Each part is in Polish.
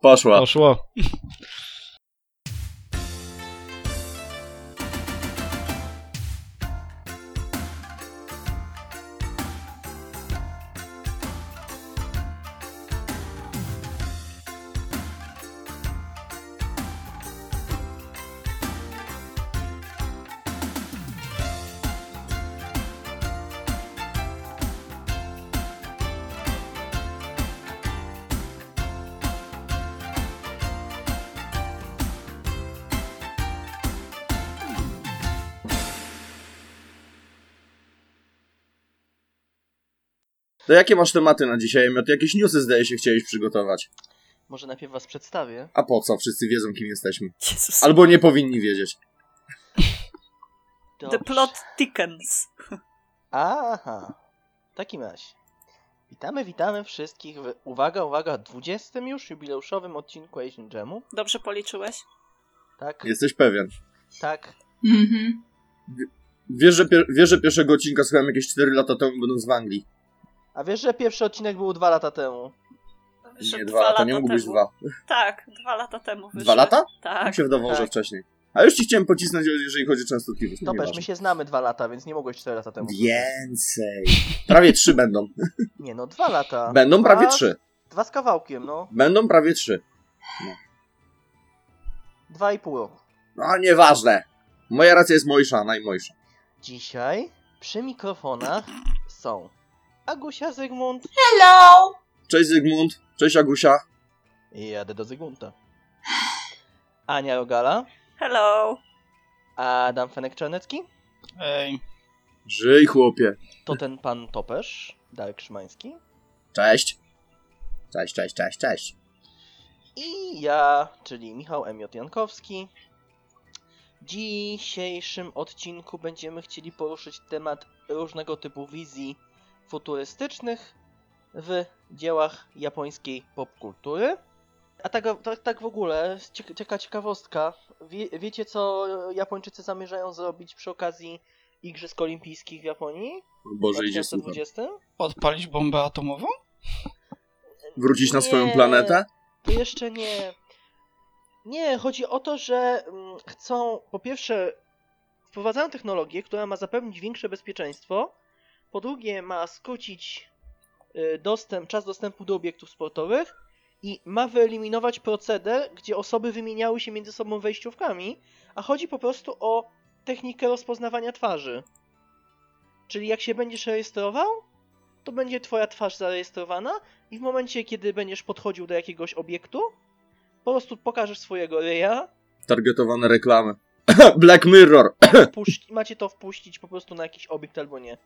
Poszła. Poszło. To jakie masz tematy na dzisiaj, Emiot? Jakieś newsy zdaje się chciałeś przygotować. Może najpierw was przedstawię. A po co? Wszyscy wiedzą, kim jesteśmy. Jezus. Albo nie powinni wiedzieć. The plot thickens. Aha. W takim razie. Witamy, witamy wszystkich w, uwaga, uwaga, 20 już jubileuszowym odcinku Asian Jamu. Dobrze policzyłeś? Tak, Jesteś pewien. tak. Mhm. Wiesz, że, pier- wiesz, że pierwszego odcinka słuchałem jakieś 4 lata temu, będąc w Anglii. A wiesz, że pierwszy odcinek był dwa lata temu? Że nie, dwa lata, nie mógł być dwa. Tak, dwa lata temu wyszły. Dwa lata? Mi Tak. się wydawało, Tak. że wcześniej. A już ci chciałem pocisnąć, jeżeli chodzi o częstotliwość. To No też, my się znamy dwa lata, więc nie mogłeś cztery lata temu. Więcej. Prawie trzy będą. Nie no, dwa lata. Będą Dwa- prawie trzy. Dwa z kawałkiem, no. Będą prawie trzy. Dwa i pół roku. No, nieważne. Moja racja jest mojsza, najmojsza. Dzisiaj przy mikrofonach są Agusia Zygmunt Hello! Cześć Zygmunt. Cześć Agusia. i jadę do Zygmunta. Ania Rogala, Hello. Adam Fenek-Czarnecki, Ej. Żyj chłopie. to ten pan Topesz, Darek Szymański Cześć. Cześć, cześć, cześć, cześć. i ja, czyli Michał M. J. Jankowski. W dzisiejszym odcinku będziemy chcieli poruszyć temat różnego typu wizji futurystycznych w dziełach japońskiej popkultury. A tak, tak, tak w ogóle, cieka, cieka ciekawostka. Wie, wiecie, co Japończycy zamierzają zrobić przy okazji Igrzysk Olimpijskich w Japonii? Boże, idzie super. 2020? Odpalić bombę atomową? Wrócić na swoją Nie. planetę? To jeszcze nie. Nie, chodzi o to, że mm, chcą po pierwsze wprowadzają technologię, która ma zapewnić większe bezpieczeństwo. Po drugie, ma skrócić y, dostęp, czas dostępu do obiektów sportowych i ma wyeliminować proceder, gdzie osoby wymieniały się między sobą wejściówkami, a chodzi po prostu o technikę rozpoznawania twarzy. Czyli jak się będziesz rejestrował, to będzie twoja twarz zarejestrowana i w momencie, kiedy będziesz podchodził do jakiegoś obiektu, po prostu pokażesz swojego ryja, Targetowane reklamy. Black Mirror. macie to wpuścić po prostu na jakiś obiekt albo nie.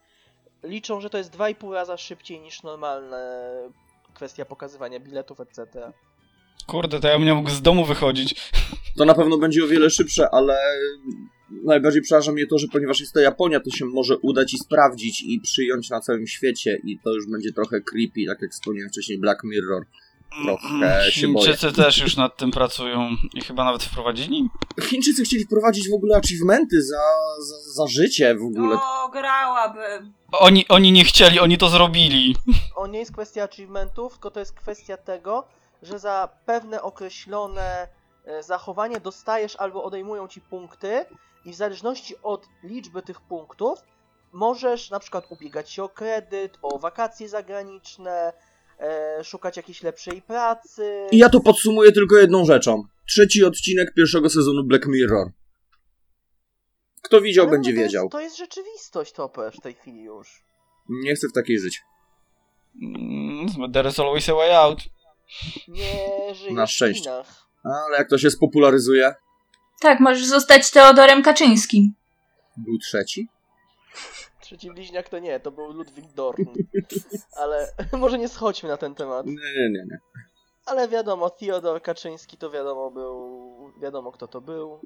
Liczą, że to jest 2,5 raza szybciej niż normalne kwestia pokazywania biletów, etc. Kurde, to ja bym nie mógł z domu wychodzić. To na pewno będzie o wiele szybsze, ale najbardziej przeraża mnie to, że ponieważ jest to Japonia, to się może udać i sprawdzić i przyjąć na całym świecie i to już będzie trochę creepy, tak jak wspomniałem wcześniej, Black Mirror. Trochę się boję. Chińczycy też już nad tym pracują i chyba nawet wprowadzili. Chińczycy chcieli wprowadzić w ogóle achievementy za, za, za życie w ogóle. O, grałabym. Oni, oni nie chcieli, oni to zrobili. O nie jest kwestia achievementów, tylko to jest kwestia tego, że za pewne określone e, zachowanie dostajesz albo odejmują ci punkty i w zależności od liczby tych punktów możesz na przykład ubiegać się o kredyt, o wakacje zagraniczne, e, szukać jakiejś lepszej pracy. I ja to podsumuję tylko jedną rzeczą. Trzeci odcinek pierwszego sezonu Black Mirror. Kto widział, Ale będzie no to wiedział. Jest, to jest rzeczywistość, Topesz, w tej chwili już. Nie chcę w takiej żyć. Mm, There is always a way out. Nie żyjesz Na w szczęście. Ale jak to się spopularyzuje? Tak, możesz zostać Teodorem Kaczyńskim. Był trzeci? Trzeci bliźniak to nie, to był Ludwik Dorn. Ale może nie schodźmy na ten temat. Nie, nie, nie. nie. Ale wiadomo, Theodor Kaczyński to wiadomo był, wiadomo kto to był.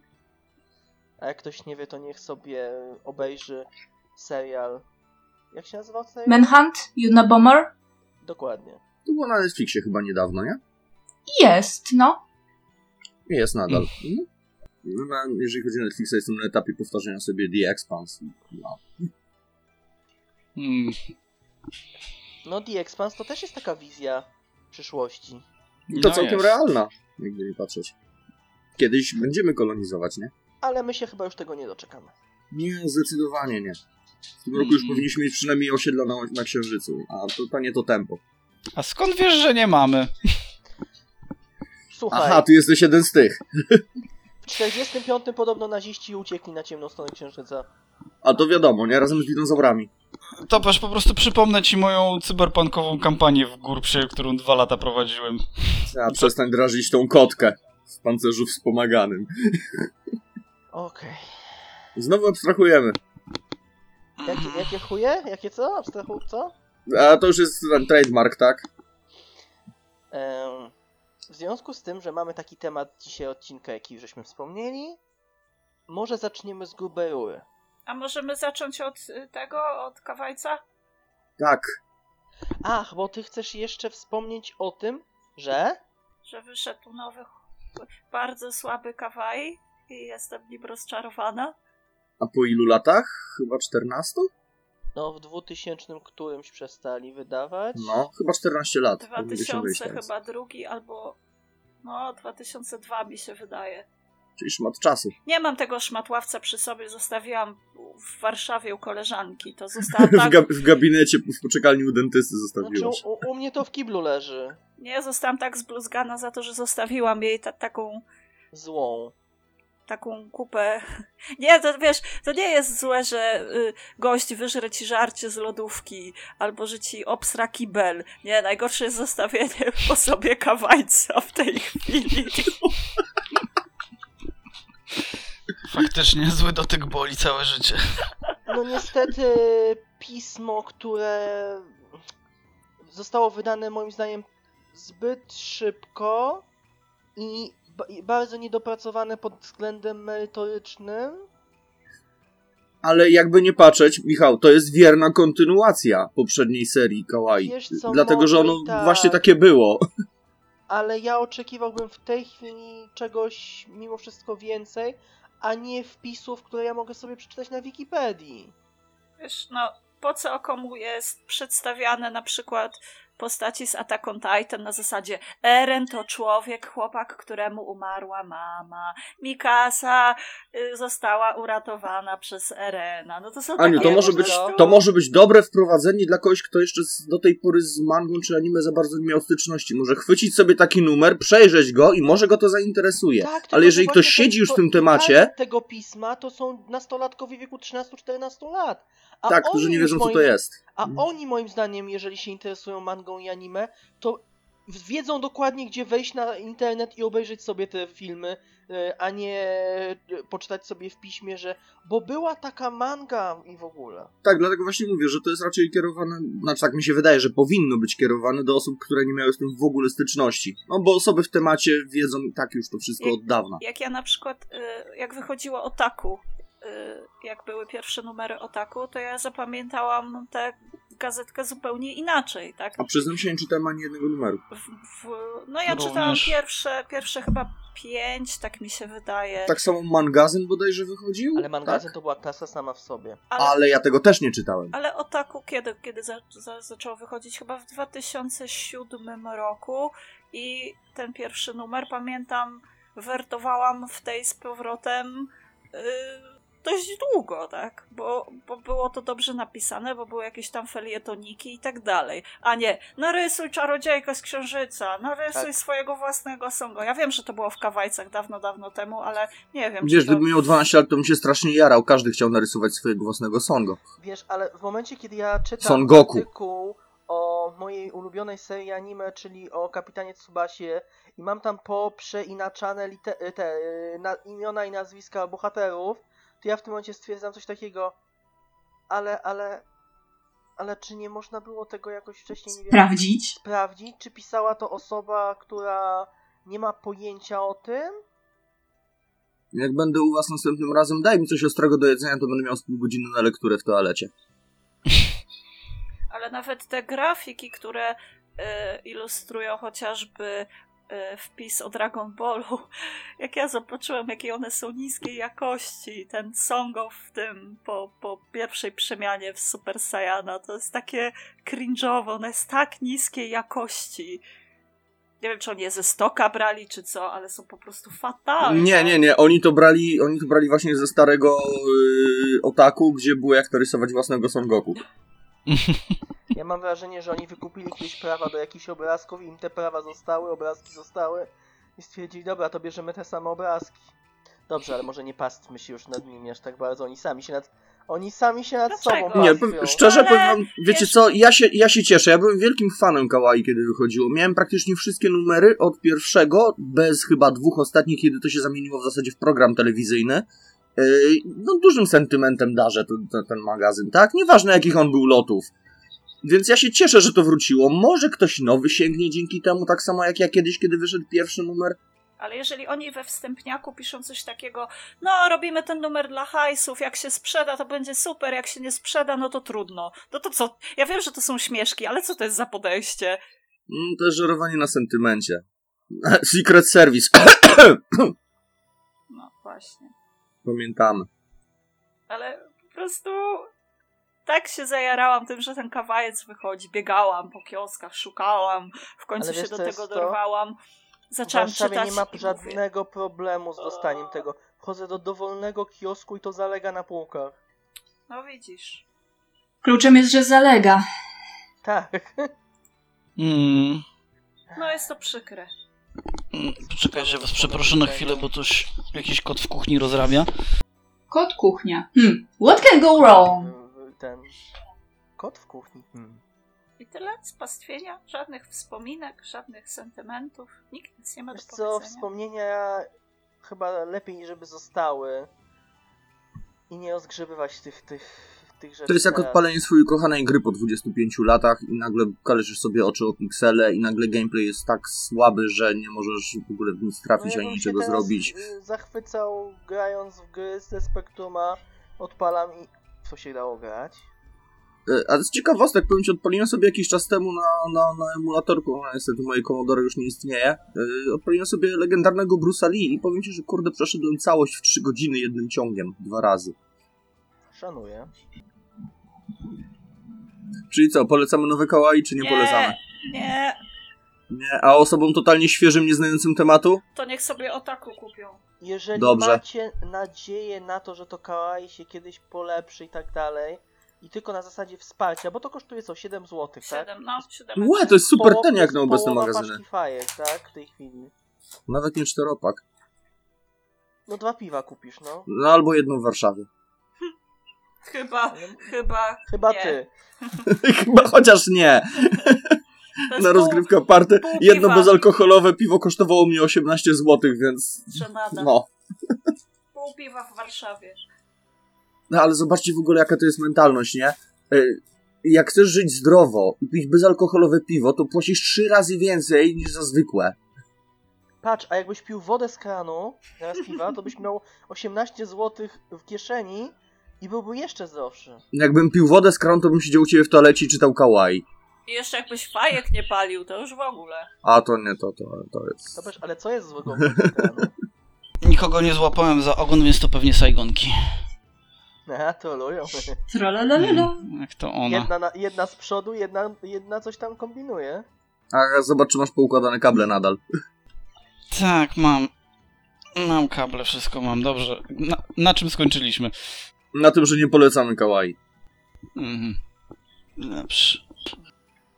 A jak ktoś nie wie, to niech sobie obejrzy serial. Jak się nazywał serial? Manhunt, Unabomber? Dokładnie. To było na Netflixie chyba niedawno, nie? Jest, no. Jest nadal. Mhm. No, na, jeżeli chodzi o Netflixa, jestem na etapie powtarzania sobie The Expanse. No. Mm, No The Expanse to też jest taka wizja przyszłości. I to No całkiem jest. realna, jakby nie patrzeć. Kiedyś będziemy kolonizować, nie? Ale my się chyba już tego nie doczekamy. Nie, zdecydowanie nie. W tym roku już Mm. powinniśmy mieć przynajmniej osiedla na, na Księżycu, a to, to nie to tempo. A skąd wiesz, że nie mamy? Słuchaj, Aha, ty jesteś jeden z tych. w 45 podobno naziści uciekli na ciemną stronę księżyca. A to wiadomo, nie? Razem z dinozaurami. To też po prostu przypomnę ci moją cyberpunkową kampanię w Górpsie, którą dwa lata prowadziłem. A przestań drażnić tą kotkę w pancerzu wspomaganym. Okej. Znowu abstrahujemy. Jakie, jakie chuje? Jakie co? Abstrahu co? A to już jest ten trademark, tak? Em, w związku z tym, że mamy taki temat dzisiaj odcinka, jaki żeśmy wspomnieli, może zaczniemy z grubej rury. A możemy zacząć od y, tego, od kawajca? Tak. Ach, bo ty chcesz jeszcze wspomnieć o tym, że... Że wyszedł nowy, bardzo słaby kawaj i jestem nim rozczarowana. A po ilu latach? Chyba 14? No, w 2000 którymś przestali wydawać. No, chyba 14 lat. powinno się 2000 wyjść teraz. chyba drugi albo... No, 2002 mi się wydaje. Czyli szmat czasu. Nie mam tego szmatławca przy sobie, zostawiłam w Warszawie u koleżanki. To została W, tak... ga- w gabinecie, w poczekalni u dentysty Znaczy, zostawiłaś. u, u mnie to w kiblu leży. Nie, zostałam tak zbluzgana za to, że zostawiłam jej ta, taką Złą. Taką kupę. Nie, to wiesz, to nie jest złe, że y, gość wyżre ci żarcie z lodówki, albo że ci obsra kibel. Nie, najgorsze jest zostawienie po sobie kawajca w tej chwili. Faktycznie zły dotyk boli całe życie. No niestety pismo, które zostało wydane moim zdaniem zbyt szybko i bardzo niedopracowane pod względem merytorycznym. Ale jakby nie patrzeć, Michał, to jest wierna kontynuacja poprzedniej serii Kawaii. Wiesz co, Dlatego, że ono tak. właśnie takie było. Ale ja oczekiwałbym w tej chwili czegoś mimo wszystko więcej, a nie wpisów, które ja mogę sobie przeczytać na Wikipedii. Wiesz, no, po co komu jest przedstawiane na przykład postaci z Attack on Titan na zasadzie Eren to człowiek, chłopak, któremu umarła mama, Mikasa y, została uratowana przez Erena. No to są Aniu, to może być, to może być dobre wprowadzenie dla kogoś, kto jeszcze z, do tej pory z mangą czy anime za bardzo nie miał styczności. Może chwycić sobie taki numer, przejrzeć go i może go to zainteresuje. Tak, Ale jeżeli że ktoś siedzi już w tym temacie, tego pisma to są nastolatkowie w wieku 13-14 lat. A tak, którzy nie wiedzą, co to jest. A Mhm. oni moim zdaniem, jeżeli się interesują mangą i anime, to wiedzą dokładnie, gdzie wejść na internet i obejrzeć sobie te filmy, e, a nie e, poczytać sobie w piśmie, że bo była taka manga i w ogóle. Tak, dlatego właśnie mówię, że to jest raczej kierowane, znaczy tak mi się wydaje, że powinno być kierowane do osób, które nie miały z tym w ogóle styczności. No bo osoby w temacie wiedzą i tak już to wszystko Jak- od dawna. Jak ja na przykład, y, jak wychodziło Otaku, jak były pierwsze numery Otaku, to ja zapamiętałam tę gazetkę zupełnie inaczej, tak? A przyznam się, nie czytałem ani jednego numeru. W, w, no ja Również. czytałam pierwsze, pierwsze chyba pięć, tak mi się wydaje. Tak samo magazyn bodajże wychodził? Ale mangazyn Tak? to była klasa sama w sobie. ale, Ale ja tego też nie czytałem. ale Otaku kiedy, kiedy za, za, zaczęło wychodzić? Chyba w 2007 roku i ten pierwszy numer, pamiętam, wertowałam w tej z powrotem yy, dość długo, tak? Bo, bo było to dobrze napisane, bo były jakieś tam felietoniki i tak dalej. A nie, narysuj czarodziejkę z księżyca, narysuj Tak. swojego własnego songo. Ja wiem, że to było w kawajcach dawno, dawno temu, ale nie wiem, Wiesz, czy to... gdybym miał 12 lat, to bym się strasznie jarał. Każdy chciał narysować swojego własnego songo. Wiesz, ale w momencie, kiedy ja czytam Son Goku. artykuł o mojej ulubionej serii anime, czyli o kapitanie Tsubasie i mam tam poprzeinaczane lite- te, y, na, imiona i nazwiska bohaterów, to ja w tym momencie stwierdzam coś takiego, ale, ale, ale czy nie można było tego jakoś wcześniej, nie wiem, Sprawdzić. sprawdzić, czy pisała to osoba, która nie ma pojęcia o tym? Jak będę u was następnym razem, daj mi coś ostrego do jedzenia, to będę miał z pół godziny na lekturę w toalecie. Ale nawet te grafiki, które y, ilustrują chociażby wpis o Dragon Ballu, jak ja zobaczyłam, jakie one są niskiej jakości, ten Songo w tym po, po pierwszej przemianie w Super Saiyana, to jest takie cringe'owe, one jest tak niskiej jakości. Nie wiem, czy oni je ze stoka brali, czy co, ale są po prostu fatalne. Nie, nie, nie, oni to brali, oni to brali właśnie ze starego yy, otaku, gdzie było jak to rysować własnego Son Goku. Ja mam wrażenie, że oni wykupili kiedyś prawa do jakichś obrazków i im te prawa zostały, obrazki zostały i stwierdzili, dobra, to bierzemy te same obrazki. Dobrze, ale może nie pastwmy się już nad nimi aż tak bardzo, oni sami się nad... Oni sami się nad Dlaczego? sobą Nie, pastwią. szczerze Ale powiem wam, wiecie wiesz- co, ja się, ja się cieszę, ja byłem wielkim fanem Kawaii, kiedy wychodziło. Miałem praktycznie wszystkie numery od pierwszego, bez chyba dwóch ostatnich, kiedy to się zamieniło w zasadzie w program telewizyjny. Yy, No dużym sentymentem darzę ten, ten, ten magazyn, tak? Nieważne jakich on był lotów. Więc ja się cieszę, że to wróciło. Może ktoś nowy sięgnie dzięki temu, tak samo jak ja kiedyś, kiedy wyszedł pierwszy numer. Ale jeżeli oni we wstępniaku piszą coś takiego, no robimy ten numer dla hajsów, jak się sprzeda, to będzie super, jak się nie sprzeda, no to trudno. No to co? Ja wiem, że to są śmieszki, ale co to jest za podejście? Mm, To jest żerowanie na sentymencie. Secret Service. No właśnie. Pamiętamy. Ale po prostu tak się zajarałam tym, że ten kawajec wychodzi. Biegałam po kioskach, szukałam, w końcu Ale się wiesz, do tego dorwałam. W Zaczęłam Warszawie czytać nie ma i mówię, żadnego problemu z dostaniem tego. Wchodzę do dowolnego kiosku i to zalega na półkach. No widzisz. Kluczem jest, że zalega. Tak. Mm. No jest to przykre. Mm, Poczekajcie, was przeproszę na chwilę, bo coś jakiś kot w kuchni rozrabia. Kot kuchnia. Hmm. What can go wrong? Ten... Kot w kuchni. Hmm. I tyle z pastwienia, żadnych wspominek, żadnych sentymentów. Nikt nic nie ma Wiesz do co, powiedzenia. wspomnienia chyba lepiej, żeby zostały i nie rozgrzebywać tych, tych, tych rzeczy. To jest jak odpalenie swojej ukochanej gry po 25 latach i nagle kaleczysz sobie oczy o piksele i nagle gameplay jest tak słaby, że nie możesz w ogóle w nic trafić No, ani niczego zrobić. y, Zachwycał grając w gry ze Spectruma, odpalam i co się dało grać? E, Ale z ciekawostek, powiem ci, odpaliłem sobie jakiś czas temu na, na, na emulatorku, no niestety moje Commodore już nie istnieje, e, odpaliłem sobie legendarnego Bruce'a Lee i powiem ci, że kurde, przeszedłem całość w 3 godziny jednym ciągiem, dwa razy. Szanuję. Czyli co, polecamy nowe kawaii, czy nie, polecamy? Nie, Nie, a osobom totalnie świeżym, nieznającym tematu? to niech sobie otaku kupią. Jeżeli Dobrze. macie nadzieję na to, że to kawaii się kiedyś polepszy i tak dalej, i tylko na zasadzie wsparcia, bo to kosztuje co, 7 zł, tak? Siedem, no, siedem. Łe, to jest super Poło- ten jak na obecne magazyny. fajek, tak? W tej chwili. Nawet nie czteropak. No dwa piwa kupisz, no. No albo jedną w Warszawie. Chyba, chyba. Chyba nie. ty. Chyba chociaż nie. Na rozgrywkę party pół jedno piwa. bezalkoholowe piwo kosztowało mi 18 zł, więc Żenada. no. Pół piwa w Warszawie. No ale zobaczcie w ogóle jaka to jest mentalność, nie? Y, Jak chcesz żyć zdrowo i pić bezalkoholowe piwo, to płacisz trzy razy więcej niż za zwykłe. Patrz, a jakbyś pił wodę z kranu, zamiast piwa, to byś miał 18 zł w kieszeni i byłby jeszcze zdrowszy. Jakbym pił wodę z kranu, to bym siedział u ciebie w toalecie i czytał kawaii. I jeszcze jakbyś fajek nie palił, to już w ogóle. A to nie, to, to, to jest... Wiesz, ale co jest złego? Nikogo nie złapałem za ogon, więc to pewnie Saigonki. Aha, to lują. Tralalalala. Jak to ona. Jedna, na, jedna z przodu, jedna, jedna coś tam kombinuje. A zobacz, czy masz poukładane kable nadal. Tak, mam. Mam kable, wszystko mam, dobrze. Na, na czym skończyliśmy? Na tym, że nie polecamy kawaii. Mhm. Dobrze.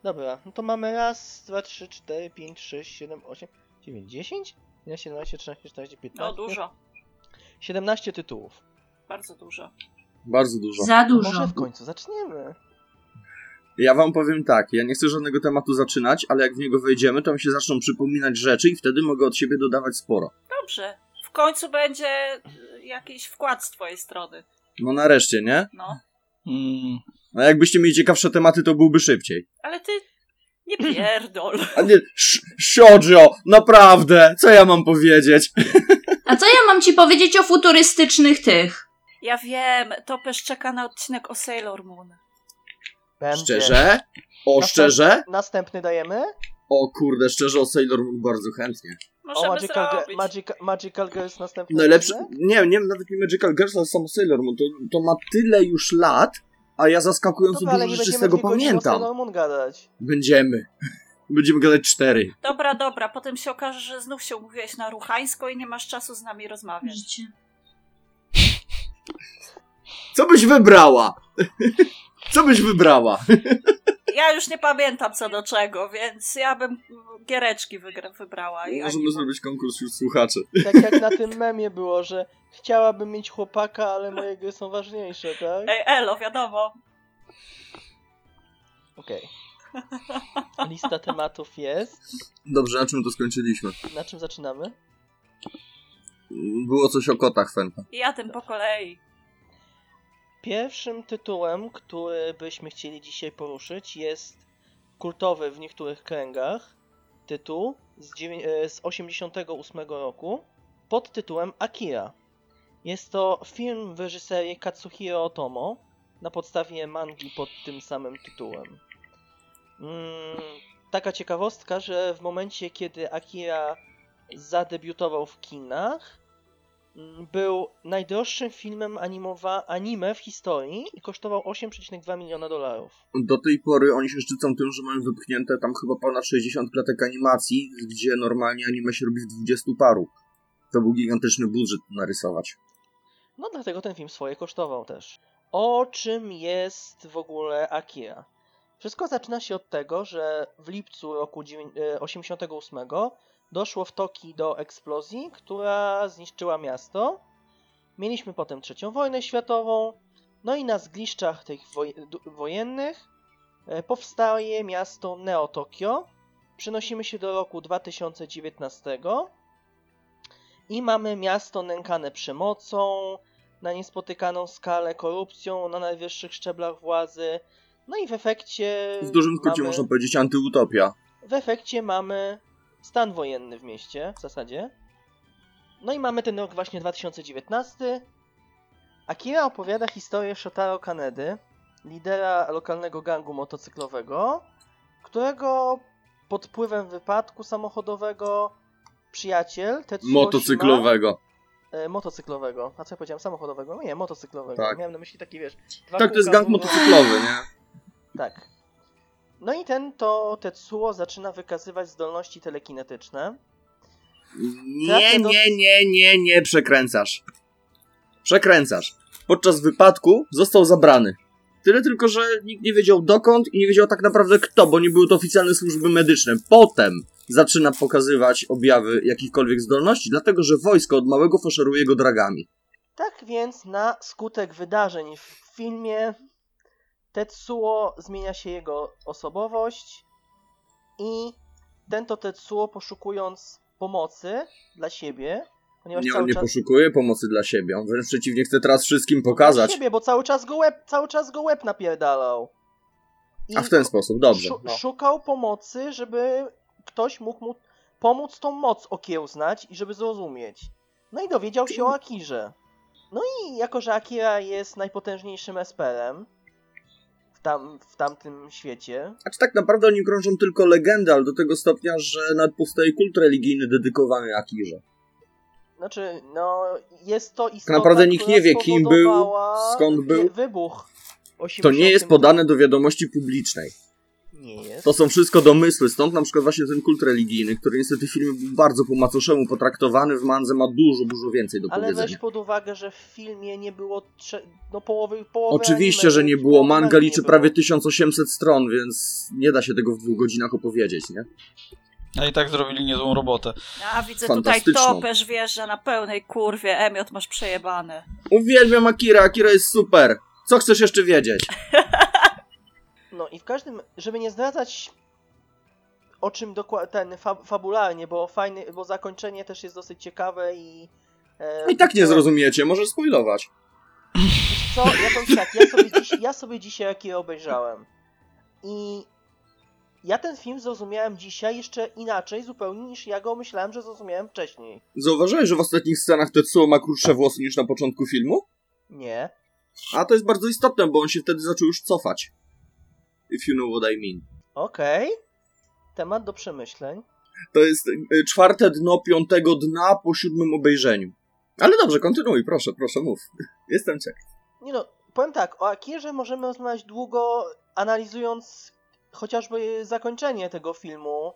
Dobra, no to mamy raz, dwa, trzy, cztery, pięć, sześć, siedem, osiem, dziewięć, dziesięć? 11, 12, 13, 14, 15. No dużo. 17 tytułów. Bardzo dużo. Bardzo dużo. Za To Może dużo. w końcu zaczniemy. Ja wam powiem tak, ja nie chcę żadnego tematu zaczynać, ale jak w niego wejdziemy, to mi się zaczną przypominać rzeczy i wtedy mogę od siebie dodawać sporo. Dobrze. W końcu będzie jakiś wkład z twojej strony. No nareszcie, nie? No. Mm. A jakbyście mieli ciekawsze tematy, to byłby szybciej. Ale ty nie pierdol. A nie, Shoujo, naprawdę, co ja mam powiedzieć? A co ja mam ci powiedzieć o futurystycznych tych? Ja wiem, Topesz czeka na odcinek o Sailor Moon. Będzie. Szczerze? O, Następ- szczerze? Następny dajemy? O kurde, szczerze o Sailor Moon bardzo chętnie. Możemy o Magical, zrobić. Magic, Magical Girls następny Najlepszy, odcinek? nie, nie, nawet nie Magical Girls, ale samo Sailor Moon, to, to ma tyle już lat, a ja zaskakująco ale dużo rzeczy z tego pamiętam. Sailor Moon gadać. Będziemy. Będziemy gadać cztery. Dobra, dobra, potem się okaże, że znów się umówiłeś na ruchańsko i nie masz czasu z nami rozmawiać. Życie. Co byś wybrała? Co byś wybrała? Ja już nie pamiętam co do czego, więc ja bym giereczki wygra- wybrała. I Możemy anime. zrobić konkurs wśród słuchaczy. Tak jak na tym memie było, że chciałabym mieć chłopaka, ale moje gry są ważniejsze, tak? Ej, elo, wiadomo. Okej. Lista tematów jest. Dobrze, na czym to skończyliśmy? Na czym zaczynamy? Było coś o kotach, Fenta. I ja tym po kolei. Pierwszym tytułem, który byśmy chcieli dzisiaj poruszyć, jest kultowy w niektórych kręgach tytuł z, e, z 88 roku pod tytułem Akira. Jest to film w reżyserii Katsuhiro Otomo na podstawie mangi pod tym samym tytułem. Mm, taka ciekawostka, że w momencie kiedy Akira zadebiutował w kinach, był najdroższym filmem animowa- anime w historii i kosztował 8,2 miliona dolarów. Do tej pory oni się szczycą tym, że mają wypchnięte tam chyba ponad 60 klatek animacji, gdzie normalnie anime się robi w 20 paru. To był gigantyczny budżet narysować. No dlatego ten film swoje kosztował też. O czym jest w ogóle Akira? Wszystko zaczyna się od tego, że w lipcu roku 1988 doszło w Tokii do eksplozji, która zniszczyła miasto. Mieliśmy potem trzecią wojnę światową, no i na zgliszczach tych wojennych e, powstaje miasto Neo Tokio. Przenosimy się do roku 2019 i mamy miasto nękane przemocą, na niespotykaną skalę korupcją na najwyższych szczeblach władzy. No i w efekcie. W dużym skrócie mamy, można powiedzieć antyutopia. W efekcie mamy stan wojenny w mieście, w zasadzie. No i mamy ten rok właśnie 2019. Akira opowiada historię Shotaro Kanedy, lidera lokalnego gangu motocyklowego, którego pod wpływem wypadku samochodowego przyjaciel Tetsuo Motocyklowego. Shima, e, motocyklowego. A co ja powiedziałem? Samochodowego? No nie, motocyklowego. Tak. Miałem na myśli taki, wiesz... Tak, to jest gang motocyklowy, nie? Tak. No i ten to Tetsuo zaczyna wykazywać zdolności telekinetyczne. Nie, nie, nie, nie, nie przekręcasz. Przekręcasz. Podczas wypadku został zabrany. Tyle tylko, że nikt nie wiedział dokąd i nie wiedział tak naprawdę kto, bo nie były to oficjalne służby medyczne. Potem zaczyna pokazywać objawy jakichkolwiek zdolności, dlatego że wojsko od małego faszeruje go dragami. Tak więc na skutek wydarzeń w filmie Tetsuo zmienia się jego osobowość i ten to Tetsuo poszukując pomocy dla siebie, ponieważ Nie, on nie czas poszukuje pomocy dla siebie, on wręcz przeciwnie chce teraz wszystkim dla pokazać. siebie, bo cały czas go łeb, cały czas go łeb napierdalał. I A w ten sposób, dobrze. Szu- No. Szukał pomocy, żeby ktoś mógł mu pomóc tą moc okiełznać i żeby zrozumieć. No i dowiedział się o Akirze. No i jako, że Akira jest najpotężniejszym esperem tam, w tamtym świecie, A czy tak naprawdę o nim krążą tylko legendy, ale do tego stopnia, że nawet powstaje kult religijny dedykowany Akirze. znaczy, no, jest to istota, Tak naprawdę nikt nie wie, kim był, skąd był. wy- Wybuch. To 80. nie jest podane do wiadomości publicznej. Nie jest. To są wszystko domysły, stąd na przykład właśnie ten kult religijny, który niestety w filmie był bardzo po macoszemu potraktowany, w mandze ma dużo, dużo więcej do Ale powiedzenia. weź pod uwagę, że w filmie nie było trze- no, połowy, połowy Oczywiście, anime, że nie było. Manga liczy prawie było. 1800 stron, więc nie da się tego w dwóch godzinach opowiedzieć, nie? A i tak zrobili niezłą robotę. A widzę tutaj topesz wjeżdża na pełnej kurwie. Emiot masz przejebane. Uwielbiam Akira, Akira jest super. Co chcesz jeszcze wiedzieć? No i w każdym, żeby nie zdradzać o czym dokładnie, ten fa fabularnie, bo fajny, bo zakończenie też jest dosyć ciekawe i... E, I tak nie zrozumiecie, możesz spoilować. Wiesz Co, ja powiem tak, ja sobie, dziś, ja sobie dzisiaj Akira obejrzałem i ja ten film zrozumiałem dzisiaj jeszcze inaczej zupełnie niż ja go myślałem, że zrozumiałem wcześniej. Zauważyłeś, że w ostatnich scenach Tetsuo ma krótsze włosy niż na początku filmu? Nie. A to jest bardzo istotne, bo on się wtedy zaczął już cofać. If you know what I mean. Okej. Temat do przemyśleń. To jest y, czwarte dno piątego dna po siódmym obejrzeniu. Ale dobrze, kontynuuj, proszę, proszę, mów. Jestem ciekaw. Nie no, powiem tak, o Akirze możemy rozmawiać długo, analizując chociażby zakończenie tego filmu.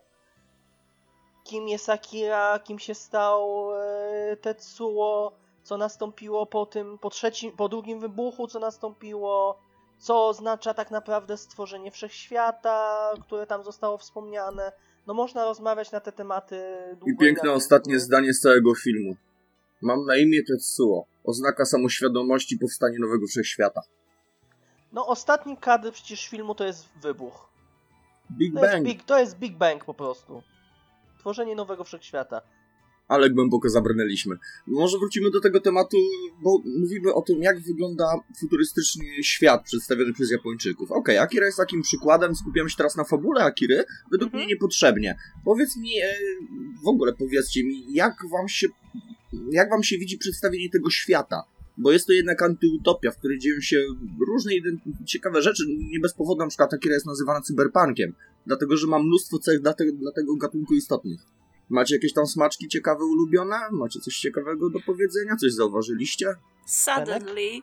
Kim jest Akira, kim się stał e, Tetsuo, co nastąpiło po tym, po trzecim, po drugim wybuchu, co nastąpiło, co oznacza tak naprawdę stworzenie wszechświata, które tam zostało wspomniane. No można rozmawiać na te tematy długo I piękne na ostatnie nie? zdanie z całego filmu. Mam na imię Tetsuo. Oznaka samoświadomości powstanie nowego wszechświata. No ostatni kadr przecież filmu to jest wybuch. Big To jest Bang. big, to jest Big Bang po prostu. Tworzenie nowego wszechświata. Ale głęboko zabrnęliśmy. Może wrócimy do tego tematu, bo mówimy o tym, jak wygląda futurystyczny świat przedstawiony przez Japończyków. Okej, Akira jest takim przykładem, skupiam się teraz na fabule Akiry, według Mhm. mnie niepotrzebnie. Powiedz mi, e, w ogóle powiedzcie mi, jak wam się, jak wam się widzi przedstawienie tego świata? Bo jest to jednak antyutopia, w której dzieją się różne ciekawe rzeczy. Nie bez powodu na przykład Akira jest nazywana cyberpunkiem, dlatego że ma mnóstwo cech dla, te, dla tego gatunku istotnych. Macie jakieś tam smaczki ciekawe, ulubione? Macie coś ciekawego do powiedzenia? Coś zauważyliście? Suddenly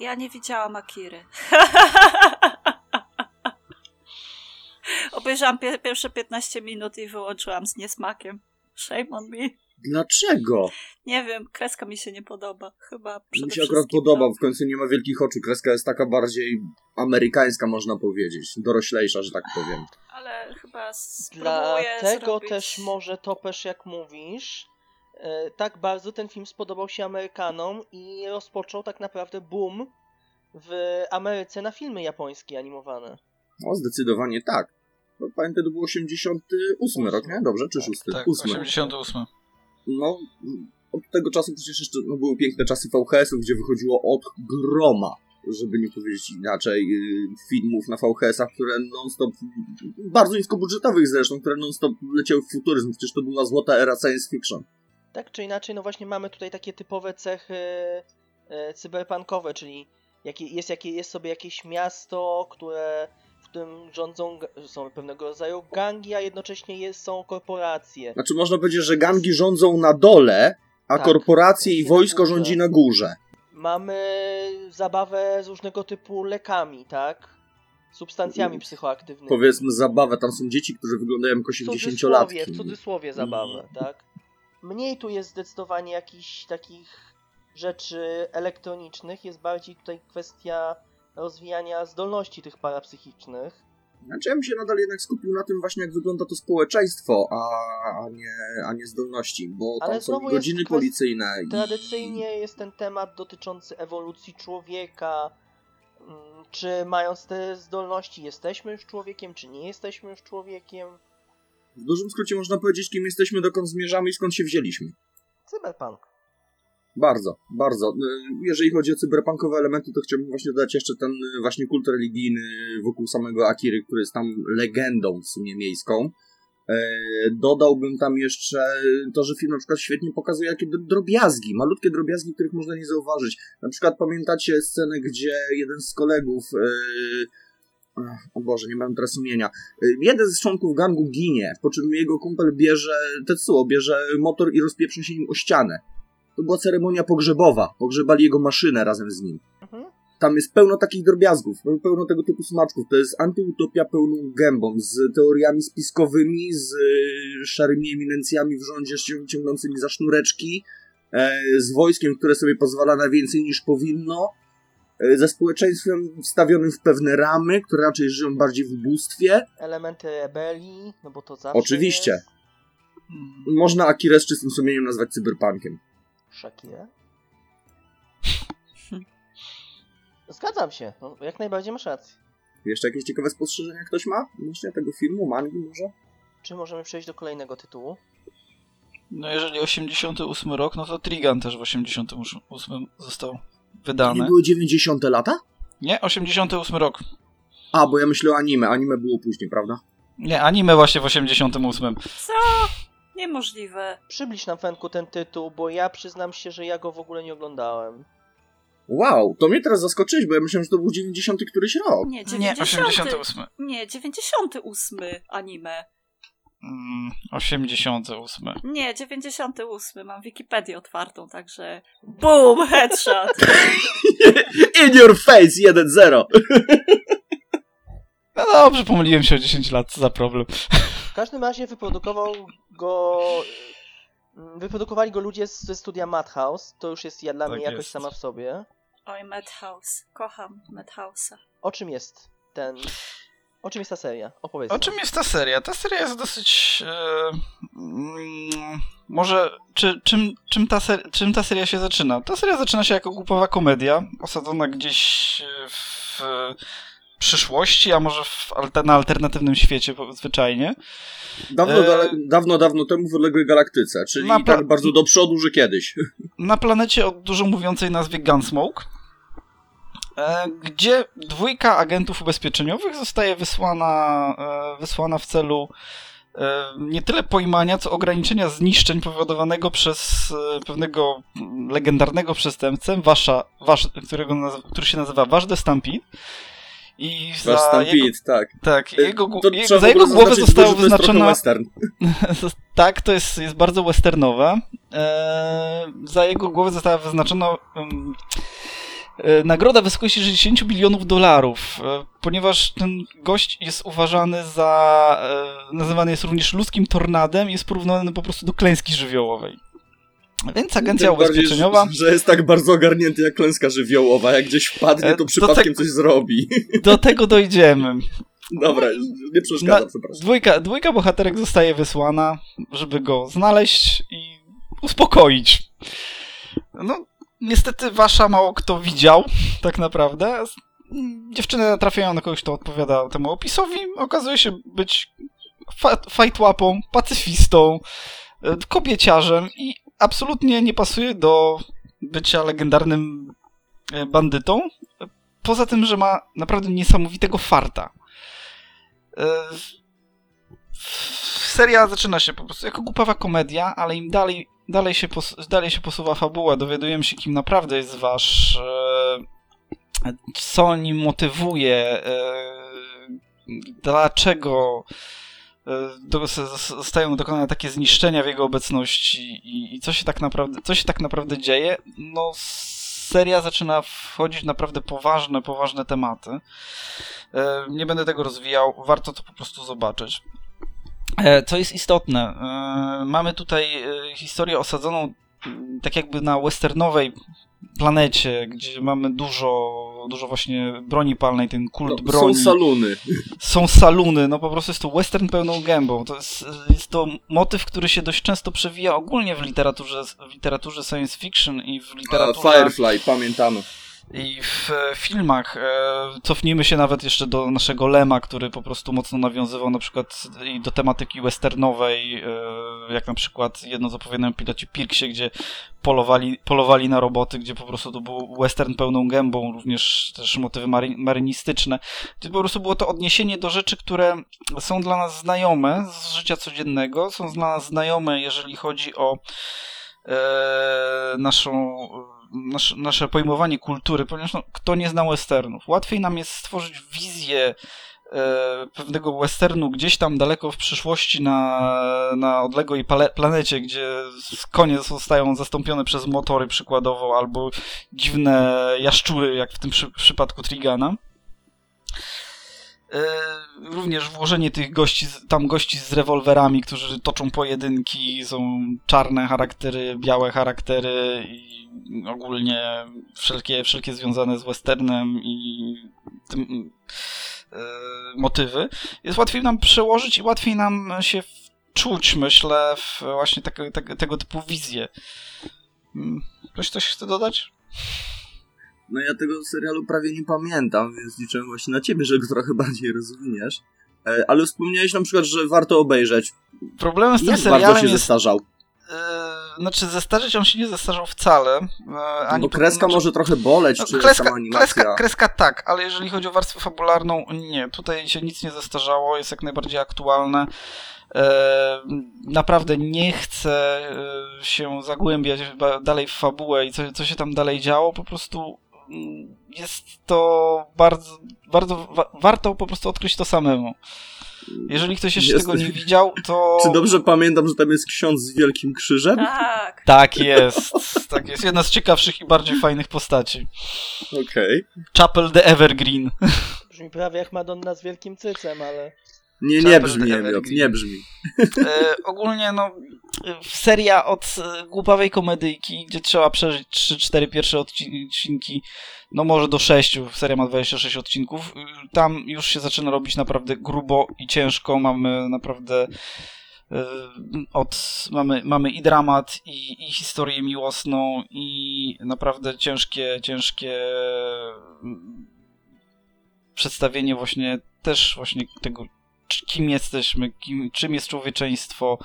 ja nie widziałam Akiry. Obejrzałam pie- pierwsze 15 minut i wyłączyłam z niesmakiem. Shame on me. Dlaczego? Nie wiem, kreska mi się nie podoba. Chyba Mi się akurat podoba, w końcu nie ma wielkich oczu. Kreska jest taka bardziej amerykańska, można powiedzieć. Doroślejsza, że tak powiem. Ale chyba spróbuję Dlatego zrobić... też może topesz jak mówisz. e, Tak bardzo ten film spodobał się Amerykanom i rozpoczął tak naprawdę boom w Ameryce na filmy japońskie animowane. No, zdecydowanie tak. No, pamiętam, to był 88 rok, nie? Dobrze, czy 6? Tak, 8. 88. No, od tego czasu przecież jeszcze no, były piękne czasy VHS-ów, gdzie wychodziło od groma, żeby nie powiedzieć inaczej, yy, filmów na VHS-ach, które non-stop, bardzo niskobudżetowych zresztą, które non-stop leciały w futuryzm. Przecież to była złota era science fiction. Tak czy inaczej, no właśnie mamy tutaj takie typowe cechy e, cyberpunkowe, czyli jakie, jest, jakie, jest sobie jakieś miasto, które, w którym rządzą, są pewnego rodzaju gangi, a jednocześnie jest, są korporacje. Znaczy można powiedzieć, że gangi rządzą na dole, a Tak, korporacje i na wojsko górze. rządzi na górze. Mamy zabawę z różnego typu lekami, tak? Substancjami psychoaktywnymi. Powiedzmy zabawę, tam są dzieci, które wyglądają jak w cudzysłowie, 80-latki. w cudzysłowie zabawę, tak? Mniej tu jest zdecydowanie jakichś takich rzeczy elektronicznych, jest bardziej tutaj kwestia rozwijania zdolności tych parapsychicznych. Znaczy ja bym się nadal jednak skupił na tym właśnie, jak wygląda to społeczeństwo, a, a, nie, a nie zdolności, bo Ale tam są godziny policyjne. i- Tradycyjnie jest ten temat dotyczący ewolucji człowieka. Mm, Czy mając te zdolności jesteśmy już człowiekiem, czy nie jesteśmy już człowiekiem? W dużym skrócie można powiedzieć, kim jesteśmy, dokąd zmierzamy i skąd się wzięliśmy. Cyberpunk. Bardzo, bardzo. Y, Jeżeli chodzi o cyberpunkowe elementy, to chciałbym właśnie dodać jeszcze ten y, właśnie kult religijny wokół samego Akiry, który jest tam legendą w sumie miejską. E, Dodałbym tam jeszcze to, że film na przykład świetnie pokazuje jakie dr- drobiazgi, malutkie drobiazgi, których można nie zauważyć. Na przykład pamiętacie scenę, gdzie jeden z kolegów, e, o Boże, nie mam teraz imienia, e, jeden z członków gangu ginie, po czym jego kumpel bierze, Tetsuo bierze motor i rozpieprza się nim o ścianę. To była ceremonia pogrzebowa, pogrzebali jego maszynę razem z nim. Mhm. Tam jest pełno takich drobiazgów, pełno tego typu smaczków. To jest antyutopia pełną gębą, z teoriami spiskowymi, z y, szarymi eminencjami w rządzie cią- ciągnącymi za sznureczki, e, z wojskiem, które sobie pozwala na więcej niż powinno, e, ze społeczeństwem wstawionym w pewne ramy, które raczej żyją bardziej w ubóstwie. Elementy rebelii, no bo to zawsze Oczywiście. Jest. Można Akirę z czystym sumieniem nazwać cyberpunkiem. Shakira. Zgadzam się, no, jak najbardziej masz rację. Jeszcze jakieś ciekawe spostrzeżenia ktoś ma? Myślę tego filmu, mangi może? Czy możemy przejść do kolejnego tytułu? No jeżeli 88 rok, no to Trigan też w 88 został Nie wydany. były 90 lata? Nie, 88 rok. A, bo ja myślę o anime. Anime było później, prawda? Nie, anime właśnie w 88. Co? Niemożliwe. Przybliż nam Fenku ten tytuł, bo ja przyznam się, że ja go w ogóle nie oglądałem. Wow, to mnie teraz zaskoczyłeś, bo ja myślałem, że to był 90 któryś rok. Nie, Nie, 90. 88. Nie, 98 anime. Mm, 88. Nie, 98. Mam Wikipedię otwartą, także. Boom! Headshot! In your face 1-0! No dobrze, pomyliłem się o 10 lat, co za problem. W każdym razie wyprodukował go. Wyprodukowali go ludzie z- ze studia Madhouse. To już jest ja dla Tak mnie jakoś jest. sama w sobie. Oj, Madhouse. Kocham Madhouse'a. O czym jest ten. O czym jest ta seria? Opowiedz. O nam. czym jest ta seria? Ta seria jest dosyć. E, mm, może. Czy, czym, czym, ta ser, czym ta seria się zaczyna? Ta seria zaczyna się jako głupowa komedia, osadzona gdzieś e, w przyszłości, a może w, na alternatywnym świecie zwyczajnie. Dawno, E, dawno, dawno temu w odległej galaktyce, czyli Na tak bardzo do przodu, że kiedyś. na planecie o dużo mówiącej nazwie Gunsmoke, e, gdzie dwójka agentów ubezpieczeniowych zostaje wysłana, e, wysłana w celu e, nie tyle pojmania, co ograniczenia zniszczeń powodowanego przez e, pewnego legendarnego przestępcę, wasza, wasz, którego, który się nazywa Wasz de Stampede. I Wasz za jego, Stampede, tak. tak, jego, To je- trzeba za jego głowę została to wyznaczona western. tak, to jest, jest bardzo westernowe. Eee, za jego głowę została wyznaczona e, nagroda w wysokości 60 milionów dolarów, e, ponieważ ten gość jest uważany za, e, nazywany jest również ludzkim tornadem i jest porównany po prostu do klęski żywiołowej. Więc agencja Tym bardziej, ubezpieczeniowa, Że, że jest tak bardzo ogarnięty jak klęska żywiołowa. Jak gdzieś wpadnie, E, to przypadkiem coś zrobi. do tego dojdziemy. Dobra, nie przeszkadza, Na- przepraszam. Dwójka, dwójka bohaterek zostaje wysłana, żeby go znaleźć i uspokoić. No, niestety wasza mało kto widział, tak naprawdę. Dziewczyny trafiają na kogoś, kto odpowiada temu opisowi. Okazuje się być fa- fajtłapą, pacyfistą, e, kobieciarzem i absolutnie nie pasuje do bycia legendarnym e, bandytą. Poza tym, że ma naprawdę niesamowitego farta. E, Seria zaczyna się po prostu jako głupawa komedia, ale im dalej, dalej, się, dalej się posuwa fabuła, dowiadujemy się, kim naprawdę jest wasz, e, co nim motywuje, dlaczego zostają dokonane takie zniszczenia w jego obecności i, i co, się tak naprawdę, co się tak naprawdę dzieje. No, seria zaczyna wchodzić w naprawdę poważne, poważne tematy. E, Nie będę tego rozwijał, warto to po prostu zobaczyć. E, Co jest istotne, e, mamy tutaj historię osadzoną tak jakby na westernowej planecie, gdzie mamy dużo, dużo właśnie broni palnej, ten kult No, broni. są saluny. Są saluny, no po prostu jest to western pełną gębą. To jest, jest to motyw, który się dość często przewija ogólnie w literaturze, w literaturze science fiction i w literaturze... Firefly, pamiętamy. I w e, filmach e, cofnijmy się nawet jeszcze do naszego Lema, który po prostu mocno nawiązywał na przykład i do tematyki westernowej, e, jak na przykład jedno z opowiadań o pilocie Pirksie, gdzie polowali, polowali na roboty, gdzie po prostu to był western pełną gębą, również też motywy mary, marynistyczne. Gdzie po prostu było to odniesienie do rzeczy, które są dla nas znajome z życia codziennego, są dla nas znajome, jeżeli chodzi o naszą, nasz, nasze pojmowanie kultury, ponieważ no, kto nie zna westernów? Łatwiej nam jest stworzyć wizję e, pewnego westernu gdzieś tam daleko w przyszłości na, na odległej planecie, gdzie konie zostają zastąpione przez motory przykładowo, albo dziwne jaszczury, jak w tym przy, przypadku Trigana. E, Również włożenie tych gości, tam gości z rewolwerami, którzy toczą pojedynki, są czarne charaktery, białe charaktery i ogólnie wszelkie, wszelkie związane z westernem i tym e, motywy. Jest łatwiej nam przełożyć i łatwiej nam się czuć, myślę, w właśnie takie, tego, tego typu wizje. Mm, Ktoś coś chce dodać? No ja tego serialu prawie nie pamiętam, więc liczę właśnie na ciebie, że go trochę bardziej rozwiniesz. E, Ale wspomniałeś na przykład, że warto obejrzeć. Problemem z tym Jak serialem bardzo się jest zestarzał? Yy, znaczy, zestarzeć on się nie zestarzał wcale. Yy, ani Bo kreska znaczy, może trochę boleć, no, czy kreska, sama animacja. kreska, kreska tak, ale jeżeli chodzi o warstwę fabularną, nie. Tutaj się nic nie zestarzało, jest jak najbardziej aktualne. Naprawdę nie chcę się zagłębiać dalej w fabułę i co, co się tam dalej działo. Po prostu jest to bardzo, bardzo wa- warto po prostu odkryć to samemu. Jeżeli ktoś jeszcze Jest- tego nie widział, to. Czy dobrze pamiętam, że tam jest ksiądz z wielkim krzyżem? Tak. Tak jest. Tak jest. Jedna z ciekawszych i bardziej fajnych postaci. Okej. Chapel the Evergreen. Brzmi prawie jak Madonna z wielkim cycem, ale... Nie, nie brzmi, Evergreen. Emiot, nie brzmi. E, ogólnie, no, seria od e, głupawej komedyjki, gdzie trzeba przeżyć 3-4 pierwsze odci- odcinki, no może do 6, seria ma 26 odcinków. Y, Tam już się zaczyna robić naprawdę grubo i ciężko. Mamy naprawdę e, od, mamy, mamy i dramat, i, i historię miłosną, i naprawdę ciężkie, ciężkie mm, przedstawienie właśnie też właśnie tego, kim jesteśmy, kim, czym jest człowieczeństwo,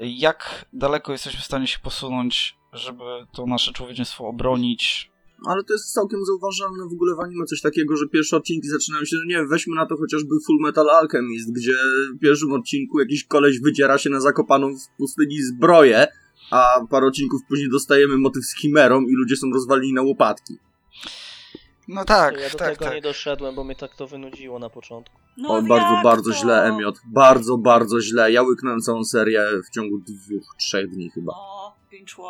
jak daleko jesteśmy w stanie się posunąć, żeby to nasze człowieczeństwo obronić. Ale to jest całkiem zauważalne w ogóle w anime coś takiego, że pierwsze odcinki zaczynają się, no nie weźmy na to chociażby Full Metal Alchemist, gdzie w pierwszym odcinku jakiś koleś wydziera się na zakopaną w pustyni zbroję, a parę odcinków później dostajemy motyw z chimerą i ludzie są rozwaleni na łopatki. No tak, ja do tak, tego tak. nie doszedłem, bo mnie tak to wynudziło na początku. No o, bardzo, bardzo to? źle, Emiot. Bardzo, bardzo źle. Ja łyknąłem całą serię w ciągu dwóch, trzech dni chyba. O.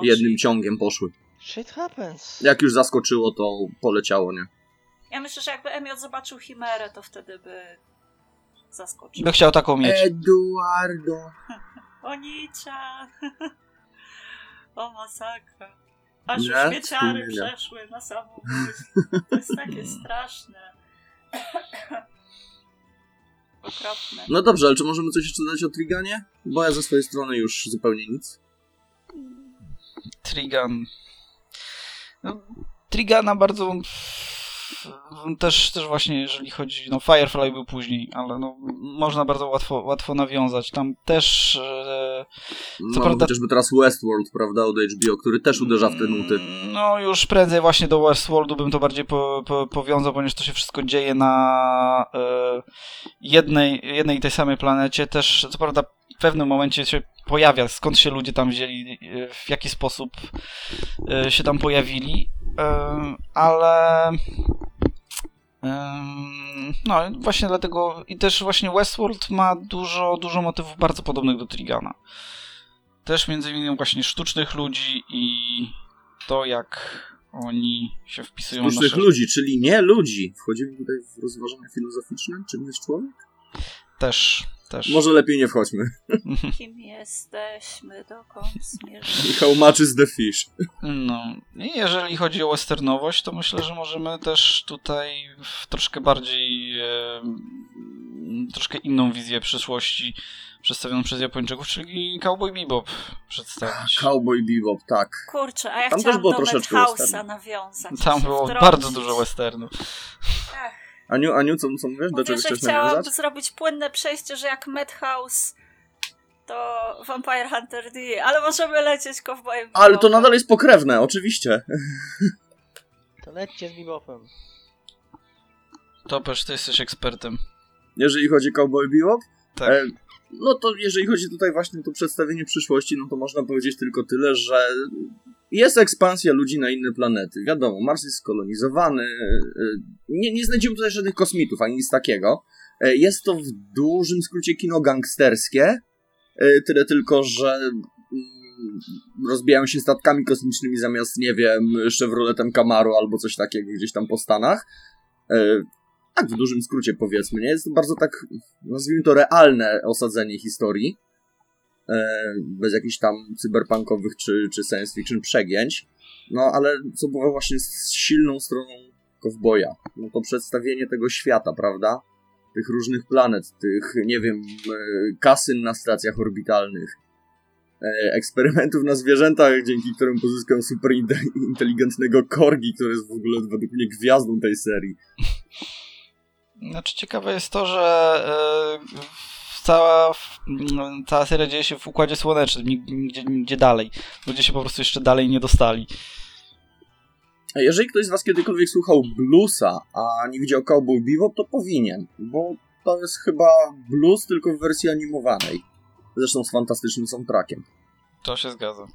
Jednym ciągiem poszły. Shit happens. Jak już zaskoczyło, to poleciało, nie? Ja myślę, że jakby Emiot zobaczył Chimerę, to wtedy by zaskoczył. By chciał taką mieć. Eduardo. O Nicza! o masakra! Aż Nie? już śmieciary Wspomnienia. przeszły na samobójstwo. To jest takie straszne. Okropne. No dobrze, ale czy możemy coś jeszcze dodać o Triganie? Bo ja ze swojej strony już zupełnie nic. Trigan. No, Trigana bardzo też, też właśnie jeżeli chodzi, no Firefly był później, ale no można bardzo łatwo, łatwo nawiązać. Tam też e, No, prawda- chociażby teraz Westworld, prawda, od HBO, który też uderza w te nuty. No już prędzej właśnie do Westworldu bym to bardziej po, po, powiązał, ponieważ to się wszystko dzieje na e, jednej, jednej i tej samej planecie. Też co prawda w pewnym momencie się pojawia, skąd się ludzie tam wzięli, e, w jaki sposób e, się tam pojawili, ale no właśnie dlatego i też właśnie Westworld ma dużo, dużo motywów bardzo podobnych do Trigana. Też między innymi właśnie sztucznych ludzi i to, jak oni się wpisują Sztucznych nasze... ludzi, czyli nie ludzi. Wchodzimy tutaj w rozważania filozoficzne, czym jest człowiek? Też, też. Może lepiej nie wchodźmy. Kim jesteśmy, dokąd zmierzamy? I how much is the fish? No. I jeżeli chodzi o westernowość, to myślę, że możemy też tutaj w troszkę bardziej e, troszkę inną wizję przyszłości przedstawioną przez Japończyków, czyli Cowboy Bebop przedstawić. Cowboy Bebop, tak. Kurczę, a ja Tam też chciałam było do troszeczkę nawiązać. Tam było bardzo dużo westernu. Ach, Aniu, Aniu, co, co mówisz? Do Mówię, czego chcesz chciałam nawiązać? zrobić płynne przejście, że jak Madhouse to Vampire Hunter D, ale możemy lecieć kowbojem. Ale to nadal jest pokrewne, oczywiście. To lećcie z bebopem. Topesz, ty jesteś ekspertem. Jeżeli chodzi o Cowboy Bebop, Tak. E, No to jeżeli chodzi tutaj właśnie o to przedstawienie przyszłości, no to można powiedzieć tylko tyle, że jest ekspansja ludzi na inne planety. Wiadomo, Mars jest skolonizowany, e, nie, nie znajdziemy tutaj żadnych kosmitów, ani nic takiego. E, Jest to w dużym skrócie kino gangsterskie, e, tyle tylko, że mm, rozbijają się statkami kosmicznymi zamiast, nie wiem, Chevroletem Camaro albo coś takiego gdzieś tam po Stanach. E, tak, w dużym skrócie powiedzmy, nie? Jest to bardzo tak, nazwijmy to realne osadzenie historii, e, bez jakichś tam cyberpunkowych czy, czy science fiction przegięć, no ale co było właśnie z silną stroną kowboja, no to przedstawienie tego świata, prawda? Tych różnych planet, tych, nie wiem, e, kasyn na stacjach orbitalnych, e, eksperymentów na zwierzętach, dzięki którym pozyskają super inte- inteligentnego korgi, który jest w ogóle według mnie gwiazdą tej serii. Znaczy ciekawe jest to, że e, cała, cała seria dzieje się w Układzie Słonecznym, nigdzie dalej. Ludzie się po prostu jeszcze dalej nie dostali. A Jeżeli ktoś z Was kiedykolwiek słuchał bluesa, a nie widział Cowboy Bebop, to powinien, bo to jest chyba blues tylko w wersji animowanej. Zresztą z fantastycznym soundtrackiem. To się zgadza.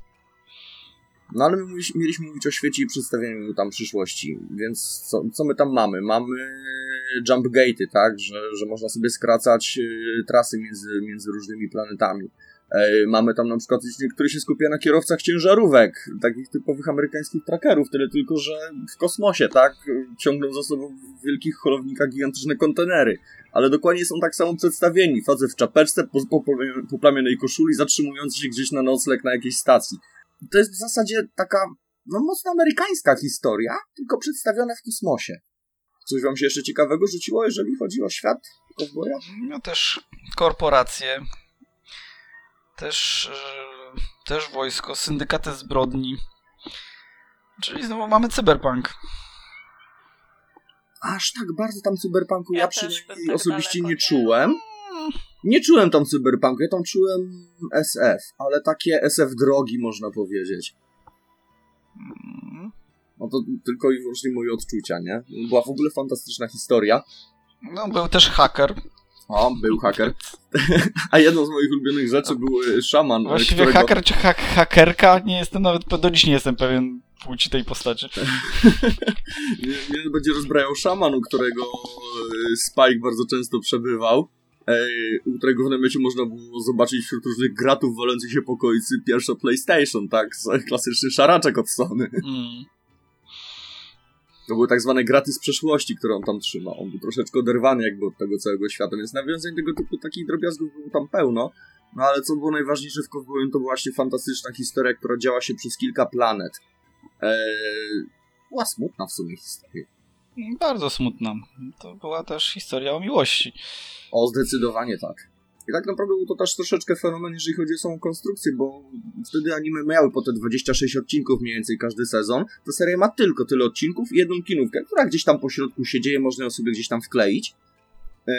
No ale my mieliśmy mówić o świecie i przedstawieniu tam przyszłości, więc co, co my tam mamy? Mamy jump gate'y, tak, że, że można sobie skracać y, trasy między, między różnymi planetami. E, mamy tam na przykład odcinek, który się skupia na kierowcach ciężarówek, takich typowych amerykańskich trackerów, tyle tylko, że w kosmosie, tak? Ciągną za sobą w wielkich holownikach gigantyczne kontenery. Ale dokładnie są tak samo przedstawieni. Facet w czapeczce, po, po, po koszuli, zatrzymujący się gdzieś na nocleg na jakiejś stacji. To jest w zasadzie taka, no mocno amerykańska historia, tylko przedstawiona w kosmosie. Coś wam się jeszcze ciekawego rzuciło, jeżeli chodzi o świat kowboja? No też korporacje, też, e, też wojsko, syndykaty zbrodni. Czyli znowu mamy cyberpunk. Aż tak bardzo tam cyberpunku ja, Ja przynajmniej tak osobiście daleko nie nie- czułem. Nie czułem tam cyberpunku, ja tam czułem SF, ale takie SF drogi można powiedzieć. No to tylko i wyłącznie moje odczucia, nie? Była w ogóle fantastyczna historia. No, był też haker. O, był haker. A jedną z moich ulubionych rzeczy był e, szaman, e, Właściwie którego... haker czy hak hakerka, nie jestem nawet, do dziś nie jestem pewien płci tej postaci. Mnie mnie będzie rozbrajał szaman, u którego e, Spike bardzo często przebywał. U którego w namiocie można było zobaczyć wśród różnych gratów walących się pokoicy pierwsze PlayStation, tak? Klasyczny szaraczek od Sony. Mm. To były tak zwane graty z przeszłości, które on tam trzymał. On był troszeczkę oderwany jakby od tego całego świata, więc nawiązań tego typu takich drobiazgów było tam pełno. No ale co było najważniejsze w Cowboyu, to była właśnie fantastyczna historia, która działa się przez kilka planet. Eee, była smutna w sumie historia. Bardzo smutna. To była też historia o miłości. O, zdecydowanie tak. I tak naprawdę był to też troszeczkę fenomen, jeżeli chodzi o samą konstrukcję, bo wtedy anime miały po te 26 odcinków mniej więcej każdy sezon. Ta seria ma tylko tyle odcinków i jedną kinówkę, która gdzieś tam po środku się dzieje, można ją sobie gdzieś tam wkleić. E,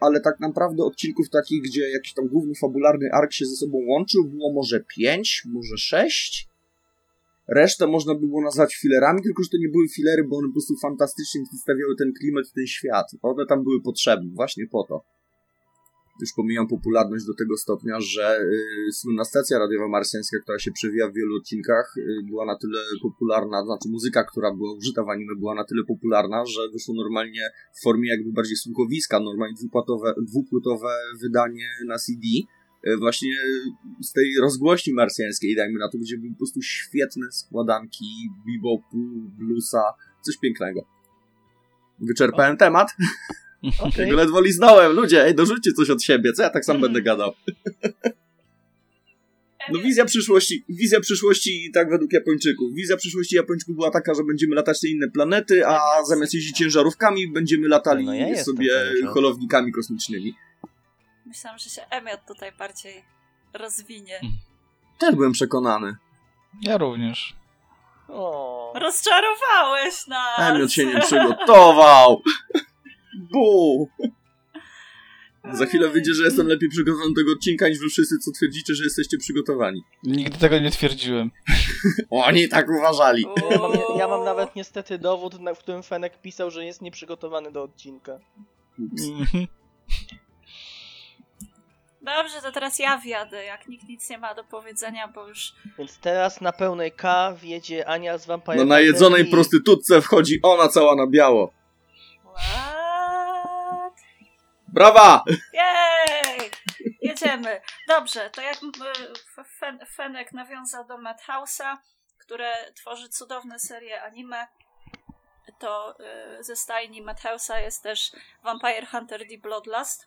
ale tak naprawdę odcinków takich, gdzie jakiś tam główny fabularny ark się ze sobą łączył, było może 5, może 6. Resztę można by było nazwać filerami, tylko że to nie były filery, bo one po prostu fantastycznie przedstawiały ten klimat, ten świat. One tam były potrzebne właśnie po to już pomijam popularność do tego stopnia, że y, słynna stacja radiowa marsjańska, która się przewija w wielu odcinkach, y, była na tyle popularna, znaczy muzyka, która była użyta w anime, była na tyle popularna, że wyszło normalnie w formie jakby bardziej słuchowiska, normalnie dwupłatowe, dwupłytowe wydanie na CD, właśnie z tej rozgłośni marsjańskiej, dajmy na to, gdzie były po prostu świetne składanki bebopu, bluesa, coś pięknego. Wyczerpałem temat. Okej. Tego ledwo liznąłem. Ludzie, ej, dorzućcie coś od siebie, co ja tak sam Mhm. będę gadał. No wizja przyszłości, wizja przyszłości tak według Japończyków. Wizja przyszłości Japończyków była taka, że będziemy latać na inne planety, a zamiast jeździć ciężarówkami, będziemy latali No ja sobie holownikami kosmicznymi. Myślałam, że się Emiot tutaj bardziej rozwinie. Też byłem przekonany. Ja również. O. Rozczarowałeś nas! Emiot się nie przygotował. Bu! Za chwilę wyjdzie, że jestem lepiej przygotowany do tego odcinka niż wy wszyscy, co twierdzicie, że jesteście przygotowani. Nigdy tego nie twierdziłem. Oni tak uważali. Ja mam, ja mam nawet niestety dowód, w którym Fenek pisał, że jest nieprzygotowany do odcinka. Dobrze, to teraz ja wjadę, jak nikt nic nie ma do powiedzenia, bo już Więc teraz na pełnej K wjedzie Ania z Vampire No najedzonej Hunter i- prostytutce wchodzi ona cała na biało. What? Brawa! Jej! Jedziemy. Dobrze, to jak Fen, Fenek nawiązał do Madhouse'a, które tworzy cudowne serie anime, to y, ze stajni Madhouse'a jest też Vampire Hunter The Bloodlust, y,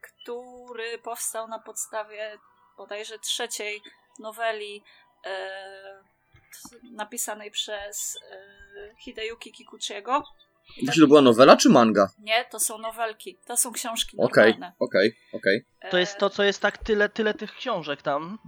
który powstał na podstawie bodajże trzeciej noweli t- napisanej przez y, Hideyuki Kikuchiego. I Czy to była nowela czy manga? nie, to są nowelki, to są książki Okej, normalne. okej, okej. To jest to, co jest tak tyle, tyle tych książek tam.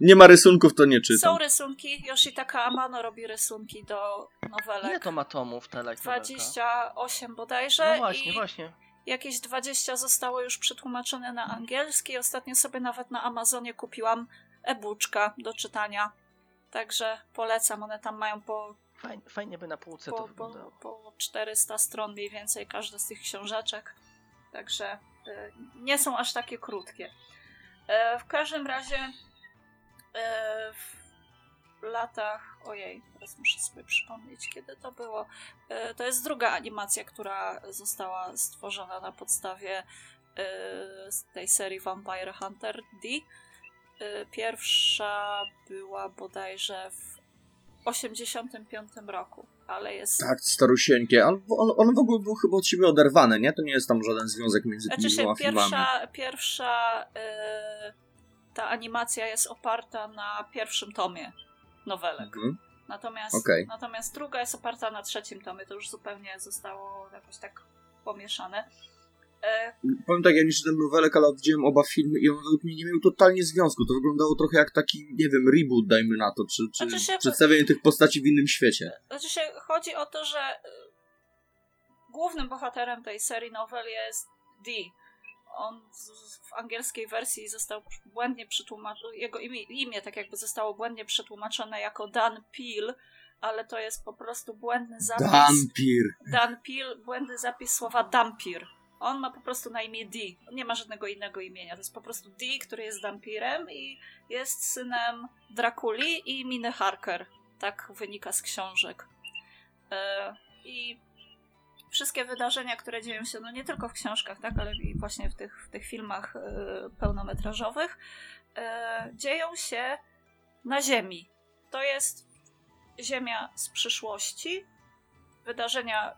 Nie ma rysunków, to nie czytam. Są rysunki, Yoshitaka Amano robi rysunki do nowelek. Ile to ma tomów ta lekcja? 28 bodajże No właśnie, i właśnie. Jakieś 20 zostało już przetłumaczone na angielski. Ostatnio sobie nawet na Amazonie kupiłam e-booczka do czytania. Także polecam, one tam mają po, Fajnie, fajnie by na półce to po, po, wyglądało. po 400 stron mniej więcej każda z tych książeczek. Także y, nie są aż takie krótkie. E, w każdym razie w latach, ojej, teraz muszę sobie przypomnieć, kiedy to było. E, to jest druga animacja, która została stworzona na podstawie e, tej serii Vampire Hunter D. Y, Pierwsza była bodajże w 85 roku, ale jest. Tak, starusieńkie. Ale one, one w ogóle były chyba od siebie oderwane, nie? To nie jest tam żaden związek między tymi Znaczy dwoma filmami. pierwsza, pierwsza y, ta animacja jest oparta na pierwszym tomie nowelek. Mhm. Natomiast, Okej. natomiast druga jest oparta na trzecim tomie. To już zupełnie zostało jakoś tak pomieszane. E, Powiem tak, ja nie czytałem nowelek, ale widziałem oba filmy i one według mnie nie miały totalnie związku. To wyglądało trochę jak taki, nie wiem, reboot, dajmy na to, czy, czy Znaczy się- przedstawienie tych postaci w innym świecie. Znaczy się, chodzi o to, że y, głównym bohaterem tej serii nowel jest Dee. On w angielskiej wersji został błędnie przetłumaczony, jego imię, imię tak jakby zostało błędnie przetłumaczone jako Dan Peel, ale to jest po prostu błędny zapis. Dampir. Dan Peel, błędny zapis słowa Dampir. On ma po prostu na imię Dee. On nie ma żadnego innego imienia. To jest po prostu Dee, który jest Dampirem i jest synem Drakuli i Miny Harker. Tak wynika z książek. E, I wszystkie wydarzenia, które dzieją się, no nie tylko w książkach, tak, ale i właśnie w tych, w tych filmach e, pełnometrażowych, e, dzieją się na Ziemi. To jest Ziemia z przyszłości, wydarzenia y,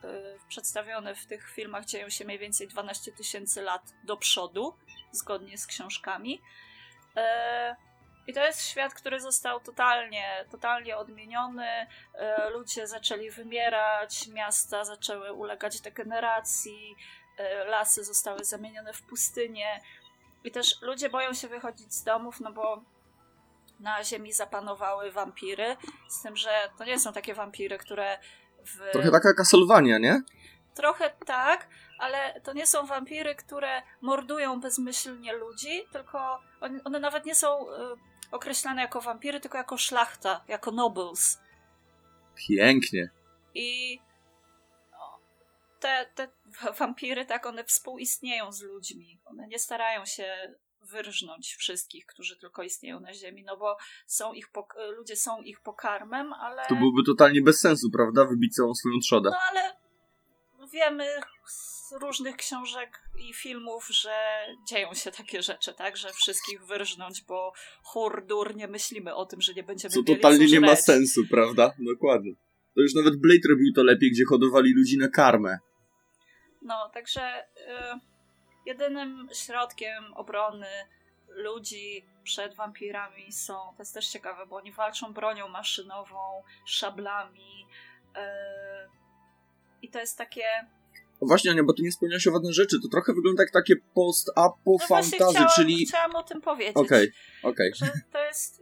przedstawione w tych filmach dzieją się mniej więcej 12 tysięcy lat do przodu, zgodnie z książkami. E, I to jest świat, który został totalnie, totalnie odmieniony. E, ludzie zaczęli wymierać, miasta zaczęły ulegać degeneracji, e, lasy zostały zamienione w pustynię. I też ludzie boją się wychodzić z domów, no bo na ziemi zapanowały wampiry. Z tym, że to nie są takie wampiry, które w... Trochę taka Castlevania, nie? Trochę tak, ale to nie są wampiry, które mordują bezmyślnie ludzi, tylko on- one nawet nie są y, określane jako wampiry, tylko jako szlachta, jako nobles. Pięknie. I no, te, te wa- wampiry, tak, one współistnieją z ludźmi. One nie starają się wyrżnąć wszystkich, którzy tylko istnieją na Ziemi, no bo są ich ludzie są ich pokarmem, ale... To byłby totalnie bez sensu, prawda? Wybić całą swoją trzodę. No ale wiemy z różnych książek i filmów, że dzieją się takie rzeczy, tak? Że wszystkich wyrżnąć, bo hurdur, nie myślimy o tym, że nie będziemy Co totalnie nie ma sensu, prawda? Dokładnie. To już nawet Blade robił to lepiej, gdzie hodowali ludzi na karmę. No, także y, jedynym środkiem obrony ludzi przed wampirami są, to jest też ciekawe, bo oni walczą bronią maszynową, szablami y, i to jest takie O właśnie, Ania, bo ty nie wspomniałaś o ważnej rzeczy. To trochę wygląda jak takie post-apo No fantazy, chciałam, czyli... chciałam o tym powiedzieć. Okej, okej. Że to jest.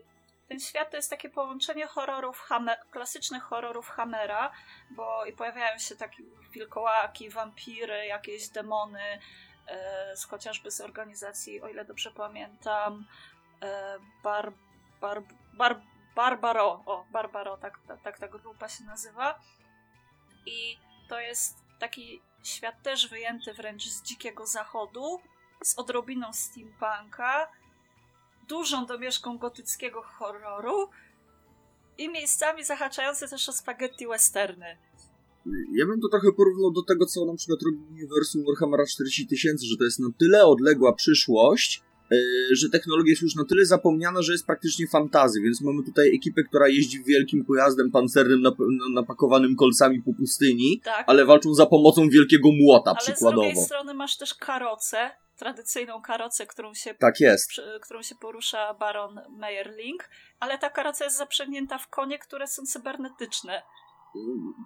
Ten świat to jest takie połączenie horrorów, Hammer, klasycznych horrorów Hammera, bo i pojawiają się takie wilkołaki, wampiry, jakieś demony, e, z, chociażby z organizacji, o ile dobrze pamiętam, e, Bar, bar, bar, Barbaro, o, Barbaro, tak, tak, tak ta grupa się nazywa. I to jest taki świat też wyjęty wręcz z dzikiego zachodu, z odrobiną steampunka, dużą domieszką gotyckiego horroru i miejscami zahaczające też o spaghetti westerny. Ja bym to trochę porównał do tego, co na przykład robi uniwersum Warhammera 40 tysięcy, że to jest na tyle odległa przyszłość, że technologia jest już na tyle zapomniana, że jest praktycznie fantazy, więc mamy tutaj ekipę, która jeździ wielkim pojazdem pancernym nap- na- napakowanym kolcami po pustyni, Tak, ale walczą za pomocą wielkiego młota ale z przykładowo. drugiej strony masz też karocę, tradycyjną karocę, którą się, Tak jest. przy, którą się porusza baron Meyerling, ale ta karoca jest zaprzęgnięta w konie, które są cybernetyczne.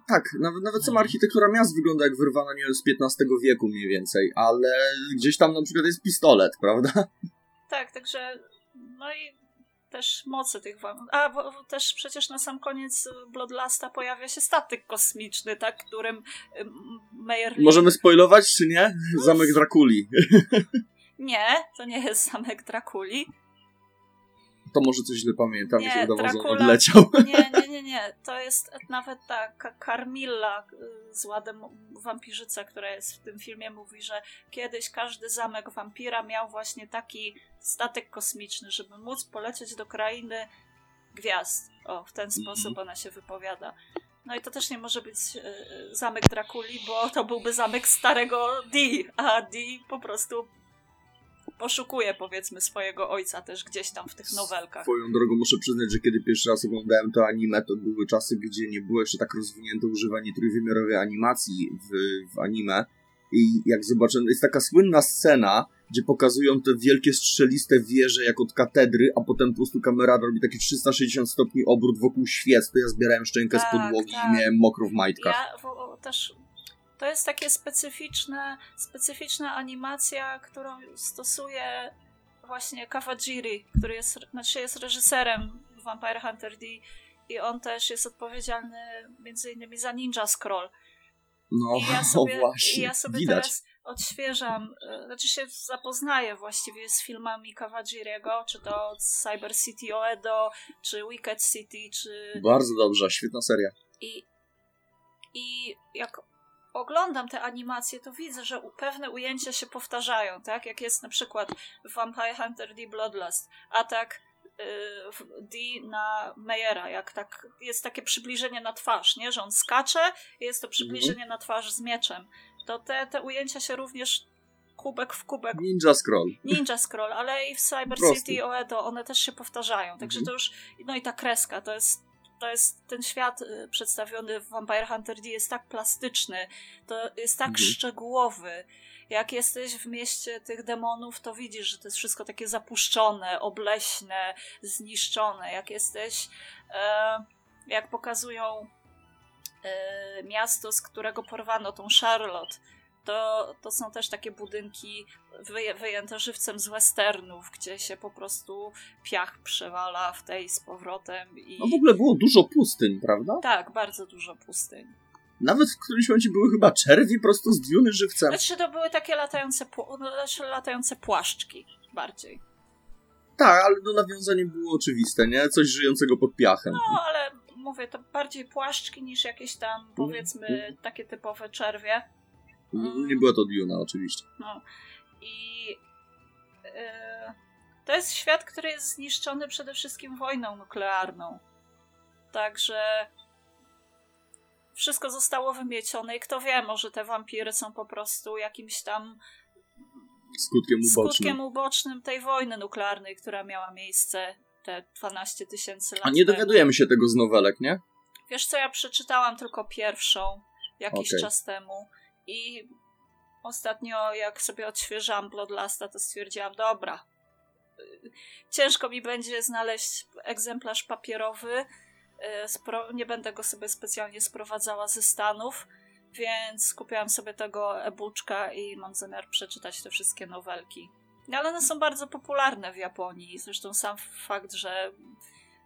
Tak, nawet, nawet sama architektura miast wygląda jak wyrwana nie wiem, z XV wieku mniej więcej, ale gdzieś tam na przykład jest pistolet, prawda? Tak, także no i też mocy tych wam. A, bo, bo też przecież na sam koniec Bloodlasta pojawia się statek kosmiczny, tak, którym ym, Meyerling... Możemy spoilować, czy nie? Zamek Drakuli. Nie, to nie jest zamek Drakuli. To może coś źle pamiętam Nie, się wydawało, że odleciał. Nie, nie, nie, nie. To jest nawet ta Carmilla y, z ładem wampirzyca, która jest w tym filmie, mówi, że kiedyś każdy zamek wampira miał właśnie taki statek kosmiczny, żeby móc polecieć do krainy gwiazd. O, w ten sposób ona się wypowiada. No i to też nie może być y, y, zamek Drakuli, bo to byłby zamek starego Dee, a Dee po prostu poszukuje powiedzmy swojego ojca też gdzieś tam w tych nowelkach. Swoją drogą muszę przyznać, że kiedy pierwszy raz oglądałem to anime, to były czasy, gdzie nie było jeszcze tak rozwinięte używanie trójwymiarowej animacji w, w anime. I jak zobaczyłem, jest taka słynna scena, gdzie pokazują te wielkie strzeliste wieże jak od katedry, a potem po prostu kamera robi taki 360 stopni obrót wokół świec, to ja zbierałem szczękę z Tak, podłogi tak. i miałem mokro w majtkach. Ja też. To jest takie specyficzne, specyficzna animacja, którą stosuje właśnie Kawajiri, który jest, znaczy jest reżyserem Vampire Hunter D i on też jest odpowiedzialny między innymi za Ninja Scroll. No, I ja sobie, o właśnie, i ja sobie widać. teraz odświeżam, e, znaczy się zapoznaję właściwie z filmami Kawajiriego, czy to od Cyber City Oedo, czy Wicked City, czy Bardzo dobrze, świetna seria. i, I jak oglądam te animacje, to widzę, że pewne ujęcia się powtarzają, tak? Jak jest na przykład w Vampire Hunter D Bloodlust, atak y, D na Meyera, jak tak jest takie przybliżenie na twarz, nie? Że on skacze jest to przybliżenie na twarz z mieczem. To te, te ujęcia się również kubek w kubek Ninja Scroll. Ninja Scroll, ale i w Cyber. City Oedo one też się powtarzają. Także Mhm. to już, no i ta kreska, to jest, to jest ten świat y, przedstawiony w Vampire Hunter D jest tak plastyczny, to jest tak Mhm. szczegółowy. Jak jesteś w mieście tych demonów, to widzisz, że to jest wszystko takie zapuszczone, obleśne, zniszczone. Jak jesteś, e, jak pokazują e, miasto, z którego porwano tą Charlotte, to, to są też takie budynki wyjęte żywcem z westernów, gdzie się po prostu piach przewala w tej z powrotem i No w ogóle było dużo pustyń, prawda? tak, bardzo dużo pustyń. Nawet w którymś momencie były chyba czerwi prosto z Duny żywcem. Znaczy to były takie latające, no, znaczy latające płaszczki bardziej. Tak, ale no nawiązanie było oczywiste, nie? Coś żyjącego pod piachem. No, ale mówię, to bardziej płaszczki niż jakieś tam, Mhm. powiedzmy, takie typowe czerwie. No, Nie była to Duna, oczywiście. No. I e, to jest świat, który jest zniszczony przede wszystkim wojną nuklearną. Także wszystko zostało wymiecione i kto wie, może te wampiry są po prostu jakimś tam Skutkiem ubocznym. skutkiem ubocznym tej wojny nuklearnej, która miała miejsce te 12 tysięcy lat A nie temu. dowiadujemy się tego z nowelek, nie? Wiesz co, ja przeczytałam tylko pierwszą jakiś Okej. czas temu i ostatnio jak sobie odświeżałam Bloodlusta, to stwierdziłam, dobra, ciężko mi będzie znaleźć egzemplarz papierowy, spro- nie będę go sobie specjalnie sprowadzała ze Stanów, więc kupiłam sobie tego e-booczka i mam zamiar przeczytać te wszystkie nowelki. No, ale one są bardzo popularne w Japonii, zresztą sam fakt, że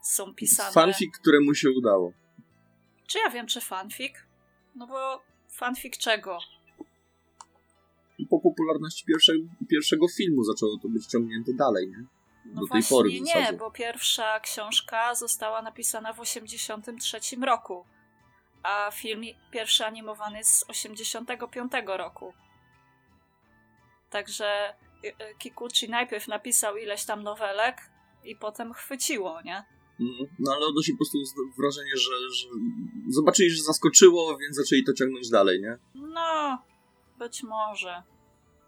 są pisane... Fanfic, któremu się udało. Czy ja wiem, czy fanfic? No bo fanfic czego? Po popularności pierwszego, pierwszego filmu zaczęło to być ciągnięte dalej, nie? No Do tej właśnie pory w nie, bo pierwsza książka została napisana w 83 roku, a film pierwszy animowany jest z 85 roku. Także y, y, Kikuchi najpierw napisał ileś tam nowelek i potem chwyciło, nie? No ale odnosi po prostu wrażenie, że, że zobaczyli, że zaskoczyło, więc zaczęli to ciągnąć dalej, nie? No, być może,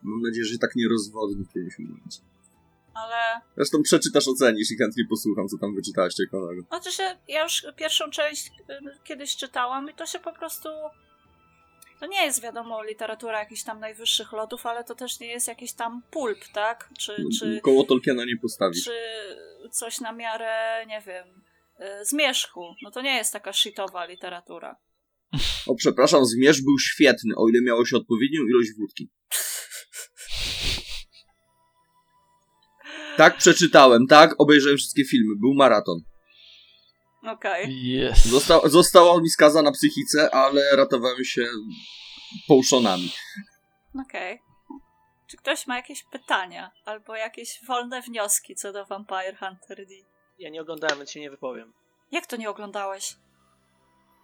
Mam nadzieję, że tak nie rozwodni w którymś momencie. ale Zresztą przeczytasz, ocenisz i chętnie posłucham, co tam wyczytałeś ciekawego. Znaczy się, ja już pierwszą część y, kiedyś czytałam i to się po prostu. To nie jest wiadomo literatura jakichś tam najwyższych lotów, ale to też nie jest jakiś tam pulp, tak? Czy, czy, Koło Tolkiena nie postawisz. czy coś na miarę, nie wiem, y, zmierzchu. No to nie jest taka shitowa literatura. O, przepraszam, Zmierz był świetny, o ile miało się odpowiednią ilość wódki. Tak, przeczytałem, tak, obejrzałem wszystkie filmy, był maraton. Okej. Jest. Zosta została mi skaza na psychice, ale ratowałem się połszonami. Okej. Czy ktoś ma jakieś pytania albo jakieś wolne wnioski co do Vampire Hunter D? Ja nie oglądałem, więc się nie wypowiem. Jak to nie oglądałeś?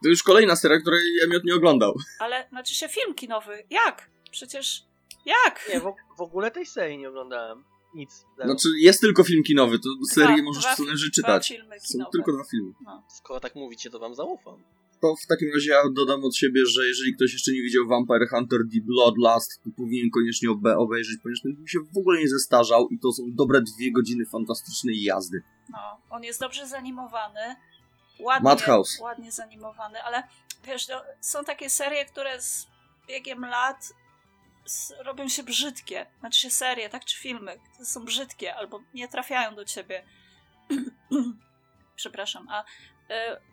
To już kolejna seria, której Emiot nie oglądał. Ale, znaczy się film kinowy. Jak? Przecież... Jak? Nie, w, w ogóle tej serii nie oglądałem. Nic. Znaczy, jest tylko film kinowy, to serię Dwa- możesz dwa dwa czytać. filmy Są tylko dwa filmy. Skoro tak mówicie, to wam zaufam. To w takim razie ja dodam od siebie, że jeżeli ktoś jeszcze nie widział Vampire Hunter The Bloodlust, to powinien koniecznie obe obejrzeć, ponieważ ten film się w ogóle nie zestarzał i to są dobre dwie godziny fantastycznej jazdy. No, on jest dobrze zanimowany. Ładnie, Madhouse. ładnie zanimowany, ale wiesz, no, są takie serie, które z biegiem lat robią się brzydkie. Znaczy się serie, tak, czy filmy, są brzydkie albo nie trafiają do ciebie. Przepraszam. A y,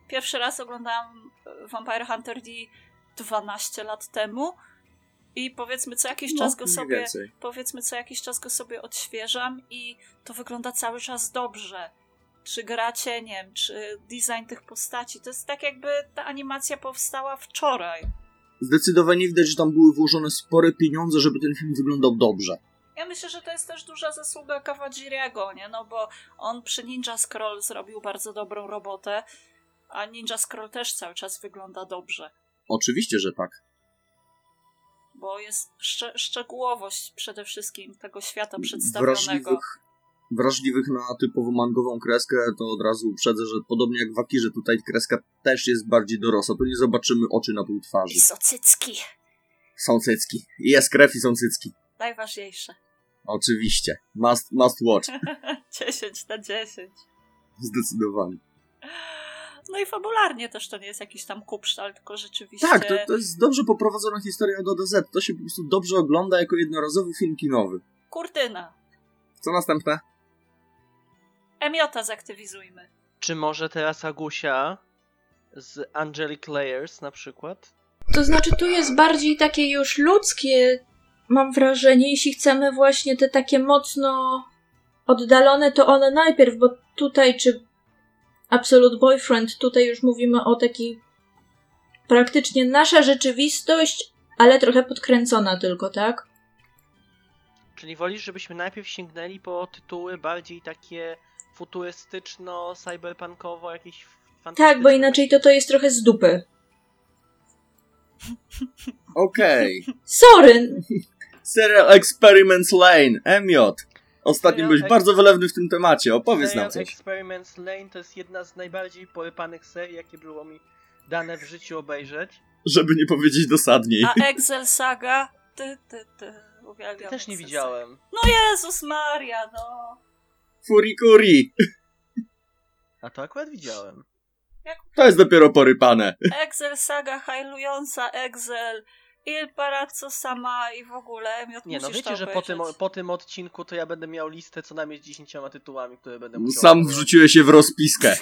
pierwszy raz oglądałam y, Vampire Hunter D 12 lat temu i powiedzmy co jakiś czas go No, sobie więcej. powiedzmy co jakiś czas go sobie odświeżam i to wygląda cały czas dobrze. Czy gra cieniem, czy design tych postaci. To jest tak jakby ta animacja powstała wczoraj. Zdecydowanie widać, że tam były włożone spore pieniądze, żeby ten film wyglądał dobrze. Ja myślę, że to jest też duża zasługa Kawajiriego, nie? No bo on przy Ninja Scroll zrobił bardzo dobrą robotę, a Ninja Scroll też cały czas wygląda dobrze. Oczywiście, że tak. Bo jest szcze- szczegółowość przede wszystkim tego świata przedstawionego. Wrażliwych, wrażliwych na typowo mangową kreskę, to od razu uprzedzę, że podobnie jak w Akirze, tutaj kreska też jest bardziej dorosła. Tu nie zobaczymy oczy na pół twarzy. I socycki. Są cycki. Jest krew i są cycki. Najważniejsze. Oczywiście. Must, must watch. 10 na 10. Zdecydowanie. No i fabularnie też to nie jest jakiś tam kupsztal, tylko rzeczywiście... Tak, to, to jest dobrze poprowadzona historia od do Z. To się po prostu dobrze ogląda jako jednorazowy film kinowy. Kurtyna. Co następne? Emiota zaktywizujmy. Czy może teraz Agusia z Angelic Layers na przykład? To znaczy, tu jest bardziej takie już ludzkie, mam wrażenie, jeśli chcemy właśnie te takie mocno oddalone, to one najpierw, bo tutaj, czy Absolute Boyfriend, tutaj już mówimy o takiej praktycznie nasza rzeczywistość, ale trochę podkręcona tylko, tak? Czyli wolisz, żebyśmy najpierw sięgnęli po tytuły bardziej takie futurystyczno, cyberpunkowo, jakieś fantastyczne? Tak, bo inaczej to to jest trochę z dupy. Okej. Sorry! Serial Experiments Lane. Emiot. Ostatnio Serial byłeś Ex- bardzo wylewny w tym temacie. Opowiedz Serial nam coś. Experiments Lane to jest jedna z najbardziej porypanych serii, jakie było mi dane w życiu obejrzeć. Żeby nie powiedzieć dosadniej. A Excel Saga? Ty, ty, ty. Uwielbiam Też nie Excel widziałem. Saga. No Jezus Maria, no. Furikuri. A to akurat widziałem. To jest dopiero porypane. Excel Saga, hajlująca Excel. Il Palazzo Sama i w ogóle. Emiot, Nie no, wiecie, że po tym, po tym odcinku to ja będę miał listę co najmniej z 10 tytułami, które będę musiał Sam oglądać. wrzuciłeś się w rozpiskę.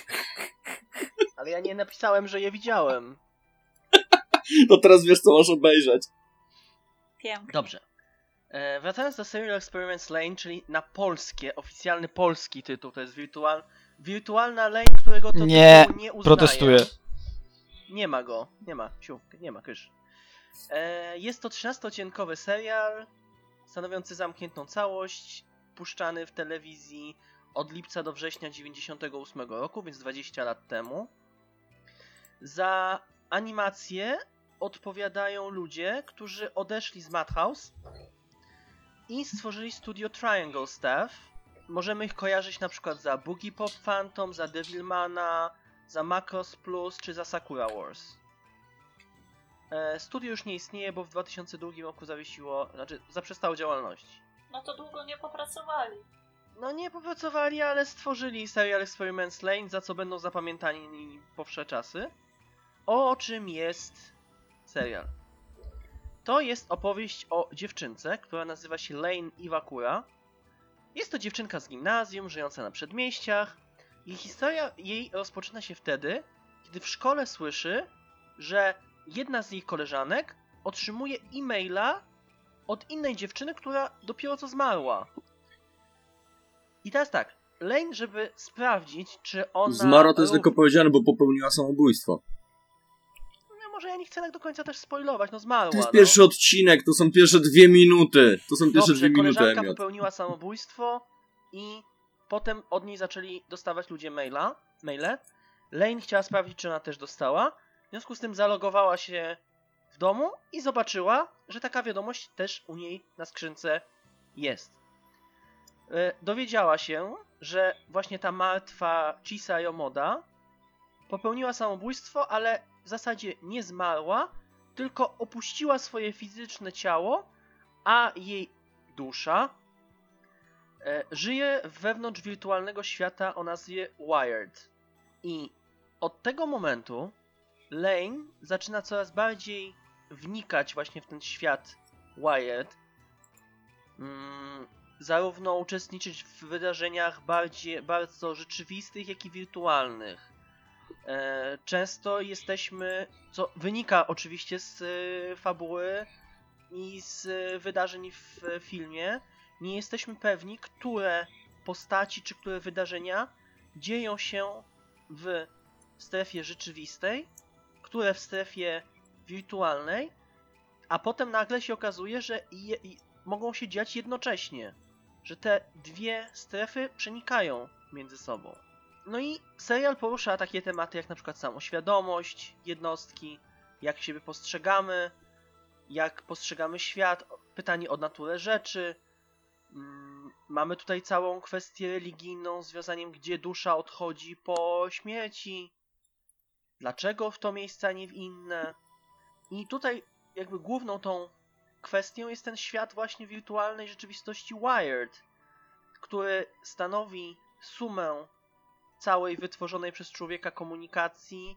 Ale ja nie napisałem, że je widziałem. To teraz wiesz, co masz obejrzeć. Pięknie. Dobrze. E, wracając do Serial Experiments Lane, czyli na polskie, oficjalny polski tytuł, to jest wirtual, wirtualna lane, którego to Nie, tytułu nie uznaję. Protestuję. Nie ma go, nie ma, siu, nie ma, kysz. E, jest to 13-odcinkowy serial, stanowiący zamkniętą całość, puszczany w telewizji od lipca do września 98 roku, więc 20 lat temu. Za animację odpowiadają ludzie, którzy odeszli z Madhouse i stworzyli studio Triangle Staff. Możemy ich kojarzyć na przykład za Boogie Pop Phantom, za Devilmana, za Macross Plus czy za Sakura Wars. E, studio już nie istnieje, bo w 2002 roku zawiesiło, znaczy zaprzestało działalności. No to długo nie popracowali. No nie popracowali, ale stworzyli serial Experiments Lane, za co będą zapamiętani po wsze czasy. O czym jest serial? To jest opowieść o dziewczynce, która nazywa się Lane Iwakura. Jest to dziewczynka z gimnazjum, żyjąca na przedmieściach. I historia jej rozpoczyna się wtedy, kiedy w szkole słyszy, że jedna z jej koleżanek otrzymuje e-maila od innej dziewczyny, która dopiero co zmarła. I teraz tak, Lane, żeby sprawdzić, czy ona. Zmarła to jest tylko powiedziane, bo popełniła samobójstwo. Może ja nie chcę tak do końca też spoilować, no zmarła. To jest no. pierwszy odcinek, to są pierwsze dwie minuty. To są pierwsze Dobrze, dwie minuty, koleżanka Emiot. popełniła samobójstwo i potem od niej zaczęli dostawać ludzie maila, maile. Lane chciała sprawdzić, czy ona też dostała. W związku z tym zalogowała się w domu i zobaczyła, że taka wiadomość też u niej na skrzynce jest. E, Dowiedziała się, że właśnie ta martwa Chisa Yomoda popełniła samobójstwo, ale zasadzie nie zmarła, tylko opuściła swoje fizyczne ciało, a jej dusza e, żyje wewnątrz wirtualnego świata o nazwie Wired. I od tego momentu Lane zaczyna coraz bardziej wnikać właśnie w ten świat Wired. Mm, zarówno uczestniczyć w wydarzeniach bardziej, bardzo rzeczywistych, jak i wirtualnych. E, często jesteśmy, co wynika oczywiście z e, fabuły i z e, wydarzeń w filmie, nie jesteśmy pewni, które postaci czy które wydarzenia dzieją się w strefie rzeczywistej, które w strefie wirtualnej, a potem nagle się okazuje, że je, mogą się dziać jednocześnie, że te dwie strefy przenikają między sobą. No i serial porusza takie tematy jak na przykład samoświadomość jednostki, jak siebie postrzegamy, jak postrzegamy świat, pytanie o naturę rzeczy. Mm, Mamy tutaj całą kwestię religijną, związaniem gdzie dusza odchodzi po śmierci. Dlaczego w to miejsce, a nie w inne. I tutaj jakby główną tą kwestią jest ten świat właśnie wirtualnej rzeczywistości Wired, który stanowi sumę całej wytworzonej przez człowieka komunikacji,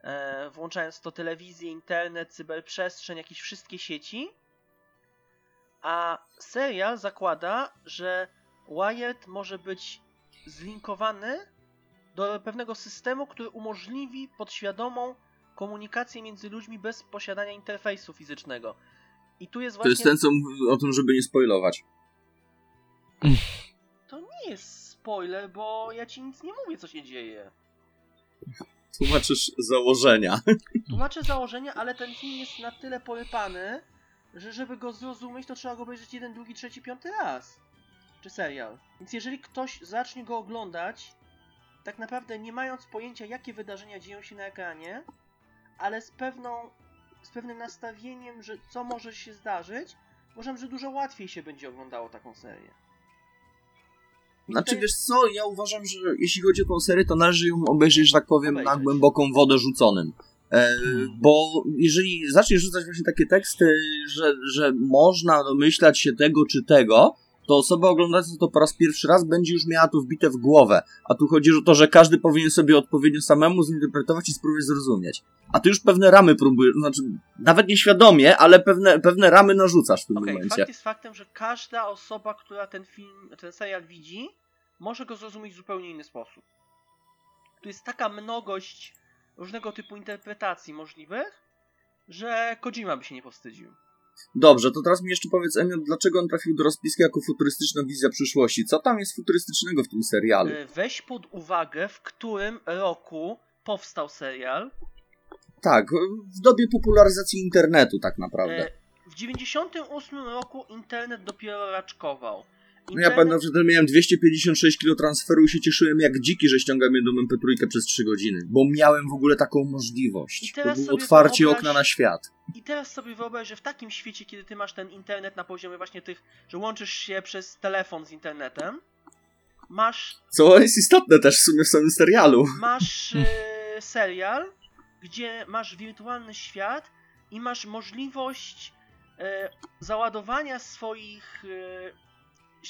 e, włączając to telewizję, internet, cyberprzestrzeń, jakieś wszystkie sieci. A serial zakłada, że Wired może być zlinkowany do pewnego systemu, który umożliwi podświadomą komunikację między ludźmi bez posiadania interfejsu fizycznego. I tu jest To właśnie. jest ten, co mówi o tym, żeby nie spoilować. To nie jest spoiler, bo ja ci nic nie mówię, co się dzieje. Tłumaczysz założenia. Tłumaczę założenia, ale ten film jest na tyle porypany, że żeby go zrozumieć, to trzeba go obejrzeć jeden, drugi, trzeci, piąty raz. Czy serial. Więc jeżeli ktoś zacznie go oglądać, tak naprawdę nie mając pojęcia, jakie wydarzenia dzieją się na ekranie, ale z pewną, z pewnym nastawieniem, że co może się zdarzyć, uważam, że dużo łatwiej się będzie oglądało taką serię. Znaczy, wiesz co, ja uważam, że jeśli chodzi o tą serię, to należy ją obejrzeć, że tak powiem, na głęboką wodę rzuconym. E, bo jeżeli zaczniesz rzucać właśnie takie teksty, że, że można domyślać się tego czy tego, to osoba oglądająca to po raz pierwszy raz będzie już miała to wbite w głowę. A tu chodzi o to, że każdy powinien sobie odpowiednio samemu zinterpretować i spróbować zrozumieć. A ty już pewne ramy próbujesz, znaczy nawet nieświadomie, ale pewne, pewne ramy narzucasz w tym Okej, momencie. fakt jest faktem, że każda osoba, która ten film, ten serial widzi, może go zrozumieć w zupełnie inny sposób. Tu jest taka mnogość różnego typu interpretacji możliwych, że Kojima by się nie powstydził. Dobrze, to teraz mi jeszcze powiedz, Emil, dlaczego on trafił do rozpiski jako futurystyczna wizja przyszłości? Co tam jest futurystycznego w tym serialu? Y, Weź pod uwagę, w którym roku powstał serial. Tak, w dobie popularyzacji internetu tak naprawdę. Y, W 98 roku internet dopiero raczkował. No ja pamiętam, że miałem 256 kg transferu i się cieszyłem jak dziki, że ściągam jedną MP3 przez 3 godziny, bo miałem w ogóle taką możliwość. To było otwarcie wyobraź- okna na świat. I teraz sobie wyobraź, że w takim świecie, kiedy ty masz ten internet na poziomie właśnie tych, że łączysz się przez telefon z internetem, masz, Co jest istotne też w sumie w samym serialu. masz e, serial, gdzie masz wirtualny świat i masz możliwość e, załadowania swoich, e,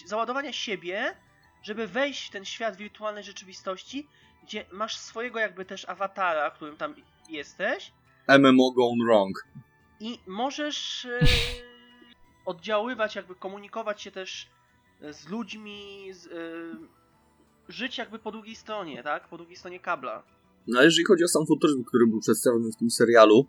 załadowania siebie, żeby wejść w ten świat wirtualnej rzeczywistości, gdzie masz swojego jakby też awatara, którym tam jesteś, MMO gone wrong. I możesz e, oddziaływać, jakby komunikować się też e, z ludźmi, z, e, żyć jakby po drugiej stronie, tak? Po drugiej stronie kabla. No a jeżeli chodzi o sam futuryzm, który był przedstawiony w tym serialu,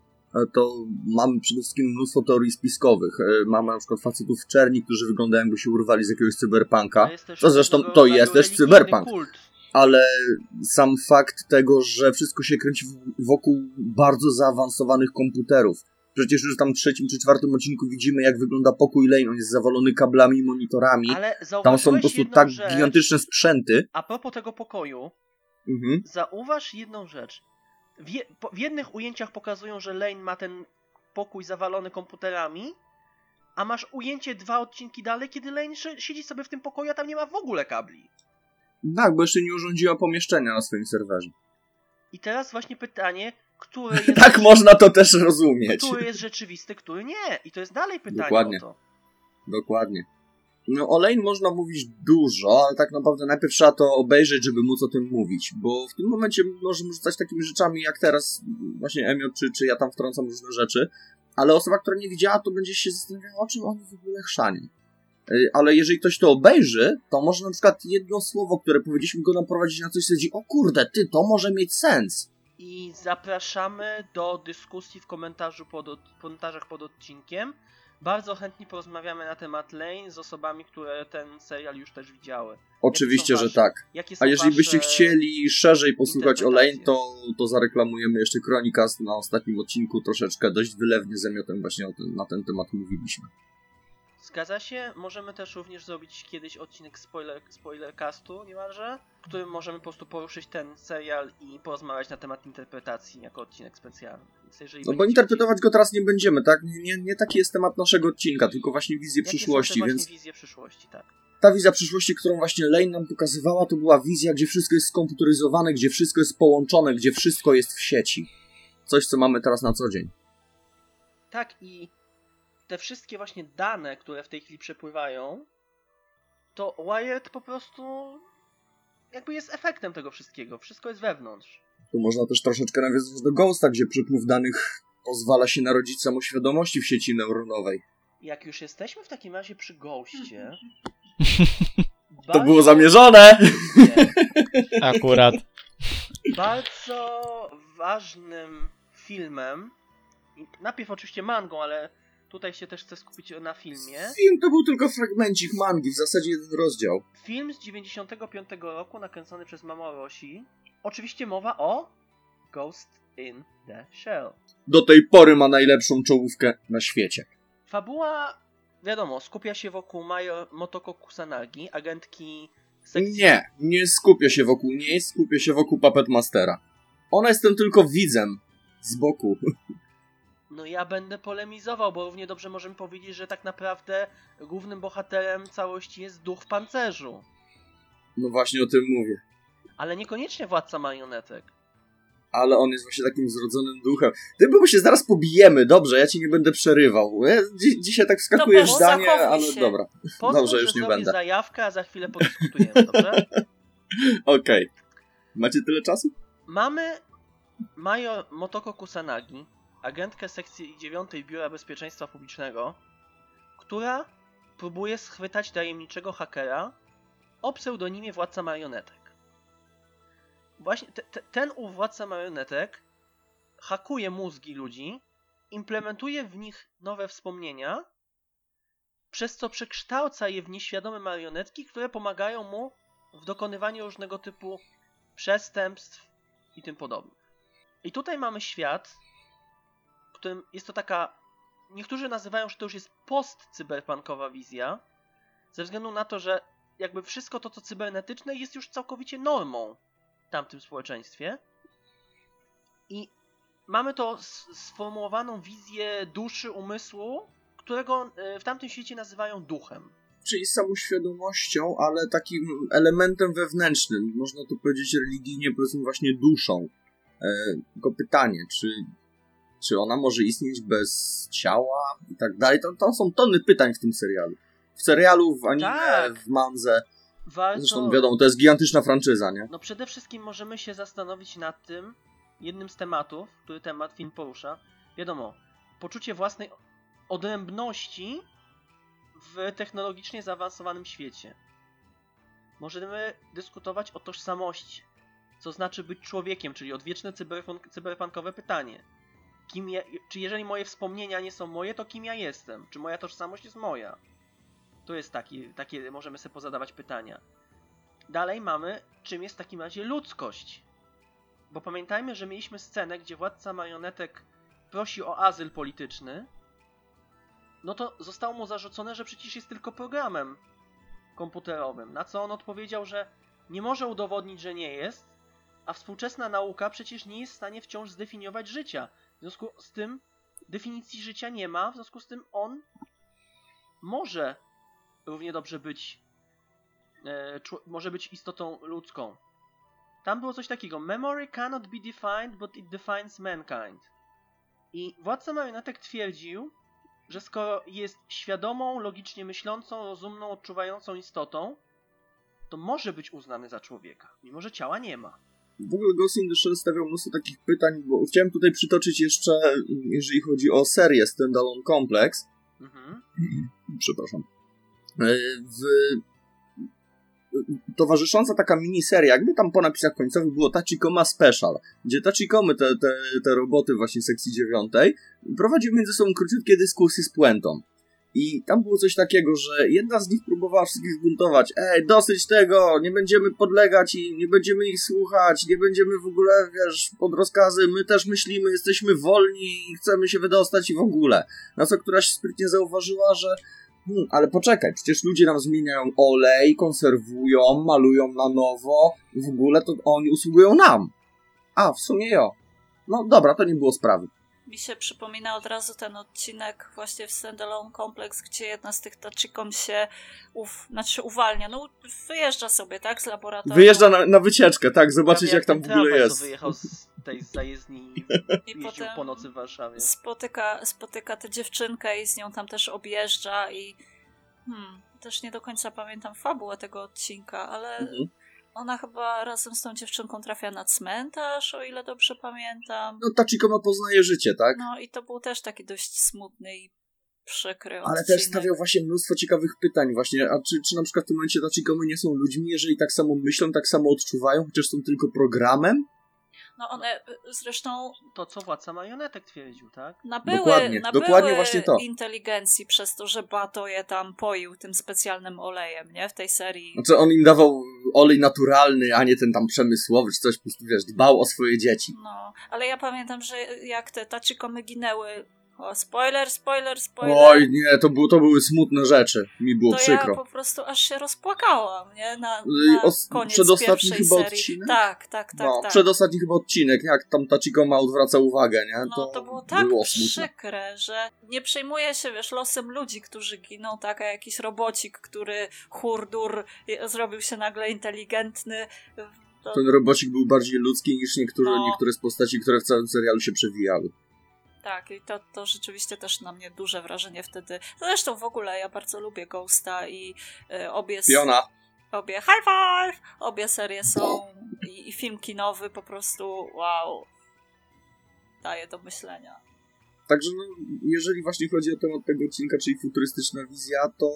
to mamy przede wszystkim mnóstwo teorii spiskowych. E, Mamy na przykład facetów w czerni, którzy wyglądają jakby się urwali z jakiegoś cyberpunka. to zresztą to jest też cyberpunk. Kult. ale sam fakt tego, że wszystko się kręci wokół bardzo zaawansowanych komputerów. Przecież już tam w trzecim czy czwartym odcinku widzimy, jak wygląda pokój Lane. On jest zawalony kablami i monitorami. Ale Tam są po prostu tak rzecz, gigantyczne sprzęty. A propos tego pokoju, Mhm. zauważ jedną rzecz. W, je, po, w jednych ujęciach pokazują, że Lane ma ten pokój zawalony komputerami, a masz ujęcie dwa odcinki dalej, kiedy Lane si- siedzi sobie w tym pokoju, a tam nie ma w ogóle kabli. Tak, bo jeszcze nie urządziła pomieszczenia na swoim serwerze. I teraz właśnie pytanie, który jest, Tak można to też rozumieć. który jest rzeczywisty, który nie. I to jest dalej pytanie Dokładnie. o to. Dokładnie. No o Lane można mówić dużo, ale tak naprawdę najpierw trzeba to obejrzeć, żeby móc o tym mówić, bo w tym momencie możemy rzucać takimi rzeczami jak teraz właśnie Emiot, czy, czy ja tam wtrącam różne rzeczy, ale osoba, która nie widziała, to będzie się zastanawiała, o czym oni w ogóle. Y, Ale jeżeli ktoś to obejrzy, to może na przykład jedno słowo, które powiedzieliśmy go naprowadzić na coś, stwierdzi, o kurde, ty, to może mieć sens. I zapraszamy do dyskusji w komentarzu pod, od- komentarzach pod odcinkiem. Bardzo chętnie porozmawiamy na temat Lane z osobami, które ten serial już też widziały. Oczywiście, że wasze- tak. A jeżeli byście chcieli szerzej posłuchać o Lane, to, to zareklamujemy jeszcze Chronicast na ostatnim odcinku, troszeczkę dość wylewnie z Emiotem właśnie o ten, na ten temat mówiliśmy. Zgadza się. Możemy też również zrobić kiedyś odcinek spoiler, spoilercastu niemalże, w którym możemy po prostu poruszyć ten serial i porozmawiać na temat interpretacji jako odcinek specjalny. No bo interpretować go teraz nie będziemy, tak? Nie, nie taki jest temat naszego odcinka, tylko właśnie wizję chcieli- jakie przyszłości, są te więc wizje przyszłości, tak. ta wizja przyszłości, którą właśnie Lane nam pokazywała, to była wizja, gdzie wszystko jest skomputeryzowane, gdzie wszystko jest połączone, gdzie wszystko jest w sieci. Coś, co mamy teraz na co dzień. Tak i te wszystkie właśnie dane, które w tej chwili przepływają, to Wired po prostu jakby jest efektem tego wszystkiego. Wszystko jest wewnątrz. Tu można też troszeczkę nawiązać do Ghosta, gdzie przepływ danych pozwala się narodzić samoświadomości w sieci neuronowej. Jak już jesteśmy w takim razie przy goście. To było zamierzone! Akurat. Bardzo ważnym filmem, najpierw oczywiście mangą, ale tutaj się też chcę skupić na filmie. Film to był tylko fragmencik mangi, w zasadzie jeden rozdział. Film z 95 roku nakręcony przez Mamoru Oshii. Oczywiście mowa o Ghost in the Shell. Do tej pory ma najlepszą czołówkę na świecie. Fabuła, wiadomo, skupia się wokół Major Motoko Kusanagi, agentki sekcji... Nie, nie skupia się wokół niej, skupia się wokół Puppet Mastera. Ona jestem tylko widzem z boku. No ja będę polemizował, bo równie dobrze możemy powiedzieć, że tak naprawdę głównym bohaterem całości jest duch w pancerzu. No właśnie o tym mówię. Ale niekoniecznie władca marionetek. Ale on jest właśnie takim zrodzonym duchem. Ty, bo się zaraz pobijemy, dobrze, ja ci nie będę przerywał. Ja dzi- dzisiaj tak wskakujesz zdanie, zachowuj ale się. dobra. Pozwól, Dobrze, już nie zrobię będę. zajawkę, a za chwilę podyskutujemy, dobrze? Okej. Macie tyle czasu? Mamy Major Motoko Kusanagi, agentkę sekcji 9 Biura Bezpieczeństwa Publicznego, która próbuje schwytać tajemniczego hakera o pseudonimie Władca Marionetek. Właśnie te, te, ten ów Władca Marionetek hakuje mózgi ludzi, implementuje w nich nowe wspomnienia, przez co przekształca je w nieświadome marionetki, które pomagają mu w dokonywaniu różnego typu przestępstw i tym podobnych. I tutaj mamy świat, którym jest to taka. Niektórzy nazywają, że to już jest post-cyberpunkowa wizja, ze względu na to, że jakby wszystko to, co cybernetyczne, jest już całkowicie normą w tamtym społeczeństwie. I mamy to sformułowaną wizję duszy, umysłu, którego e, w tamtym świecie nazywają duchem. Czyli samoświadomością, ale takim elementem wewnętrznym. Można to powiedzieć religijnie, powiedzmy właśnie duszą. E, tylko pytanie, czy, czy ona może istnieć bez ciała i tak dalej? To, są tony pytań w tym serialu. W serialu, w anime, Tak. w mandze. Warto... Zresztą wiadomo, to jest gigantyczna franczyza, nie? No przede wszystkim możemy się zastanowić nad tym, jednym z tematów, który temat film porusza. Wiadomo, poczucie własnej odrębności w technologicznie zaawansowanym świecie. Możemy dyskutować o tożsamości, co znaczy być człowiekiem, czyli odwieczne cyberpunk- cyberpunkowe pytanie. Kim ja, czy jeżeli moje wspomnienia nie są moje, to kim ja jestem? Czy moja tożsamość jest moja? To jest taki, takie, możemy sobie pozadawać pytania. Dalej mamy, czym jest w takim razie ludzkość. Bo pamiętajmy, że mieliśmy scenę, gdzie władca marionetek prosi o azyl polityczny. No to zostało mu zarzucone, że przecież jest tylko programem komputerowym. Na co on odpowiedział, że nie może udowodnić, że nie jest, a współczesna nauka przecież nie jest w stanie wciąż zdefiniować życia. W związku z tym definicji życia nie ma, w związku z tym on może równie dobrze być e, może być istotą ludzką. tam było coś takiego. Memory cannot be defined, but it defines mankind. I władca marionetek twierdził, że skoro jest świadomą, logicznie myślącą, rozumną, odczuwającą istotą, to może być uznany za człowieka, mimo że ciała nie ma. W ogóle Ghost in the Shell stawiał mnóstwo takich pytań, bo chciałem tutaj przytoczyć jeszcze, jeżeli chodzi o serię Standalone Complex, Mhm. przepraszam, E, w towarzysząca taka miniseria, jakby tam po napisach końcowych było Tachikoma Special, gdzie Tachikomy, te, te, te roboty właśnie sekcji dziewiątej, prowadziły między sobą króciutkie dyskusje z puentą. I tam było coś takiego, że jedna z nich próbowała wszystkich zbuntować. Ej, dosyć tego, nie będziemy podlegać i nie będziemy ich słuchać, nie będziemy w ogóle, wiesz, pod rozkazy, my też myślimy, jesteśmy wolni i chcemy się wydostać i w ogóle. Na co któraś sprytnie zauważyła, że Hmm, ale poczekaj, przecież ludzie nam zmieniają olej, konserwują, malują na nowo. W ogóle to oni usługują nam. A, w sumie jo. No dobra, to nie było sprawy. Mi się przypomina od razu ten odcinek właśnie w Standalone Complex, gdzie jedna z tych taczykom się uf, znaczy uwalnia. No wyjeżdża sobie, tak, z laboratorium. Wyjeżdża na, na wycieczkę, tak, zobaczyć Prawie jak tam w ogóle jest. co wyjechał z tej zajezdni i potem po nocy w Warszawie. spotyka, spotyka tę dziewczynkę i z nią tam też objeżdża i hmm, też nie do końca pamiętam fabułę tego odcinka, ale Mhm. Ona chyba razem z tą dziewczynką trafia na cmentarz, o ile dobrze pamiętam. No Tachikoma poznaje życie, tak? No i to był też taki dość smutny i przykry Ale odcinek. też stawiał właśnie mnóstwo ciekawych pytań właśnie, a czy, czy na przykład w tym momencie Tachikomy nie są ludźmi, jeżeli tak samo myślą, tak samo odczuwają, chociaż są tylko programem? No one zresztą To, co władca marionetek twierdził, tak? nabyły, Dokładnie, nabyły dokładnie właśnie to. inteligencji przez to, że Bato je tam poił tym specjalnym olejem, nie? W tej serii. Znaczy on im dawał olej naturalny, a nie ten tam przemysłowy, czy coś, po prostu wiesz, dbał o swoje dzieci. No, ale ja pamiętam, że jak te tachikomy ginęły. O, spoiler, spoiler, spoiler. Oj, nie, to, był, to były smutne rzeczy. Mi było to przykro. ja po prostu aż się rozpłakałam, nie? Na, na os- koniec przedostatni chyba serii. odcinek? Tak, tak, tak, no, tak. przedostatni chyba odcinek, jak tam Tachikoma odwraca uwagę, nie? No to było tak było smutne. przykre, że nie przejmuje się, wiesz, losem ludzi, którzy giną, tak, a jakiś robocik, który hurdur zrobił się nagle inteligentny. To, Ten robocik był bardziej ludzki niż niektóre, No. niektóre z postaci, które w całym serialu się przewijały. Tak, i to, to rzeczywiście też na mnie duże wrażenie wtedy. Zresztą w ogóle ja bardzo lubię Ghosta i y, obie... Fiona, Obie high five! Obie serie są i, i film kinowy po prostu wow. Daje do myślenia. Także no, jeżeli właśnie chodzi o temat tego odcinka, czyli futurystyczna wizja, to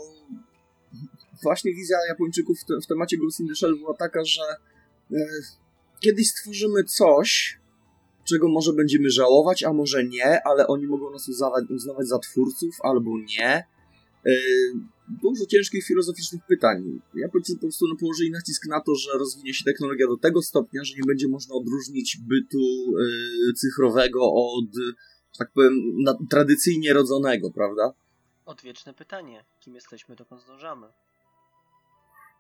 właśnie wizja Japończyków w, te, w temacie Ghost in the Shell była taka, że e, kiedyś stworzymy coś, czego może będziemy żałować, a może nie, ale oni mogą nas uznawać, uznawać za twórców, albo nie. E, dużo ciężkich filozoficznych pytań. Japończycy po prostu no, położyli nacisk na to, że rozwinie się technologia do tego stopnia, że nie będzie można odróżnić bytu e, cyfrowego od tak powiem, na, tradycyjnie rodzonego, prawda? Odwieczne pytanie. Kim jesteśmy, dokąd zdążamy?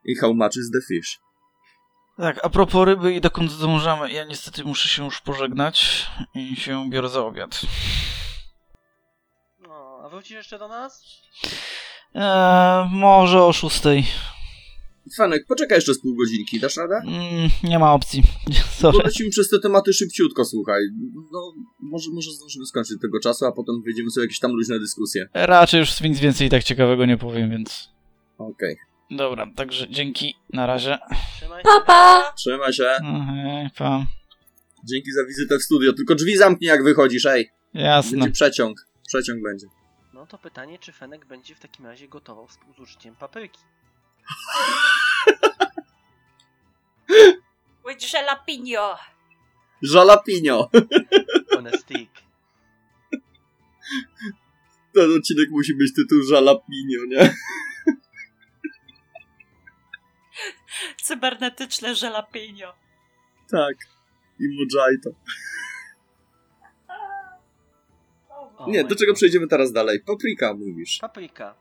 I how much is the fish? Tak, a propos ryby i dokąd zdążamy, ja niestety muszę się już pożegnać i się biorę za obiad. No, a wrócisz jeszcze do nas? Eee, może o szóstej. Fenek, poczekaj jeszcze z pół godzinki, dasz radę? Mm, nie ma opcji. Sorry. lecimy przez te tematy szybciutko, słuchaj. No, może, może zdążymy skończyć tego czasu, a potem wejdziemy sobie jakieś tam luźne dyskusje. Raczej już nic więcej tak ciekawego nie powiem, więc... Okej. Dobra, także dzięki, na razie. Trzymaj się. Papa! Trzymaj się. Hej, pa. Dzięki za wizytę w studio. Tylko drzwi zamknij, jak wychodzisz, ej. Jasne. Będzie przeciąg. Przeciąg będzie. No to pytanie, czy Fenek będzie w takim razie gotował z użyciem papryki? With jalapeno! Jalapino. On a stick. Ten odcinek musi być tytuł Jalapino, nie? Cybernetyczne jalapeno. Tak. I Mojito. O Nie, do czego God. przejdziemy teraz dalej? Paprika mówisz. Papryka.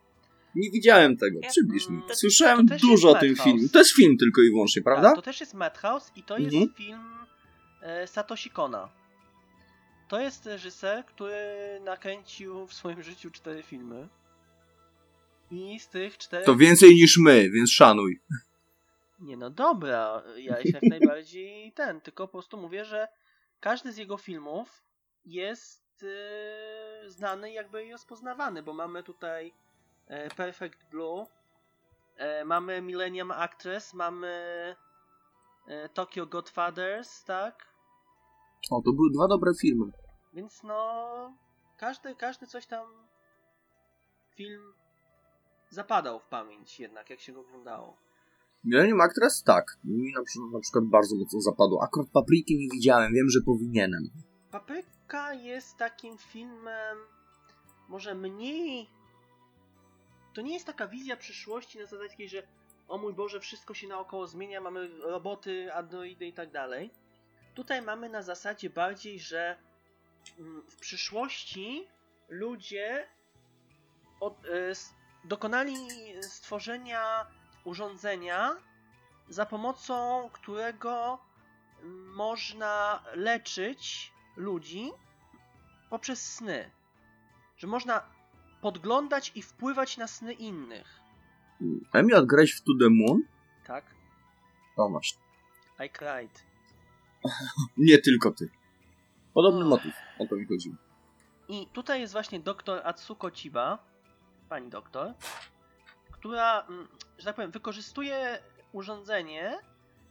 Nie widziałem tego, Ja- przybliż mi. to- Słyszałem to dużo o jest tym filmie. To jest film tylko i wyłącznie, prawda? Tak, to też jest Madhouse i to jest Mhm. film e, Satoshi Kona. To jest reżyser, który nakręcił w swoim życiu cztery filmy. I z tych czterech... To więcej niż my, więc szanuj. Nie no dobra, ja się jak najbardziej ten, tylko po prostu mówię, że każdy z jego filmów jest yy, znany jakby i rozpoznawany, bo mamy tutaj e, Perfect Blue, e, mamy Millennium Actress, mamy e, Tokyo Godfathers, tak? O, to były dwa dobre filmy. Więc no, każdy, każdy coś tam film zapadał w pamięć jednak, jak się go oglądało. Millennium Actress? Tak. Mi na na przykład bardzo mocno zapadło. Akurat Papriki nie widziałem, wiem, że powinienem. Papryka jest takim filmem może mniej... To nie jest taka wizja przyszłości na zasadzie takiej, że o mój Boże, wszystko się naokoło zmienia, mamy roboty, androidy i tak dalej. Tutaj mamy na zasadzie bardziej, że mm, w przyszłości ludzie od, e, dokonali stworzenia urządzenia, za pomocą którego można leczyć ludzi poprzez sny. Że można podglądać i wpływać na sny innych. Emi, odgrałeś w To The Moon? Tak? No masz. I cried. Nie tylko ty. Podobny motyw, o to mi chodziło. I tutaj jest właśnie doktor Atsuko Chiba, pani doktor, która, mm, że tak powiem, wykorzystuje urządzenie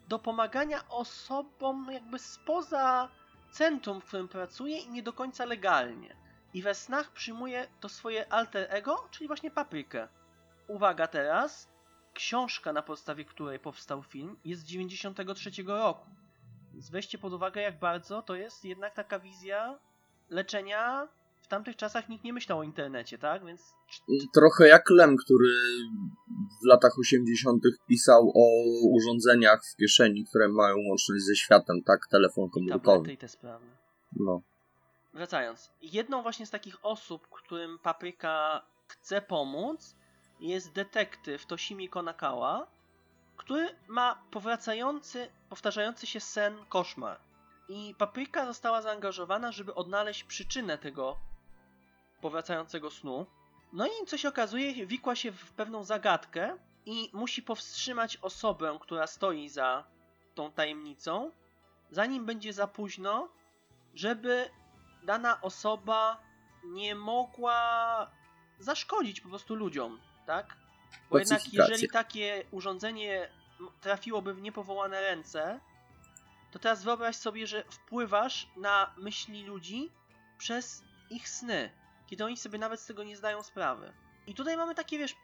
do pomagania osobom jakby spoza centrum, w którym pracuje i nie do końca legalnie. I we snach przyjmuje to swoje alter ego, czyli właśnie paprykę. Uwaga teraz, książka na podstawie której powstał film jest z 93 roku. Więc weźcie pod uwagę jak bardzo to jest jednak taka wizja leczenia w tamtych czasach nikt nie myślał o internecie, tak? Więc Trochę jak Lem, który w latach 80. pisał o urządzeniach w kieszeni, które mają łączność ze światem, tak? Telefon komórkowy. i te sprawy. No. Wracając. Jedną właśnie z takich osób, którym Papryka chce pomóc, jest detektyw Toshimi Konakawa, który ma powracający, powtarzający się sen koszmar. I Papryka została zaangażowana, żeby odnaleźć przyczynę tego powracającego snu. No i co się okazuje, wikła się w pewną zagadkę i musi powstrzymać osobę, która stoi za tą tajemnicą, zanim będzie za późno, żeby dana osoba nie mogła zaszkodzić po prostu ludziom, tak? Bo jednak jeżeli takie urządzenie trafiłoby w niepowołane ręce, to teraz wyobraź sobie, że wpływasz na myśli ludzi przez ich sny, kiedy oni sobie nawet z tego nie zdają sprawy. I tutaj mamy takie, wiesz,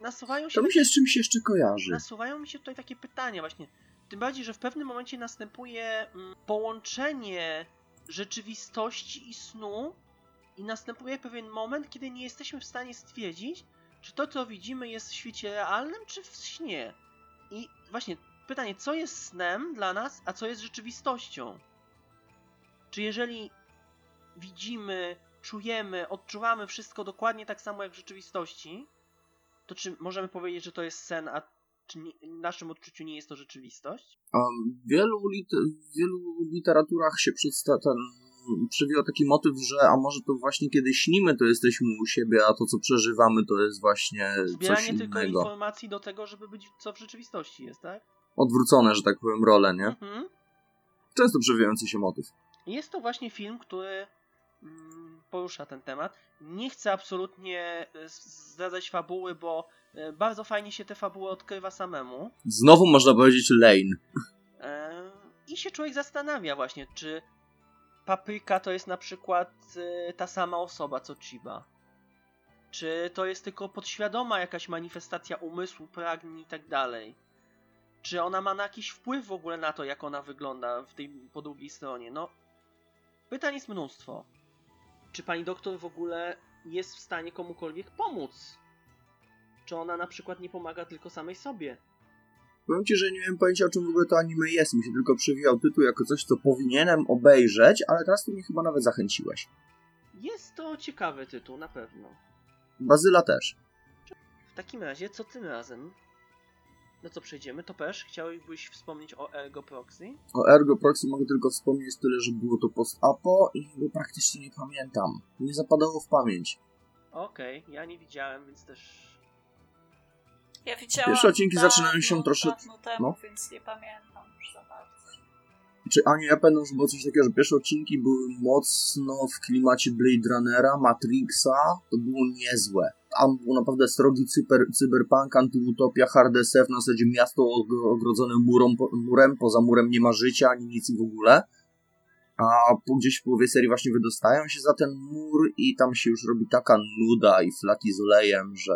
nasuwają się To mi takie się z czymś jeszcze kojarzy. nasuwają mi się tutaj takie pytania właśnie. Tym bardziej, że w pewnym momencie następuje mm, połączenie rzeczywistości i snu i następuje pewien moment, kiedy nie jesteśmy w stanie stwierdzić, czy to, co widzimy jest w świecie realnym, czy w śnie. I właśnie pytanie, co jest snem dla nas, a co jest rzeczywistością? Czy jeżeli widzimy, czujemy, odczuwamy wszystko dokładnie tak samo jak w rzeczywistości, to czy możemy powiedzieć, że to jest sen, a czy nie, w naszym odczuciu nie jest to rzeczywistość? Um, w, wielu lit- w wielu literaturach się przedstawia ten przewija taki motyw, że a może to właśnie kiedy śnimy, to jesteśmy u siebie, a to co przeżywamy, to jest właśnie coś Zbieranie tylko innego. informacji do tego, żeby być co w rzeczywistości jest, tak? Odwrócone, że tak powiem, role, nie? Mhm. Często przewijający się motyw. Jest to właśnie film, który mm, porusza ten temat. Nie chcę absolutnie e, zdradzać fabuły, bo e, bardzo fajnie się te fabuły odkrywa samemu. Znowu można powiedzieć Lane. E, I się człowiek zastanawia właśnie, czy Papryka to jest na przykład ta sama osoba co Chiba. Czy to jest tylko podświadoma jakaś manifestacja umysłu, pragnień i tak dalej. Czy ona ma na jakiś wpływ w ogóle na to, jak ona wygląda w tej po drugiej stronie? No, pytań jest mnóstwo. Czy pani doktor w ogóle jest w stanie komukolwiek pomóc? Czy ona na przykład nie pomaga tylko samej sobie? Powiem ci, że nie miałem pojęcia o czym w ogóle to anime jest. Mi się tylko przewijał tytuł jako coś, co powinienem obejrzeć, ale teraz tu mnie chyba nawet zachęciłeś. Jest to ciekawy tytuł, na pewno. Bazyla też. W takim razie, co tym razem? No co przejdziemy? To też chciałbyś wspomnieć o Ergo Proxy? O Ergo Proxy mogę tylko wspomnieć tyle, że było to post-apo i go praktycznie nie pamiętam. Nie zapadało w pamięć. Okej, ja nie widziałem, więc też... Ja widziałam Pierwsze odcinki dawno, zaczynają się trosze- dawno temu, no. więc nie pamiętam już za bardzo. Czy Aniu, ja pamiętam, że było coś takiego, że pierwsze odcinki były mocno w klimacie Blade Runnera, Matrixa, to było niezłe. Tam naprawdę srogi cyber, cyberpunk, antyutopia, hard SF, na zasadzie miasto og- ogrodzone murem, poza murem nie ma życia, ani nic w ogóle. A po, gdzieś w połowie serii właśnie wydostają się za ten mur i tam się już robi taka nuda i flaki z olejem, że...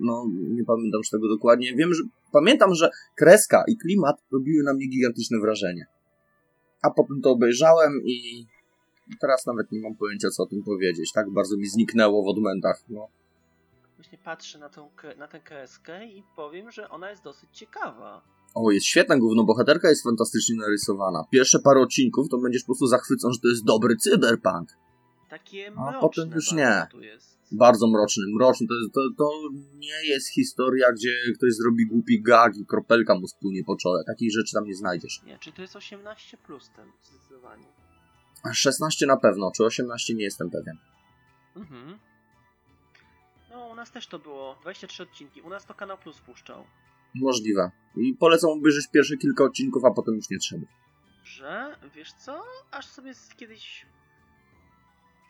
No, nie pamiętam już tego dokładnie. Wiem, że pamiętam, że kreska i klimat robiły na mnie gigantyczne wrażenie. A potem to obejrzałem i teraz nawet nie mam pojęcia, co o tym powiedzieć. Tak bardzo mi zniknęło w odmętach. No. Właśnie patrzę na, tą, na tę kreskę i powiem, że ona jest dosyć ciekawa. O, jest świetna głównobohaterka, jest fantastycznie narysowana. Pierwsze parę odcinków to będziesz po prostu zachwycony, że to jest dobry cyberpunk. Takie A mroczne potem już nie. Bardzo mroczny, mroczny. To, jest- to, to nie jest historia, gdzie ktoś zrobi głupi gag i kropelka mu spłynie po czole. Takich rzeczy tam nie znajdziesz. Nie, czy to jest 18 plus ten zdecydowanie. A 16 na pewno, czy 18 nie jestem pewien. Mhm. No, u nas też to było 23 odcinki. U nas to Kanał Plus puszczał. Możliwe. I polecam obejrzeć pierwsze kilka odcinków, a potem już nie trzeba. Że, wiesz co? Aż sobie kiedyś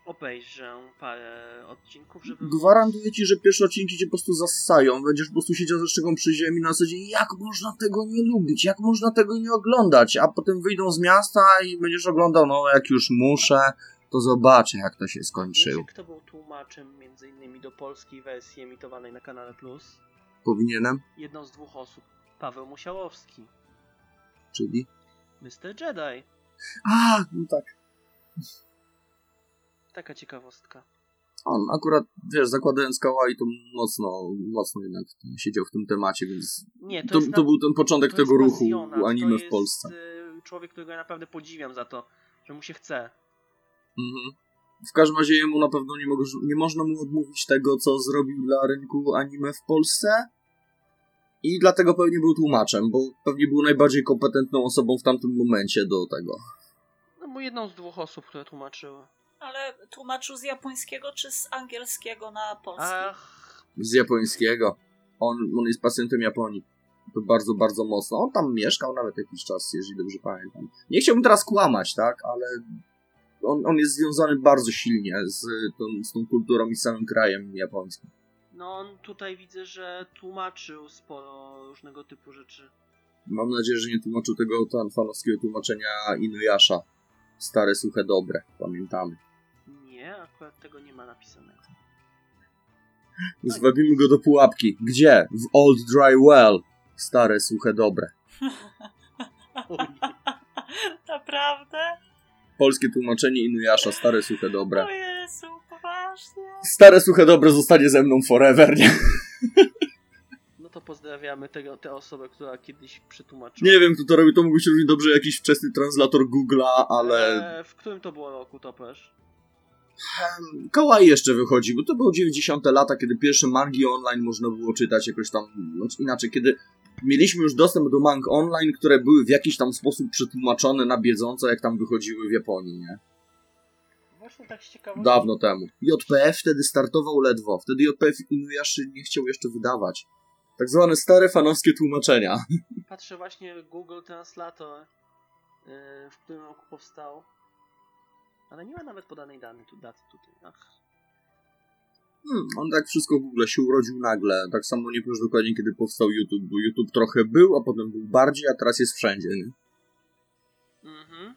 obejrzę parę odcinków, żeby... Gwarantuję ci, że pierwsze odcinki cię po prostu zassają. Będziesz po prostu siedział ze szczegą przy ziemi na zasadzie jak można tego nie lubić, jak można tego nie oglądać, a potem wyjdą z miasta i będziesz oglądał, no jak już muszę, to zobaczę jak to się skończyło. Wiecie, kto był tłumaczem między innymi do polskiej wersji emitowanej na Kanale Plus? Powinienem? Jedną z dwóch osób. Paweł Musiałowski. Czyli? Mr. Jedi. A, no tak. Taka ciekawostka. On akurat, wiesz, zakładając kawaii, to mocno, mocno jednak siedział w tym temacie, więc Nie, to, to, to na- był ten początek to tego ruchu anime w Polsce. y, człowiek, którego ja naprawdę podziwiam za to, że mu się chce. Mhm. W każdym razie jemu na pewno nie, mogę, nie można mu odmówić tego, co zrobił dla rynku anime w Polsce. I dlatego pewnie był tłumaczem, bo pewnie był najbardziej kompetentną osobą w tamtym momencie do tego. No, był jedną z dwóch osób, które tłumaczyły. Ale tłumaczył z japońskiego czy z angielskiego na polski? Ach, Z japońskiego. On, on jest pacjentem Japonii. To bardzo, bardzo mocno. On tam mieszkał nawet jakiś czas, jeżeli dobrze pamiętam. Nie chciałbym teraz kłamać, tak, ale on, on jest związany bardzo silnie z tą, z tą kulturą i z całym krajem japońskim. no on tutaj widzę, że tłumaczył sporo różnego typu rzeczy. Mam nadzieję, że nie tłumaczył tego fanowskiego tłumaczenia Inuyasha. Stare, suche, dobre. Pamiętamy. Nie, akurat tego nie ma napisanego. Zwabimy go do pułapki. Gdzie? W Old Dry Well. Stare, suche, dobre. Naprawdę? Polskie tłumaczenie Inuyasha. Stare, suche, dobre. O Jezu, poważnie? Stare, suche, dobre zostanie ze mną forever, nie? No to pozdrawiamy tego, tę osobę, która kiedyś przetłumaczyła. Nie wiem, kto to robi. To mógł być równie dobrze jakiś wczesny translator Google'a, ale... E, w którym to było roku, Topesz? Kawaii jeszcze wychodzi, bo to były 90. lata, kiedy pierwsze mangi online można było czytać jakoś tam, znaczy inaczej, kiedy mieliśmy już dostęp do mang online, które były w jakiś tam sposób przetłumaczone na bieżąco, jak tam wychodziły w Japonii, nie? Właśnie tak z ciekawości. Dawno temu. JPF wtedy startował ledwo. Wtedy JPF Inuyashi nie chciał jeszcze wydawać. Tak zwane stare fanowskie tłumaczenia. Patrzę właśnie Google Translator, e, w którym roku powstał. Ale nie ma nawet podanej danej tu, daty tutaj. Ach. Hmm, on tak wszystko w ogóle się urodził nagle. Tak samo nie wiesz dokładnie, kiedy powstał YouTube, bo YouTube trochę był, a potem był bardziej, a teraz jest wszędzie, nie? Mhm.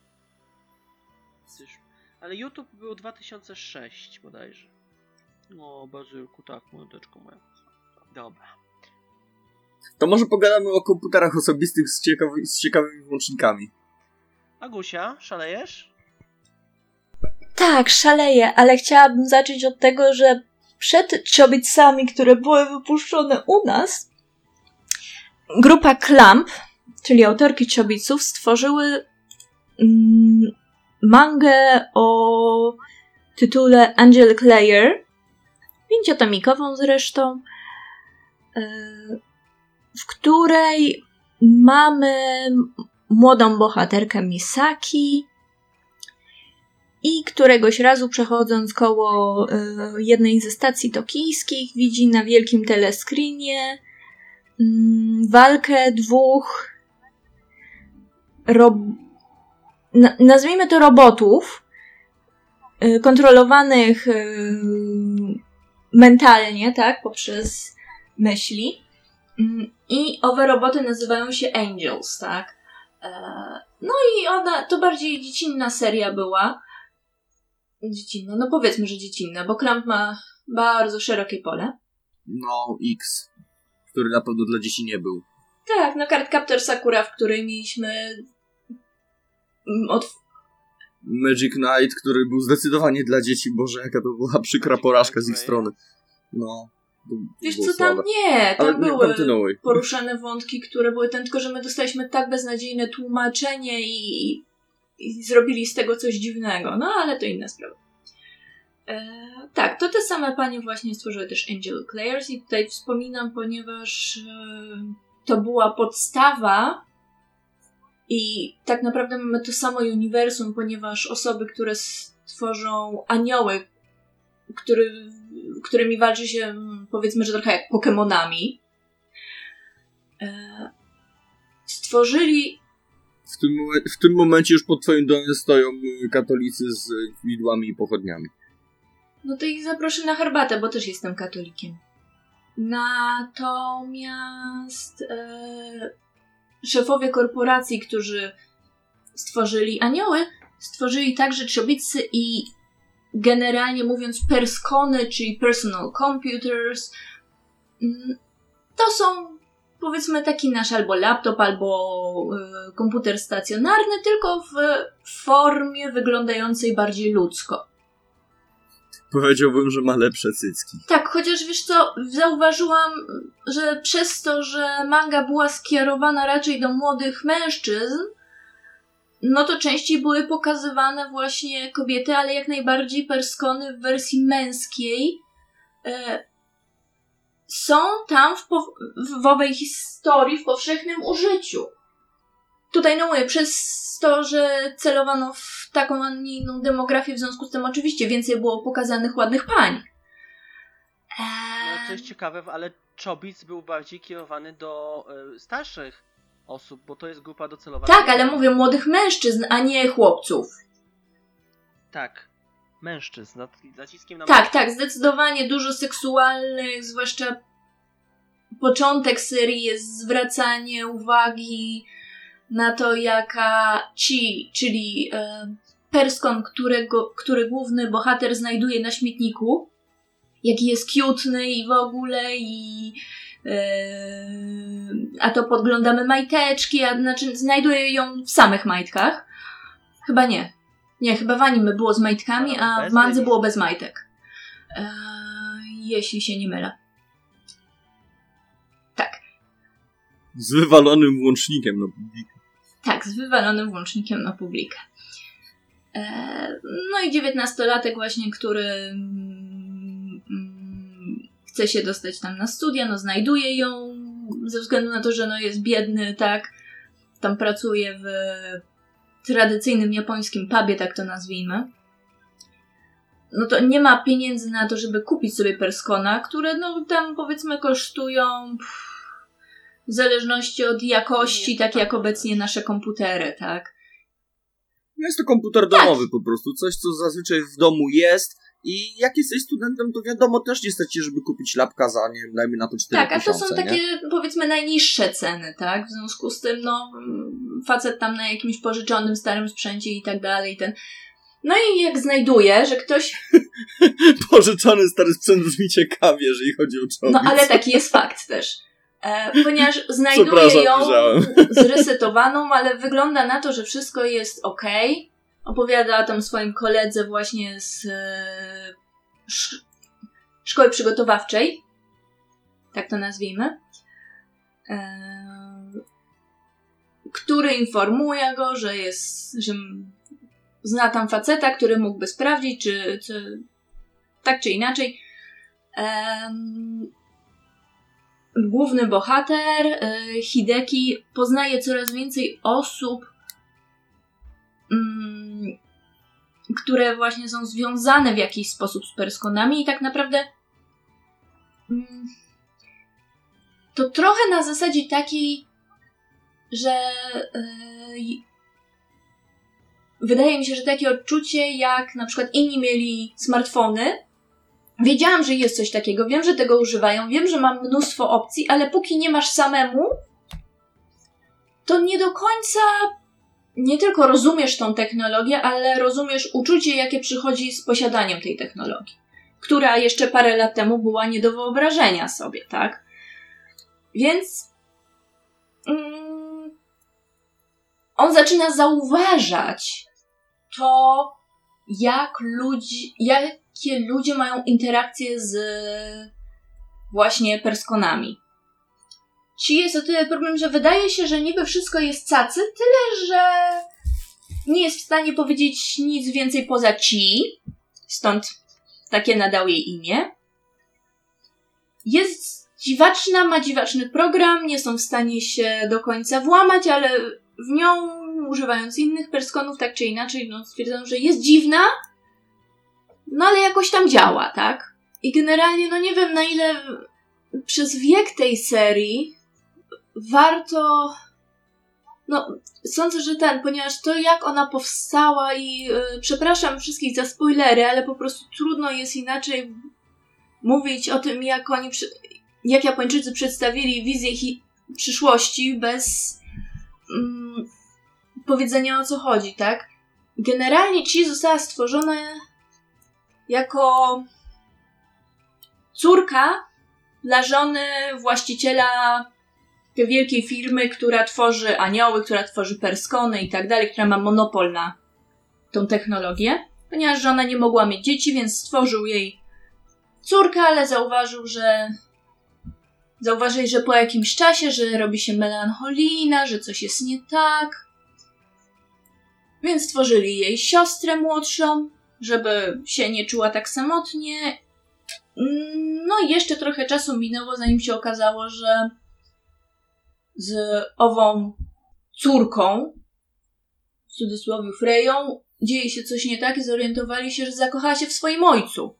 Ale YouTube był 2006 bodajże. O, Bazylku, tak, młodeczko moja. Dobra. To może pogadamy o komputerach osobistych z, ciekawy, z ciekawymi włącznikami. Agusia, szalejesz? Tak, szaleję, ale chciałabym zacząć od tego, że przed Chobitsami, które były wypuszczone u nas, grupa Clamp, czyli autorki Chobitsów, stworzyły mm, mangę o tytule Angelic Layer, pięciotomikową zresztą, e, w której mamy młodą bohaterkę Misaki, i któregoś razu przechodząc koło e, jednej ze stacji tokijskich widzi na wielkim telescreenie mm, walkę dwóch rob... na, nazwijmy to robotów e, kontrolowanych e, mentalnie, tak, poprzez myśli. Mm, I owe roboty nazywają się Angels, tak. No i ona, to bardziej dziecinna seria była. Dziecinna, no powiedzmy, że dziecinna, bo Clamp ma bardzo szerokie pole. No, X, który na pewno dla dzieci nie był. Tak, no Cardcaptor Sakura, w której mieliśmy od... Magic Knight, który był zdecydowanie dla dzieci. Boże, jaka to była przykra Magic porażka z ich strony. No. Wiesz co, tam nie, tam Ale były kontynuuj. poruszane wątki, które były ten, tylko że my dostaliśmy tak beznadziejne tłumaczenie i, i zrobili z tego coś dziwnego. No ale to inna sprawa. E, tak, to te same panie właśnie stworzyły też Angel Clairs i tutaj wspominam, ponieważ e, to była podstawa i tak naprawdę mamy to samo uniwersum, ponieważ osoby, które stworzą anioły, który, którymi walczy się mm, powiedzmy, że trochę jak Pokemonami, e, stworzyli W tym, w tym momencie już pod twoim domem stoją y, katolicy z y, widłami i pochodniami. No to ich zaproszę na herbatę, bo też jestem katolikiem. Natomiast e, szefowie korporacji, którzy stworzyli anioły, stworzyli także trzobicy i generalnie mówiąc perskony, czyli personal computers. Mm, To są powiedzmy taki nasz albo laptop, albo e, komputer stacjonarny, tylko w formie wyglądającej bardziej ludzko. Powiedziałbym, że ma lepsze cycki. Tak, chociaż wiesz co, zauważyłam, że przez to, że manga była skierowana raczej do młodych mężczyzn, no to częściej były pokazywane właśnie kobiety, ale jak najbardziej perskony w wersji męskiej e, są tam w, po, w owej historii w powszechnym użyciu. Tutaj, no mówię, przez to, że celowano w taką, a nie inną demografię, w związku z tym oczywiście więcej było pokazanych ładnych pań. No, co jest ciekawe, ale Chobits był bardziej kierowany do e, starszych osób, bo to jest grupa docelowa. tak, ale mówię młodych mężczyzn, a nie chłopców. Tak. Mężczyzn, nad- naciskiem na Tak, tak, zdecydowanie dużo seksualnych, zwłaszcza początek serii jest zwracanie uwagi na to, jaka ci, czyli e, Perskon, którego, który główny bohater znajduje na śmietniku, jaki jest cutny i w ogóle i e, a to podglądamy majteczki, a znaczy znajduje ją w samych majtkach. Chyba nie. Nie, chyba w anime było z majtkami, a w mandze było bez majtek. E, jeśli się nie mylę. Tak, Z wywalonym włącznikiem, no. tak, z wywalonym włącznikiem na publikę. E, no i dziewiętnastolatek właśnie, który mm, chce się dostać tam na studia, no znajduje ją ze względu na to, że no jest biedny, tak, tam pracuje w tradycyjnym japońskim pubie, tak to nazwijmy. No to nie ma pieniędzy na to, żeby kupić sobie perskona, które no tam powiedzmy kosztują pff, w zależności od jakości, Nie, tak tak, jak tak. obecnie nasze komputery, tak? Jest to komputer domowy po prostu, coś co zazwyczaj w domu jest i jak jesteś studentem, to wiadomo, też nie stać żeby kupić lapka za, nie wiem, dajmy na to 4 Tak, a to są nie? takie powiedzmy najniższe ceny, tak? W związku z tym, no, facet tam na jakimś pożyczonym starym sprzęcie i tak dalej, ten. No i jak znajduje, że ktoś. Pożyczony stary sprzęt brzmi ciekawie, jeżeli chodzi o czołgi. No ale taki jest fakt też. E, ponieważ znajduje Przepraszam, ją zresetowaną, ale wygląda na to, że wszystko jest ok. Opowiada tam swoim koledze właśnie z e, sz- szkoły przygotowawczej. Tak to nazwijmy. E, który informuje go, że jest, że zna tam faceta, który mógłby sprawdzić, czy, czy tak czy inaczej. Em, główny bohater, e, Hideki, poznaje coraz więcej osób, mm, które właśnie są związane w jakiś sposób z perskonami i tak naprawdę mm, to trochę na zasadzie takiej, że yy, wydaje mi się, że takie odczucie, jak na przykład inni mieli smartfony. Wiedziałam, że jest coś takiego, wiem, że tego używają, wiem, że mam mnóstwo opcji, ale póki nie masz samemu, to nie do końca nie tylko rozumiesz tą technologię, ale rozumiesz uczucie, jakie przychodzi z posiadaniem tej technologii, która jeszcze parę lat temu była nie do wyobrażenia sobie, tak? Więc mm, on zaczyna zauważać to, jak ludzi, jakie ludzie mają interakcje z właśnie perskonami. Ci jest o tyle problem, że wydaje się, że niby wszystko jest cacy, tyle że nie jest w stanie powiedzieć nic więcej poza ci, stąd takie nadał jej imię. Jest dziwaczna, ma dziwaczny program, nie są w stanie się do końca włamać, ale w nią, używając innych perskonów, tak czy inaczej, no, stwierdzono, że jest dziwna, no ale jakoś tam działa, tak? I generalnie, no nie wiem na ile przez wiek tej serii warto. No, sądzę, że ten, ponieważ to jak ona powstała i yy, przepraszam wszystkich za spoilery, ale po prostu trudno jest inaczej mówić o tym, jak oni, jak Japończycy przedstawili wizję hi- przyszłości bez mm, powiedzenia o co chodzi, tak? Generalnie Chi została stworzona jako córka dla żony właściciela tej wielkiej firmy, która tworzy anioły, która tworzy perskony i tak dalej, która ma monopol na tą technologię. Ponieważ żona nie mogła mieć dzieci, więc stworzył jej córkę, ale zauważył, że zauważyli, że po jakimś czasie, że robi się melancholijna, że coś jest nie tak. Więc stworzyli jej siostrę młodszą, żeby się nie czuła tak samotnie. No i jeszcze trochę czasu minęło, zanim się okazało, że z ową córką, w cudzysłowie Freją, dzieje się coś nie tak i zorientowali się, że zakochała się w swoim ojcu.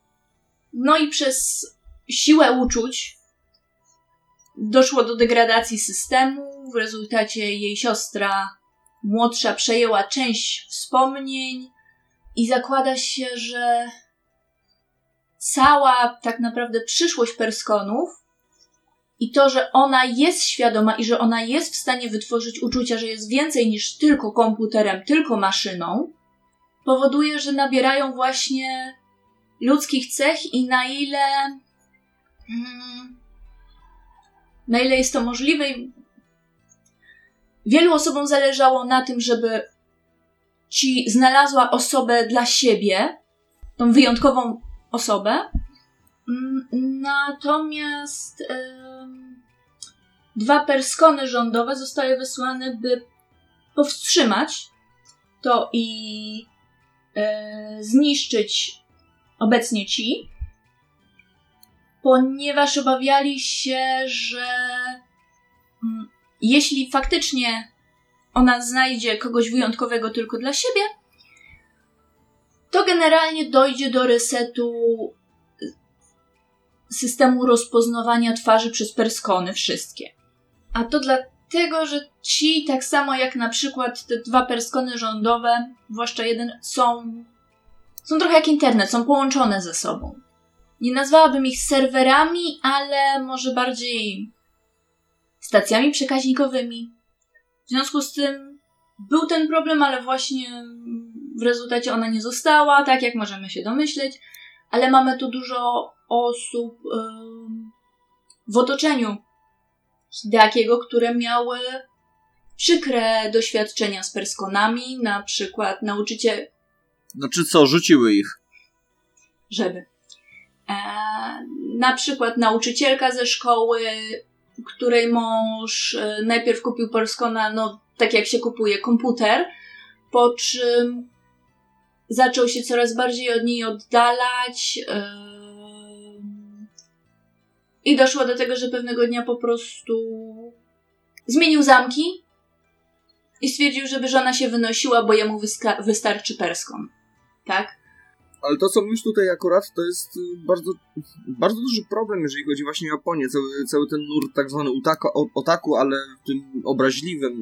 No i przez siłę uczuć doszło do degradacji systemu. W rezultacie jej siostra młodsza przejęła część wspomnień i zakłada się, że cała tak naprawdę przyszłość Perskonów i to, że ona jest świadoma i że ona jest w stanie wytworzyć uczucia, że jest więcej niż tylko komputerem, tylko maszyną, powoduje, że nabierają właśnie ludzkich cech i na ile. Mm, na ile jest to możliwe. Wielu osobom zależało na tym, żeby ci znalazła osobę dla siebie, tą wyjątkową osobę. Mm, Natomiast dwa perskony rządowe zostały wysłane, by powstrzymać to i e, zniszczyć obecnie ci, ponieważ obawiali się, że mm, jeśli faktycznie ona znajdzie kogoś wyjątkowego tylko dla siebie, to generalnie dojdzie do resetu systemu rozpoznawania twarzy przez perskony wszystkie. A to dlatego, że ci, tak samo jak na przykład te dwa perskony rządowe, zwłaszcza jeden, są, są trochę jak internet, są połączone ze sobą. Nie nazwałabym ich serwerami, ale może bardziej stacjami przekaźnikowymi. W związku z tym był ten problem, ale właśnie w rezultacie ona nie została, tak jak możemy się domyśleć, ale mamy tu dużo osób w otoczeniu Hideakiego, które miały przykre doświadczenia z perskonami, na przykład nauczyciel, Znaczy co, rzuciły ich. żeby. E, na przykład nauczycielka ze szkoły, której mąż e, najpierw kupił Perskona, no tak jak się kupuje komputer, po czym zaczął się coraz bardziej od niej oddalać. I doszło do tego, że pewnego dnia po prostu zmienił zamki i stwierdził, żeby żona się wynosiła, bo jemu wystarczy Perskon. tak? Ale to, co mówisz tutaj akurat, to jest y, bardzo, bardzo duży problem, jeżeli chodzi właśnie o Japonię. Cały, cały ten nurt tak zwany utaka, otaku, ale w tym obraźliwym,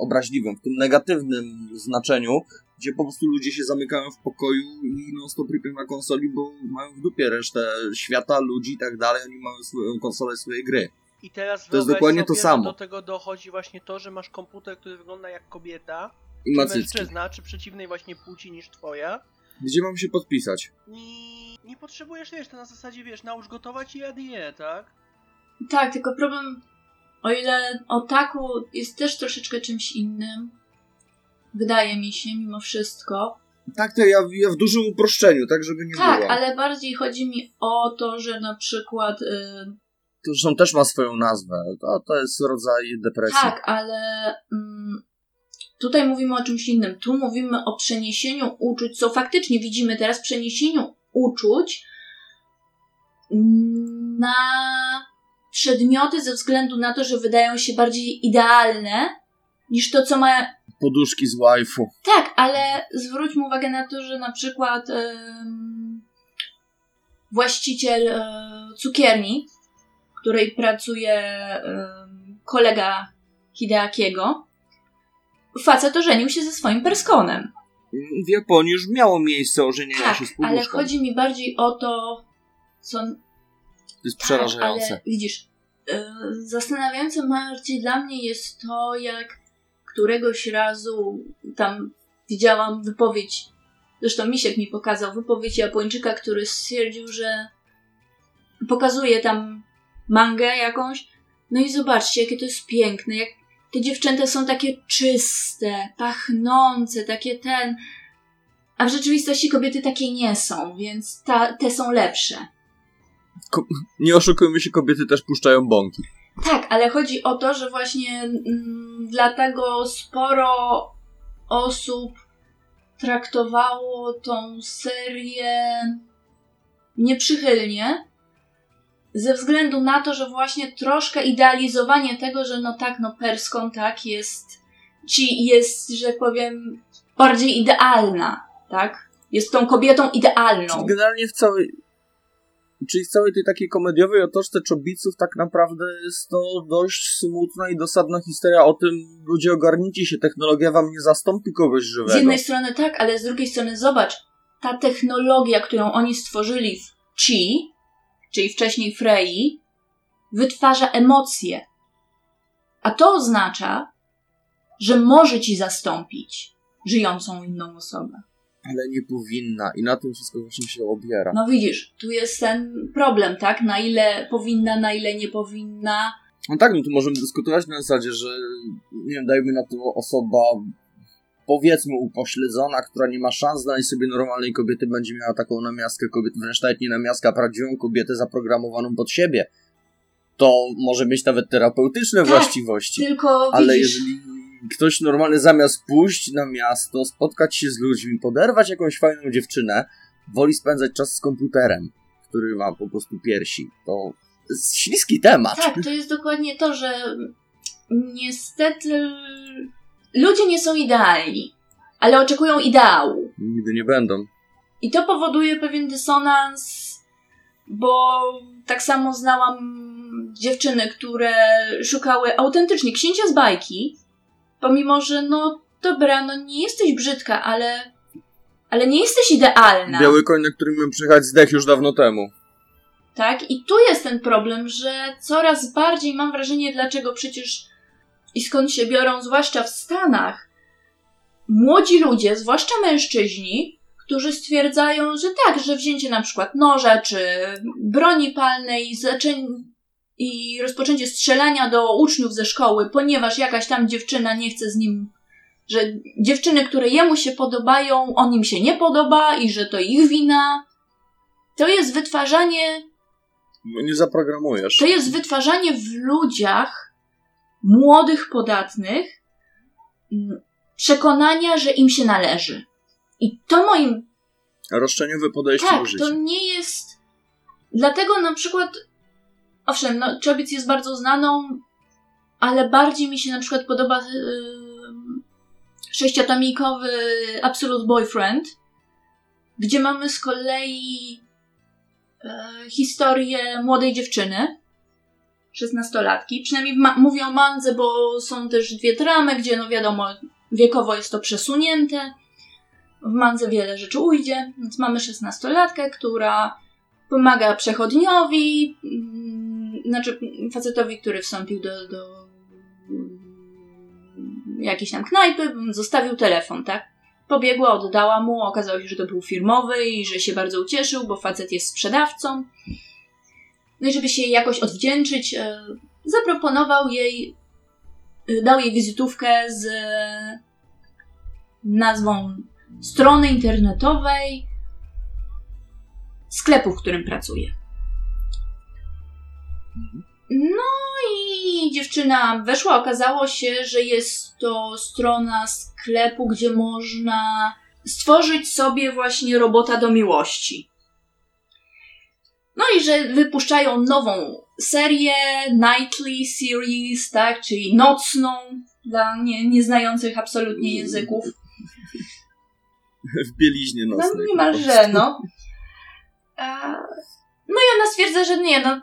obraźliwym, w tym negatywnym znaczeniu, gdzie po prostu ludzie się zamykają w pokoju i non stop rypią na konsoli, bo mają w dupie resztę świata, ludzi i tak dalej, oni mają swoją konsolę, swoje gry. I teraz To jest dokładnie to samo. do tego dochodzi właśnie to, że masz komputer, który wygląda jak kobieta, I czy mężczyzna, czy przeciwnej właśnie płci niż twoja. Gdzie mam się podpisać? I nie potrzebujesz, to na zasadzie, wiesz, naucz gotować i jad je, tak? Tak, tylko problem, o ile otaku jest też troszeczkę czymś innym, wydaje mi się, mimo wszystko. Tak, to ja, ja w dużym uproszczeniu, tak żeby nie Tak, było. ale bardziej chodzi mi o to, że na przykład. y, To zresztą też ma swoją nazwę. To, to jest rodzaj depresji. tak, ale mm, tutaj mówimy o czymś innym. Tu mówimy o przeniesieniu uczuć, co faktycznie widzimy teraz, przeniesieniu uczuć na przedmioty ze względu na to, że wydają się bardziej idealne niż to, co ma Poduszki z waifu. Tak, ale zwróćmy uwagę na to, że na przykład właściciel e, cukierni, w której pracuje kolega Hideakiego, facet ożenił się ze swoim perskonem. W Japonii już miało miejsce ożenienie Tak, się z ale poduszką. chodzi mi bardziej o to, co... To jest Tak, przerażające. ale widzisz, e, zastanawiające bardziej dla mnie jest to, jak któregoś razu tam widziałam wypowiedź, zresztą Misiek mi pokazał wypowiedź Japończyka, który stwierdził, że pokazuje tam mangę jakąś, no i zobaczcie, jakie to jest piękne, jak te dziewczęta są takie czyste, pachnące, takie ten, a w rzeczywistości kobiety takie nie są, więc ta, te są lepsze. Nie oszukujmy się, kobiety też puszczają bąki. Tak, ale chodzi o to, że właśnie mm, dlatego sporo osób traktowało tą serię nieprzychylnie, ze względu na to, że właśnie troszkę idealizowanie tego, że no tak, no Perską tak jest, ci jest, że tak powiem, bardziej idealna, tak? Jest tą kobietą idealną. Generalnie w całej... Czyli w całej tej takiej komediowej otoczce czobiców tak naprawdę jest to dość smutna i dosadna historia o tym, ludzie ogarnijcie się, technologia wam nie zastąpi kogoś żywego. Z jednej strony tak, ale z drugiej strony zobacz, ta technologia, którą oni stworzyli w Chi, czyli wcześniej Frei, wytwarza emocje. A to oznacza, że może ci zastąpić żyjącą inną osobę. Ale nie powinna i na tym wszystko właśnie się obiera. No widzisz, tu jest ten problem, tak? Na ile powinna, na ile nie powinna. No tak, no tu możemy dyskutować na zasadzie, że nie wiem, dajmy na to osoba powiedzmy upośledzona, która nie ma szans znaleźć sobie normalnej kobiety, będzie miała taką namiastkę kobiety, wręcz nawet nie namiastkę, a prawdziwą kobietę zaprogramowaną pod siebie. To może mieć nawet terapeutyczne Tak, właściwości. Tylko Ale widzisz, jeżeli ktoś normalny zamiast pójść na miasto, spotkać się z ludźmi, poderwać jakąś fajną dziewczynę, woli spędzać czas z komputerem, który ma po prostu piersi, to jest śliski temat. Tak, to jest dokładnie to, że niestety ludzie nie są idealni, ale oczekują ideału. Nigdy nie będą. I to powoduje pewien dysonans, bo tak samo znałam dziewczyny, które szukały autentycznie księcia z bajki, pomimo że no dobra, no nie jesteś brzydka, ale, ale nie jesteś idealna. Biały koń, na którym miałem przyjechać, zdech już dawno temu. Tak? I tu jest ten problem, że coraz bardziej mam wrażenie, dlaczego przecież i skąd się biorą, zwłaszcza w Stanach, młodzi ludzie, zwłaszcza mężczyźni, którzy stwierdzają, że tak, że wzięcie na przykład noża czy broni palnej zaczę- i rozpoczęcie strzelania do uczniów ze szkoły, ponieważ jakaś tam dziewczyna nie chce z nim, że dziewczyny, które jemu się podobają, on im się nie podoba i że to ich wina. To jest wytwarzanie No nie zaprogramujesz. to jest wytwarzanie w ludziach młodych, podatnych mm, przekonania, że im się należy. I to moim. Roszczeniowe podejście do Tak, życia. to nie jest. Dlatego na przykład. Owszem, no, jest bardzo znaną, ale bardziej mi się na przykład podoba yy, sześciotomikowy Absolute Boyfriend, gdzie mamy z kolei e, historię młodej dziewczyny, szesnastolatki. Przynajmniej ma- mówię o mandze, bo są też dwie dramy, gdzie no wiadomo, wiekowo jest to przesunięte. W mandze wiele rzeczy ujdzie, więc mamy szesnastolatkę, która pomaga przechodniowi, mm, znaczy facetowi, który wstąpił do, do mm, jakiejś tam knajpy, zostawił telefon, tak? Pobiegła, oddała mu, okazało się, że to był firmowy i że się bardzo ucieszył, bo facet jest sprzedawcą. No i żeby się jej jakoś odwdzięczyć, e, zaproponował jej, e, dał jej wizytówkę z nazwą strony internetowej sklepu, w którym pracuje. No i dziewczyna weszła, okazało się, że jest to strona sklepu, gdzie można stworzyć sobie właśnie robota do miłości. No i że wypuszczają nową serię, nightly series, tak, czyli nocną, dla nie, nieznających absolutnie języków. W bieliźnie No nocnej. niemalże, no. No i ona stwierdza, że nie, no.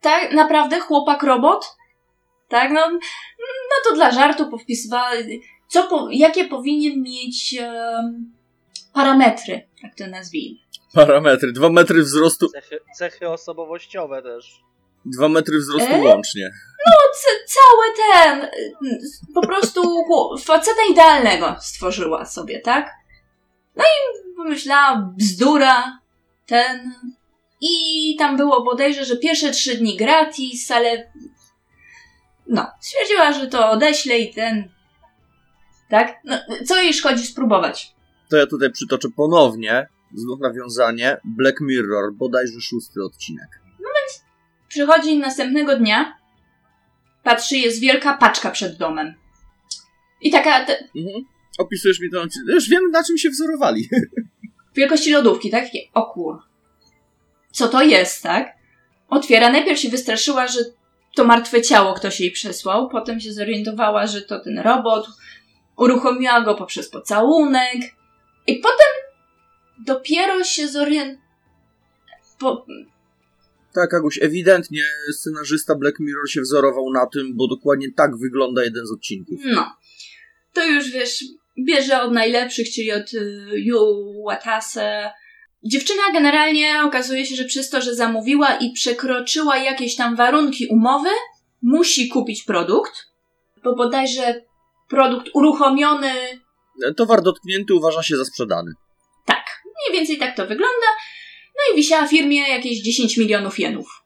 Tak, naprawdę chłopak robot? Tak, no. No to dla żartu powpisywała. Co po, jakie powinien mieć em, parametry, tak to nazwijmy. Parametry. Dwa metry wzrostu. Cechy, cechy osobowościowe też. Dwa metry wzrostu E? łącznie. C- cały ten. Po prostu faceta idealnego stworzyła sobie, tak? No i pomyślała, bzdura, ten. I tam było bodajże, że pierwsze trzy dni gratis, ale. No, stwierdziła, że to odeślę i ten. Tak? No, co jej szkodzi spróbować? To ja tutaj przytoczę ponownie. Znów nawiązanie. Black Mirror, bodajże szósty odcinek. Przychodzi następnego dnia, patrzy, jest wielka paczka przed domem. I taka, te, Mhm. Opisujesz mi to. Już wiem, na czym się wzorowali. wielkości lodówki, tak? O kur. Co to jest, tak? Otwiera, najpierw się wystraszyła, że to martwe ciało ktoś jej przesłał, potem się zorientowała, że to ten robot, uruchomiła go poprzez pocałunek i potem dopiero się zorientowała, po, Tak, Aguś, ewidentnie scenarzysta Black Mirror się wzorował na tym, bo dokładnie tak wygląda jeden z odcinków. no, to już wiesz, bierze od najlepszych, czyli od y, Yu Watase. Dziewczyna generalnie okazuje się, że przez to, że zamówiła i przekroczyła jakieś tam warunki umowy, musi kupić produkt, bo bodajże produkt uruchomiony, Towar dotknięty uważa się za sprzedany. tak, mniej więcej tak to wygląda. No i wisiała firmie jakieś 10 milionów jenów.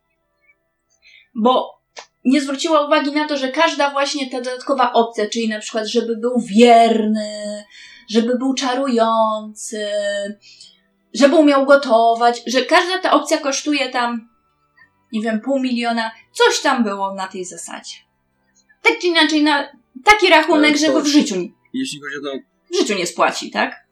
Bo nie zwróciła uwagi na to, że każda właśnie ta dodatkowa opcja, czyli na przykład, żeby był wierny, żeby był czarujący, żeby umiał gotować, że każda ta opcja kosztuje tam, nie wiem, pół miliona, coś tam było na tej zasadzie. Tak czy inaczej, na taki rachunek, że go w życiu, Jeśli chodzi o to, w życiu nie spłaci, tak?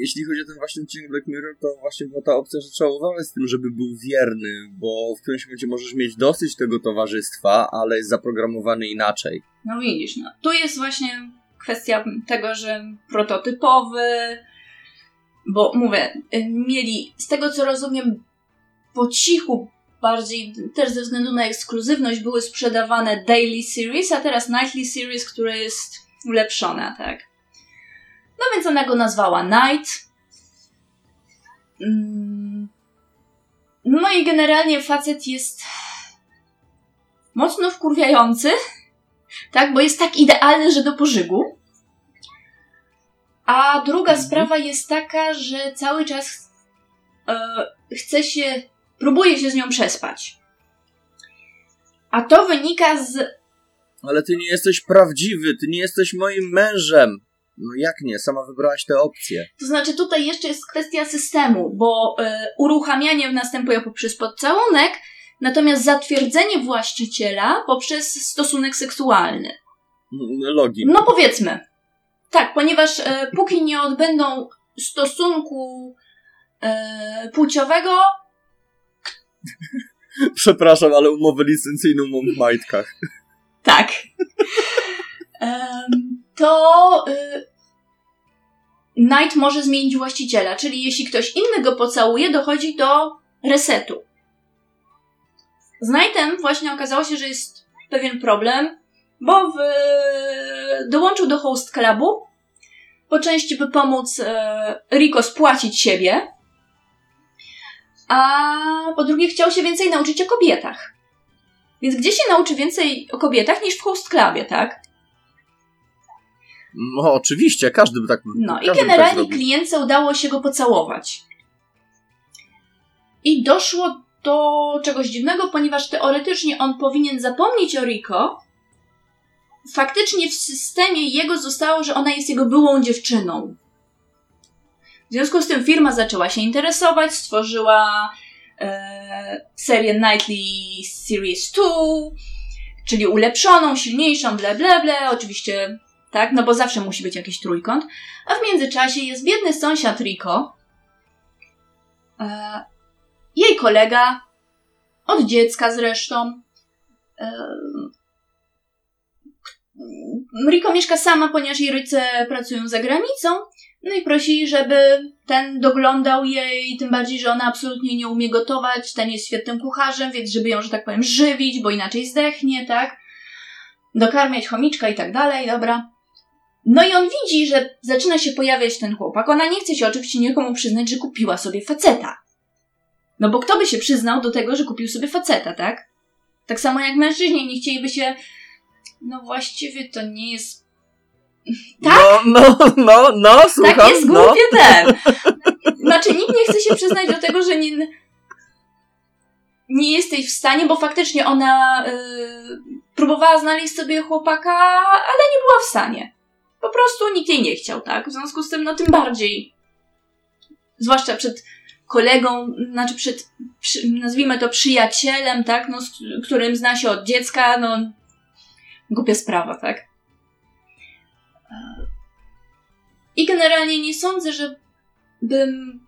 jeśli chodzi o ten właśnie odcinek Black Mirror, to właśnie była ta opcja, że trzeba uważać z tym, żeby był wierny, bo w którymś momencie możesz mieć dosyć tego towarzystwa, ale jest zaprogramowany inaczej. No widzisz, no. Tu jest właśnie kwestia tego, że prototypowy, bo mówię, y, mieli, z tego co rozumiem, po cichu bardziej, też ze względu na ekskluzywność, były sprzedawane daily series, a teraz nightly series, które jest ulepszona, tak? No więc ona go nazwała Night. Mm. No i generalnie facet jest mocno wkurwiający, tak, bo jest tak idealny, że do pożygu. A druga Mhm. sprawa jest taka, że cały czas e, chce się, próbuje się z nią przespać. A to wynika z. Ale ty nie jesteś prawdziwy, ty nie jesteś moim mężem. No jak nie? Sama wybrałaś tę opcję. To znaczy, tutaj jeszcze jest kwestia systemu, bo e, uruchamianie następuje poprzez podcałunek, natomiast zatwierdzenie właściciela poprzez stosunek seksualny. Mm, Login. No powiedzmy. Tak, ponieważ e, póki nie odbędą stosunku e, płciowego, Przepraszam, ale umowę licencyjną mam w majtkach. tak. To y, Knight może zmienić właściciela, czyli jeśli ktoś inny go pocałuje, dochodzi do resetu. Z Knightem właśnie okazało się, że jest pewien problem, bo w... dołączył do host clubu, po części by pomóc e, Rico spłacić siebie, a po drugie chciał się więcej nauczyć o kobietach. Więc gdzie się nauczy więcej o kobietach niż w host clubie, tak? No oczywiście, każdy by tak No i tak generalnie zrobił. klientce udało się go pocałować. I doszło do czegoś dziwnego, ponieważ teoretycznie on powinien zapomnieć o Rico. Faktycznie w systemie jego zostało, że ona jest jego byłą dziewczyną. W związku z tym firma zaczęła się interesować, stworzyła e, serię Nightly Series 2, czyli ulepszoną, silniejszą, ble, ble, ble. Oczywiście tak? No bo zawsze musi być jakiś trójkąt. A w międzyczasie jest biedny sąsiad Rico, e, jej kolega, od dziecka zresztą. E, Rico mieszka sama, ponieważ jej rodzice pracują za granicą, no i prosi, żeby ten doglądał jej, tym bardziej, że ona absolutnie nie umie gotować, ten jest świetnym kucharzem, więc żeby ją, że tak powiem, żywić, bo inaczej zdechnie, tak? Dokarmiać chomiczka i tak dalej, dobra. No i on widzi, że zaczyna się pojawiać ten chłopak. Ona nie chce się oczywiście nikomu przyznać, że kupiła sobie faceta. No bo kto by się przyznał do tego, że kupił sobie faceta, tak? Tak samo jak mężczyźni nie chcieliby się. No właściwie to nie jest. Tak? No, no, no, no, słucham. tak jest no. głupie ten. Znaczy nikt nie chce się przyznać do tego, że nie. Nie jesteś w stanie, bo faktycznie ona yy, próbowała znaleźć sobie chłopaka, ale nie była w stanie. Po prostu nikt jej nie chciał, tak? W związku z tym, no tym bardziej. Zwłaszcza przed kolegą, znaczy przed, przy, nazwijmy to przyjacielem, tak? No, z którym zna się od dziecka, no. Głupia sprawa, tak? I generalnie nie sądzę, że bym.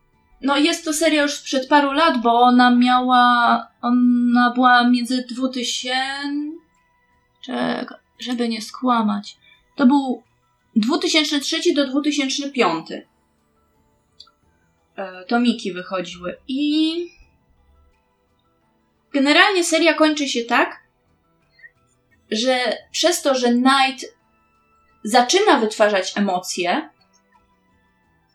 No, jest to seria już sprzed paru lat, bo ona miała. Ona była między 2000. Czekaj, żeby nie skłamać. To był 2003 do 2005. E, Tomiki wychodziły. I. Generalnie seria kończy się tak, że przez to, że Knight zaczyna wytwarzać emocje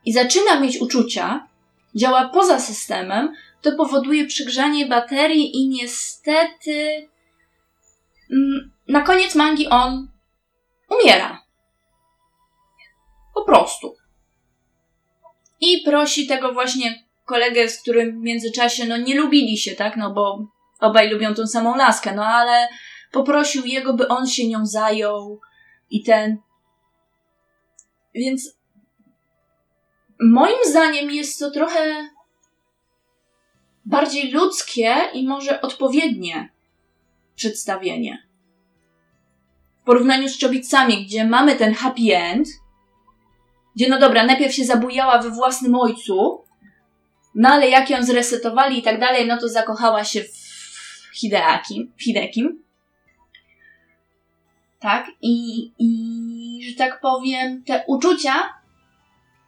i zaczyna mieć uczucia, działa poza systemem, to powoduje przygrzanie baterii i niestety mm, na koniec mangi on umiera. Po prostu. I prosi tego właśnie kolegę, z którym w międzyczasie no nie lubili się, tak? No bo obaj lubią tą samą laskę, no ale poprosił jego, by on się nią zajął i ten. Więc moim zdaniem jest to trochę bardziej ludzkie i może odpowiednie przedstawienie. W porównaniu z Czobicami, gdzie mamy ten happy end, gdzie no dobra, najpierw się zabujała we własnym ojcu, no ale jak ją zresetowali i tak dalej, no to zakochała się w Hideakim, Hidekim. Tak? I, I, że tak powiem, te uczucia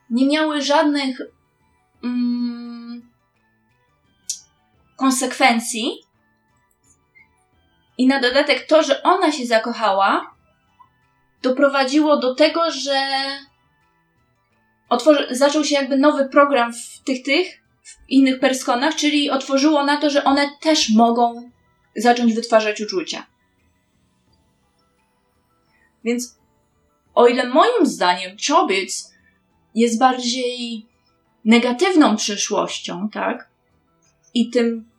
nie miały żadnych mm, konsekwencji. I na dodatek to, że ona się zakochała, doprowadziło do tego, że otworzy- zaczął się jakby nowy program w tych, tych, w innych perskonach, czyli otworzyło na to, że one też mogą zacząć wytwarzać uczucia. Więc o ile moim zdaniem Chobits jest bardziej negatywną przyszłością, tak? I tym,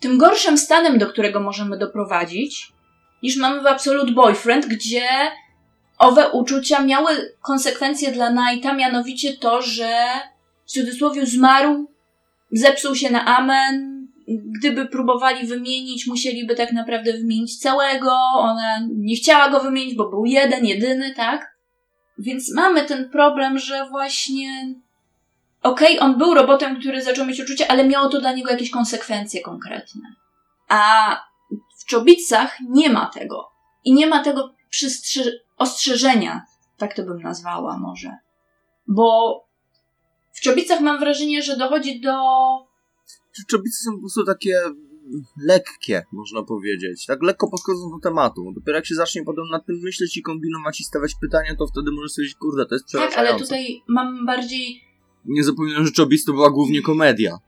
tym gorszym stanem, do którego możemy doprowadzić, niż mamy w Absolute Boyfriend, gdzie owe uczucia miały konsekwencje dla Knighta, mianowicie to, że w cudzysłowie zmarł, zepsuł się na amen. Gdyby próbowali wymienić, musieliby tak naprawdę wymienić całego. Ona nie chciała go wymienić, bo był jeden, jedyny, tak? Więc mamy ten problem, że właśnie. Okej, on był robotem, który zaczął mieć uczucia, ale miało to dla niego jakieś konsekwencje konkretne. A w Czobicach nie ma tego. I nie ma tego przystrze- ostrzeżenia, tak to bym nazwała może. Bo W Czobicach mam wrażenie, że dochodzi do... Czobice są po prostu takie lekkie, można powiedzieć. Tak lekko podchodzą do tematu. Dopiero jak się zacznie potem nad tym myśleć i kombinować i stawiać pytania, to wtedy może sobie kurde, to jest Tak, ale przerażające. tutaj mam bardziej... Nie zapominam, że Czobis to była głównie komedia.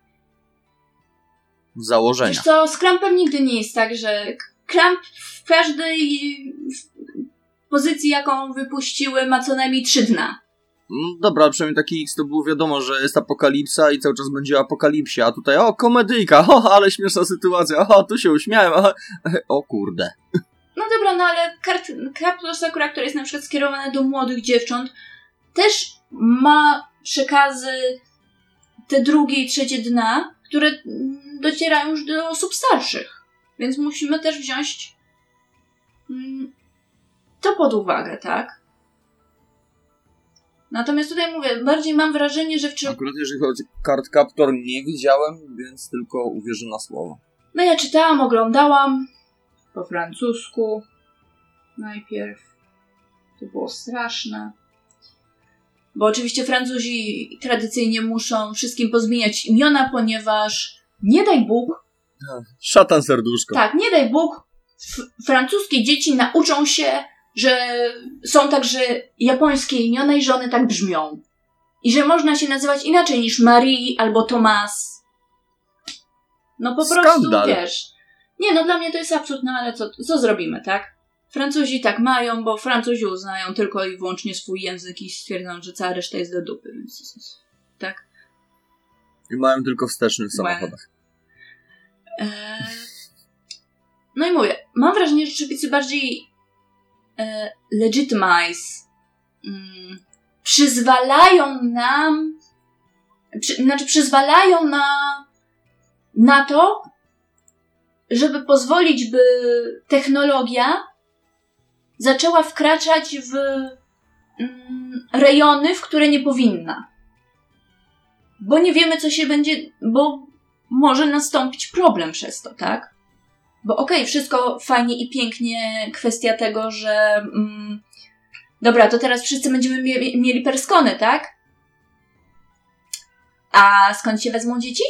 Założenia. Wiesz co, z Krampem nigdy nie jest tak, że Kramp w każdej pozycji, jaką wypuściły, ma co najmniej trzy dna. No dobra, przynajmniej taki X to było wiadomo, że jest apokalipsa i cały czas będzie o apokalipsie, a tutaj o, komedyjka, o, ale śmieszna sytuacja, o, tu się uśmiałem, o, o kurde. No dobra, no ale Kramp Sakura, który jest na przykład skierowany do młodych dziewcząt, też ma przekazy te drugie i trzecie dna, które mm, docierają już do osób starszych. Więc musimy też wziąć mm, to pod uwagę, tak? Natomiast tutaj mówię, bardziej mam wrażenie, że w czy... Akurat jeżeli chodzi o Card Captor nie widziałem, więc tylko uwierzę na słowo. No ja czytałam, oglądałam po francusku najpierw. To było straszne. Bo oczywiście Francuzi tradycyjnie muszą wszystkim pozmieniać imiona, ponieważ nie daj Bóg, Szatan serduszko. tak, nie daj Bóg, francuskie dzieci nauczą się, że są także japońskie imiona i że one tak brzmią. I że można się nazywać inaczej niż Marie albo Thomas. No po prostu, Skandal. wiesz. Nie, no dla mnie to jest absurd, no ale co, co zrobimy, tak? Francuzi tak mają, bo Francuzi uznają tylko i wyłącznie swój język i stwierdzą, że cała reszta jest do dupy, więc... Tak. I mają tylko wsteczny w samochodach. Eee, No i mówię, mam wrażenie, że Czybicy bardziej legitimize, mm, przyzwalają nam, przy, znaczy przyzwalają na, na to, żeby pozwolić, by technologia zaczęła wkraczać w mm, rejony, w które nie powinna. Bo nie wiemy, co się będzie, bo może nastąpić problem przez to, tak? Bo okej, wszystko fajnie i pięknie, kwestia tego, że mm, dobra, to teraz wszyscy będziemy mie- mieli perskony, tak? A skąd się wezmą dzieci?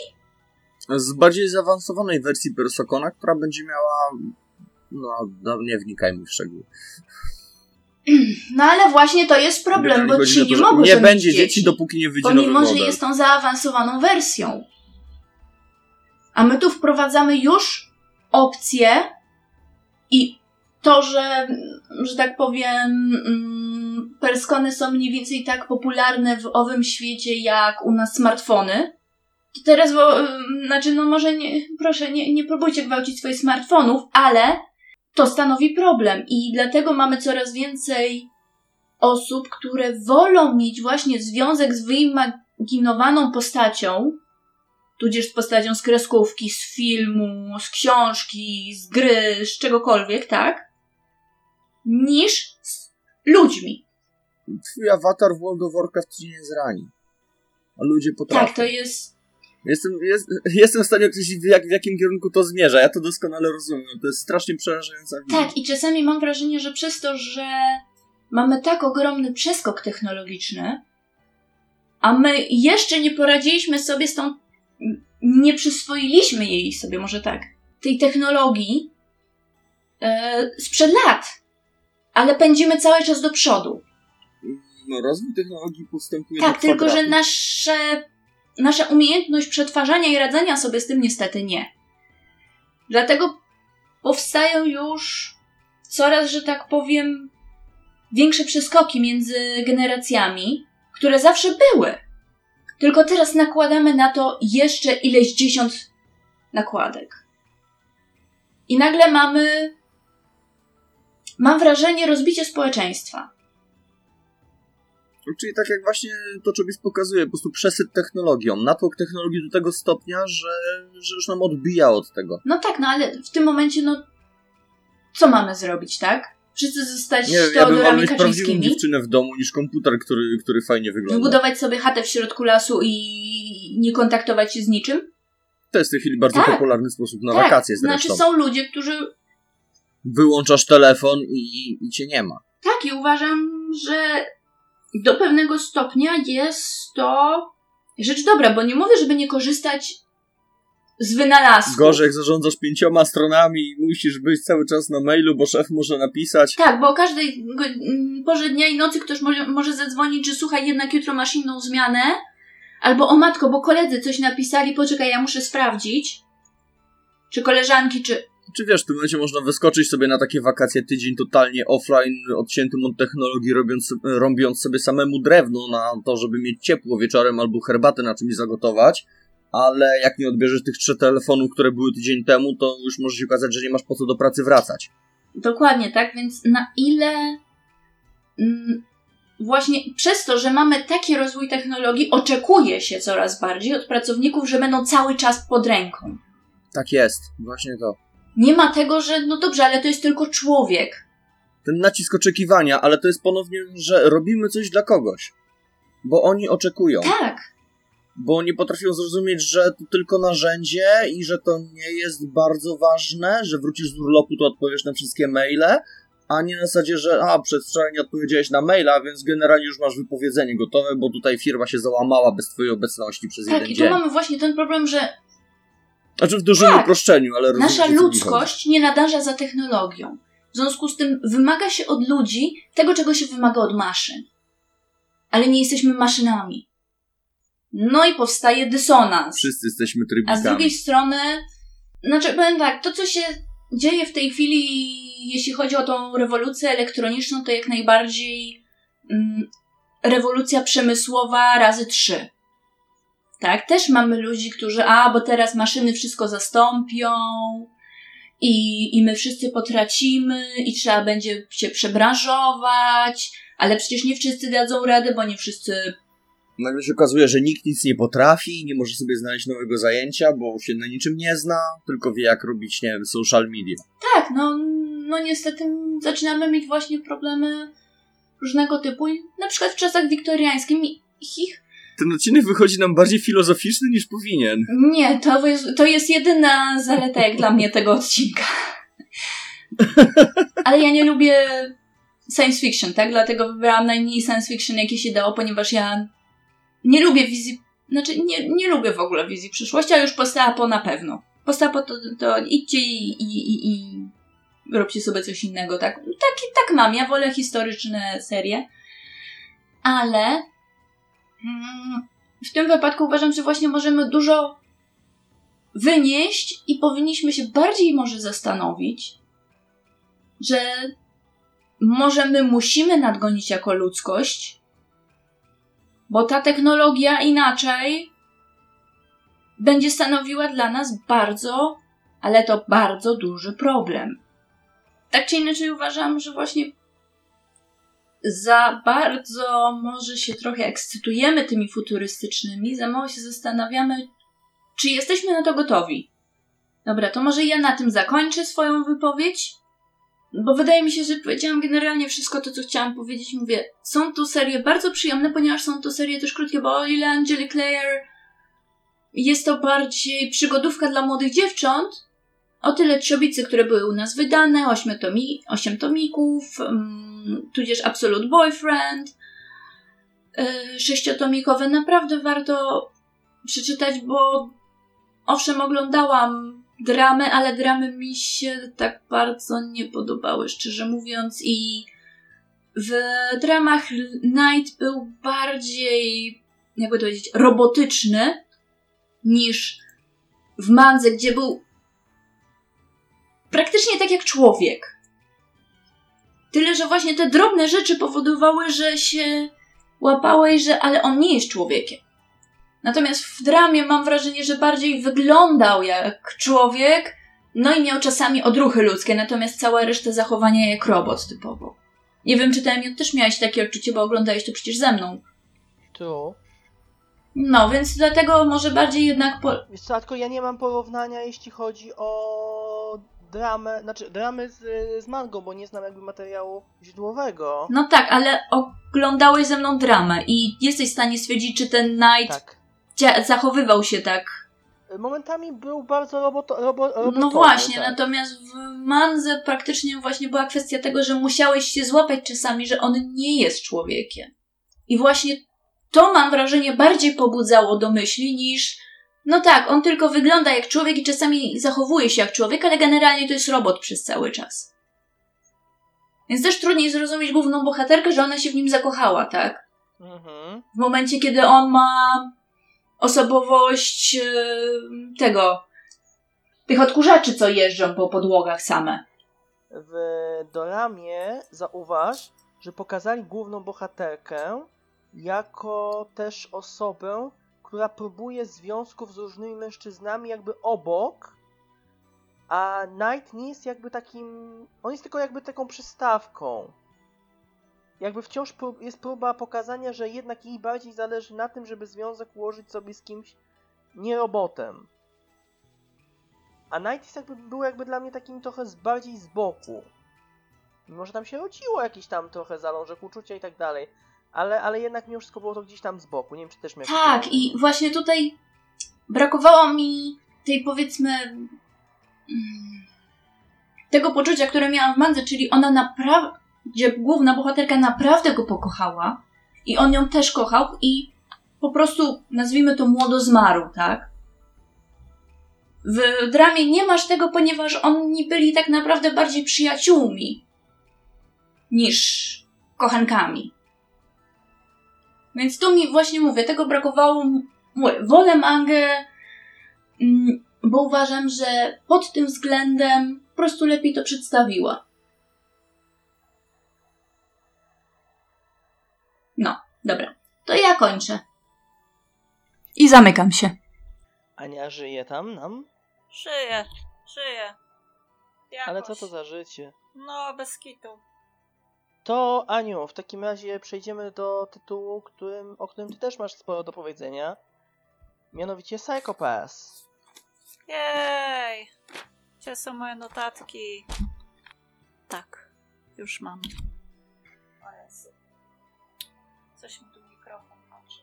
Z bardziej zaawansowanej wersji Persokona, która będzie miała... No, no nie wnikajmy w szczegóły. No ale właśnie to jest problem, bo ci nie mogą Nie będzie dzieci, dopóki nie wyjdzie nowy pomimo, że model. jest tą zaawansowaną wersją. A my tu wprowadzamy już opcję i to, że, że tak powiem, mm, perskony są mniej więcej tak popularne w owym świecie jak u nas smartfony. To teraz, bo, znaczy, no może nie, proszę, nie, nie próbujcie gwałcić swoich smartfonów, ale to stanowi problem i dlatego mamy coraz więcej osób, które wolą mieć właśnie związek z wyimaginowaną postacią, tudzież z postacią z kreskówki, z filmu, z książki, z gry, z czegokolwiek, tak? Niż z ludźmi. Twój awatar w World of Warcraft ci nie zrani. A ludzie potrafią. Tak, to jest. Jestem, jest, jestem w stanie określić, w, jak, w jakim kierunku to zmierza. Ja to doskonale rozumiem. To jest strasznie przerażająca. Tak, i czasami mam wrażenie, że przez to, że mamy tak ogromny przeskok technologiczny, a my jeszcze nie poradziliśmy sobie z tą. Nie przyswoiliśmy jej sobie, może tak, tej technologii e, sprzed lat, ale pędzimy cały czas do przodu. No, rozwój technologii postępuje Tak, tylko że nasze, nasza umiejętność przetwarzania i radzenia sobie z tym niestety nie. Dlatego powstają już coraz, że tak powiem, większe przeskoki między generacjami, które zawsze były. Tylko teraz nakładamy na to jeszcze ileś dziesiąt nakładek. I nagle mamy, mam wrażenie, rozbicie społeczeństwa. Czyli tak jak właśnie to Czobis pokazuje, po prostu przesyt technologią, natłok technologii do tego stopnia, że, że już nam odbija od tego. No tak, no ale w tym momencie, no co mamy zrobić, tak? Wszyscy zostać Nie, ja bym Teodorami mieć prawdziwą Kaczyńskimi, dziewczynę w domu niż komputer, który, który fajnie wygląda. wybudować sobie chatę w środku lasu i nie kontaktować się z niczym? To jest w tej chwili bardzo Tak. popularny sposób na tak, wakacje zresztą. znaczy są ludzie, którzy... Wyłączasz telefon i, i cię nie ma. Tak, i uważam, że do pewnego stopnia jest to Rzecz dobra, bo nie mówię, żeby nie korzystać z wynalazków. Gorzej, jak zarządzasz pięcioma stronami i musisz być cały czas na mailu, bo szef może napisać. Tak, bo o każdej porze dnia i nocy ktoś może, może zadzwonić, że słuchaj, jednak jutro masz inną zmianę. Albo o matko, bo koledzy coś napisali, poczekaj, ja muszę sprawdzić. Czy koleżanki, czy... Czy wiesz, w tym momencie można wyskoczyć sobie na takie wakacje tydzień totalnie offline, odciętym od technologii, robiąc, rąbiąc sobie samemu drewno na to, żeby mieć ciepło wieczorem albo herbatę na czymś zagotować. Ale jak nie odbierzesz tych trzech telefonów, które były tydzień temu, to już może się okazać, że nie masz po co do pracy wracać. Dokładnie, tak? Więc na ile mm, właśnie przez to, że mamy taki rozwój technologii, oczekuje się coraz bardziej od pracowników, że będą cały czas pod ręką. Tak jest, właśnie to. Nie ma tego, że no dobrze, ale to jest tylko człowiek. Ten nacisk oczekiwania, ale to jest ponownie, że robimy coś dla kogoś. Bo oni oczekują. Tak, bo oni potrafią zrozumieć, że to tylko narzędzie i że to nie jest bardzo ważne, że wrócisz z urlopu, to odpowiesz na wszystkie maile, a nie na zasadzie, że a, przedwczoraj nie odpowiedziałeś na maila, więc generalnie już masz wypowiedzenie gotowe, bo tutaj firma się załamała bez twojej obecności przez tak. jeden I tu dzień. mamy właśnie ten problem, że Znaczy w dużym Tak. uproszczeniu, ale nasza ludzkość nie nadarza za technologią. W związku z tym wymaga się od ludzi tego, czego się wymaga od maszyn. Ale nie jesteśmy maszynami. No i powstaje dysonans. Wszyscy jesteśmy A z trybikami. drugiej strony, znaczy powiem tak, to co się dzieje w tej chwili, jeśli chodzi o tą rewolucję elektroniczną, to jak najbardziej mm, rewolucja przemysłowa razy trzy. Tak, też mamy ludzi, którzy, a bo teraz maszyny wszystko zastąpią i, i my wszyscy potracimy i trzeba będzie się przebranżować, ale przecież nie wszyscy dadzą radę, bo nie wszyscy Nagle się okazuje, że nikt nic nie potrafi, nie może sobie znaleźć nowego zajęcia, bo się na niczym nie zna, tylko wie jak robić, nie wiem, social media. Tak, no, no niestety zaczynamy mieć właśnie problemy różnego typu. I na przykład w czasach wiktoriańskich ich Ten odcinek wychodzi nam bardziej filozoficzny niż powinien. nie, to jest, to jest jedyna zaleta jak dla mnie tego odcinka. Ale ja nie lubię science fiction, tak? Dlatego wybrałam najmniej science fiction, jakie się dało, ponieważ ja nie lubię wizji, znaczy nie, nie lubię w ogóle wizji przyszłości, a już postapo na pewno. Postapo to, to idźcie i, i, i, i róbcie sobie coś innego, tak? tak? Tak mam, ja wolę historyczne serie, ale mm, w tym wypadku uważam, że właśnie możemy dużo wynieść i powinniśmy się bardziej może zastanowić, że może my musimy nadgonić jako ludzkość, bo ta technologia inaczej będzie stanowiła dla nas bardzo, ale to bardzo duży problem. Tak czy inaczej uważam, że właśnie za bardzo może się trochę ekscytujemy tymi futurystycznymi, za mało się zastanawiamy, czy jesteśmy na to gotowi. Dobra, to może ja na tym zakończę swoją wypowiedź, bo wydaje mi się, że powiedziałam generalnie wszystko to, co chciałam powiedzieć. Mówię, są to serie bardzo przyjemne, ponieważ są to serie też krótkie, bo o ile Angelic Layer jest to bardziej przygodówka dla młodych dziewcząt, o tyle Trzobicy, które były u nas wydane, ośmiotomi, osiem tomików, um, tudzież Absolute Boyfriend, yy, sześciotomikowe, naprawdę warto przeczytać, bo owszem, oglądałam dramy, ale dramy mi się tak bardzo nie podobały, szczerze mówiąc, i w dramach Night był bardziej, jakby to powiedzieć, robotyczny niż w Mandze, gdzie był praktycznie tak jak człowiek. Tyle, że właśnie te drobne rzeczy powodowały, że się łapałeś, że ale on nie jest człowiekiem. Natomiast w dramie mam wrażenie, że bardziej wyglądał jak człowiek, no i miał czasami odruchy ludzkie, natomiast cała reszta zachowania jak robot typowo. Nie wiem, czy Damian też miałeś takie odczucie, bo oglądałeś to przecież ze mną. Tu. No, więc dlatego może bardziej jednak po... Wiesz co, tylko ja nie mam porównania, jeśli chodzi o dramę, znaczy dramy z, z mango, bo nie znam jakby materiału źródłowego. No tak, ale oglądałeś ze mną dramę i jesteś w stanie stwierdzić, czy ten Knight Tak. Zachowywał się tak. Momentami był bardzo roboto, robo, robotowy. No właśnie, tak. natomiast w Manze praktycznie właśnie była kwestia tego, że musiałeś się złapać czasami, że on nie jest człowiekiem. I właśnie to mam wrażenie bardziej pobudzało do myśli niż no tak, on tylko wygląda jak człowiek i czasami zachowuje się jak człowiek, ale generalnie to jest robot przez cały czas. Więc też trudniej zrozumieć główną bohaterkę, że ona się w nim zakochała, tak? Mhm. W momencie, kiedy on ma osobowość yy, tego, tych odkurzaczy, co jeżdżą po podłogach same. W Doramie zauważ, że pokazali główną bohaterkę jako też osobę, która próbuje związków z różnymi mężczyznami jakby obok, a Knight nie jest jakby takim... On jest tylko jakby taką przystawką. Jakby wciąż jest próba pokazania, że jednak jej bardziej zależy na tym, żeby związek ułożyć sobie z kimś nie robotem. A Knight jest jakby, był jakby dla mnie takim trochę z, bardziej z boku. Mimo, że tam się rodziło jakiś tam trochę zalążek uczucia i tak dalej. Ale, ale jednak mimo wszystko było to gdzieś tam z boku. Nie wiem, czy też miałeś Tak, i właśnie tutaj brakowało mi tej powiedzmy mm, tego poczucia, które miałam w Mandze, czyli ona naprawdę, gdzie główna bohaterka naprawdę go pokochała i on ją też kochał i po prostu, nazwijmy to, młodo zmarł, tak? W dramie nie masz tego, ponieważ oni byli tak naprawdę bardziej przyjaciółmi niż kochankami. Więc tu mi właśnie mówię, tego brakowało. Mówię, Wolę mangę, mm, bo uważam, że pod tym względem po prostu lepiej to przedstawiła. Dobra. To ja kończę. I zamykam się. Ania żyje tam nam? Żyję, żyję. Jakoś. Ale co to za życie? No, bez kitu. To Aniu, w takim razie przejdziemy do tytułu, którym, o którym ty też masz sporo do powiedzenia. Mianowicie Psychopass. Jej! Gdzie są moje notatki? Tak, już mam. Coś mi tu mikrofon patrzy.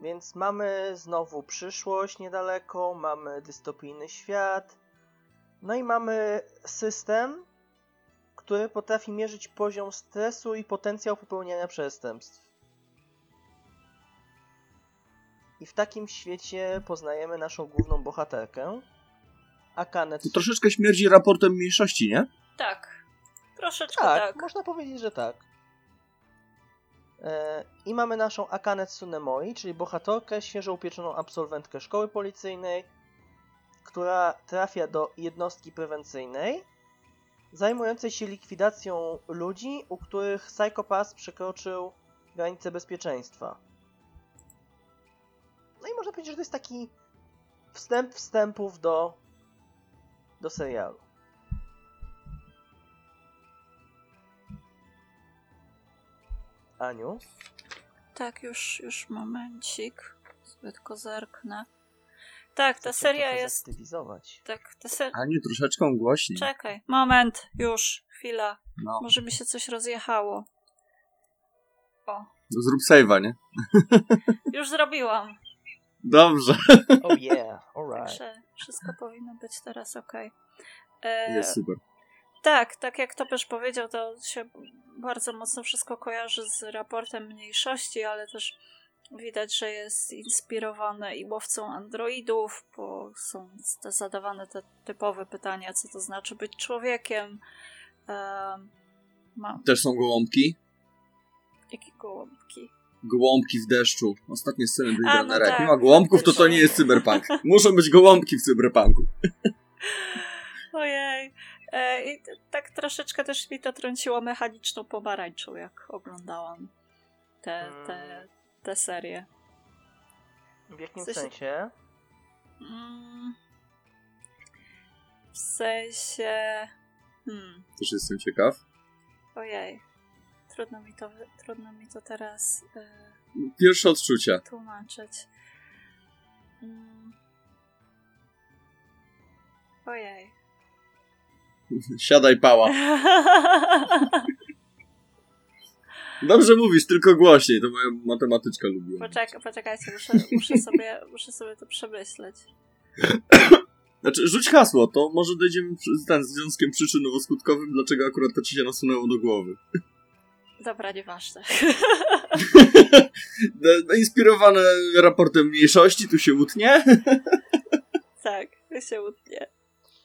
Więc mamy znowu przyszłość niedaleko, mamy dystopijny świat. No i mamy system, który potrafi mierzyć poziom stresu i potencjał popełniania przestępstw. I w takim świecie poznajemy naszą główną bohaterkę, Akane To troszeczkę śmierdzi raportem mniejszości, nie? Tak, troszeczkę Tak, tak. można powiedzieć, że tak. E, I mamy naszą Akane Tsunemoi, czyli bohaterkę, świeżo upieczoną absolwentkę szkoły policyjnej, która trafia do jednostki prewencyjnej zajmującej się likwidacją ludzi, u których Psychopass przekroczył granice bezpieczeństwa. No i można powiedzieć, że to jest taki wstęp wstępów do, do serialu. Aniu? Tak, już, już momencik. Sobie tylko zerknę. Tak, ta Chcę seria jest... Tak, ta seria... A nie, troszeczkę głośniej. Czekaj, moment, już, chwila. No, Może mi się coś rozjechało. O, no zrób save'a, nie? już zrobiłam. Dobrze. Oh yeah, alright. Także wszystko powinno być teraz ok. E, Jest super. Tak, tak jak Topesz powiedział, to się bardzo mocno wszystko kojarzy z raportem mniejszości, ale też widać, że jest inspirowane i łowcą androidów, bo są te zadawane te typowe pytania, co to znaczy być człowiekiem. Ma, Też są gołąbki. jakie gołąbki? Gołąbki w deszczu. Ostatnie sceny były no Jak tak, nie ma gołąbków, to to nie jest cyberpunk. Muszą być gołąbki w cyberpunku. Ojej. E, I tak troszeczkę też mi to trąciło mechaniczną pomarańczą, jak oglądałam te, te, te serie. W jakim Coś- sensie? Mm. W sensie... Hmm, Też jestem ciekaw. ojej. Trudno mi to, trudno mi to teraz e, Pierwsze odczucia. tłumaczyć. Mm. Ojej. Siadaj pała. Dobrze mówisz, tylko głośniej. To moja matematyczka lubiła. Poczekaj, poczekajcie, muszę, muszę, sobie, muszę sobie to przemyśleć. Znaczy, rzuć hasło, to może dojdziemy z ten związkiem przyczyn nowoskutkowych, dlaczego akurat to ci się nasunęło do głowy. Dobra, nieważne. No, no, inspirowane raportem mniejszości, tu się utnie. tak, to się utnie.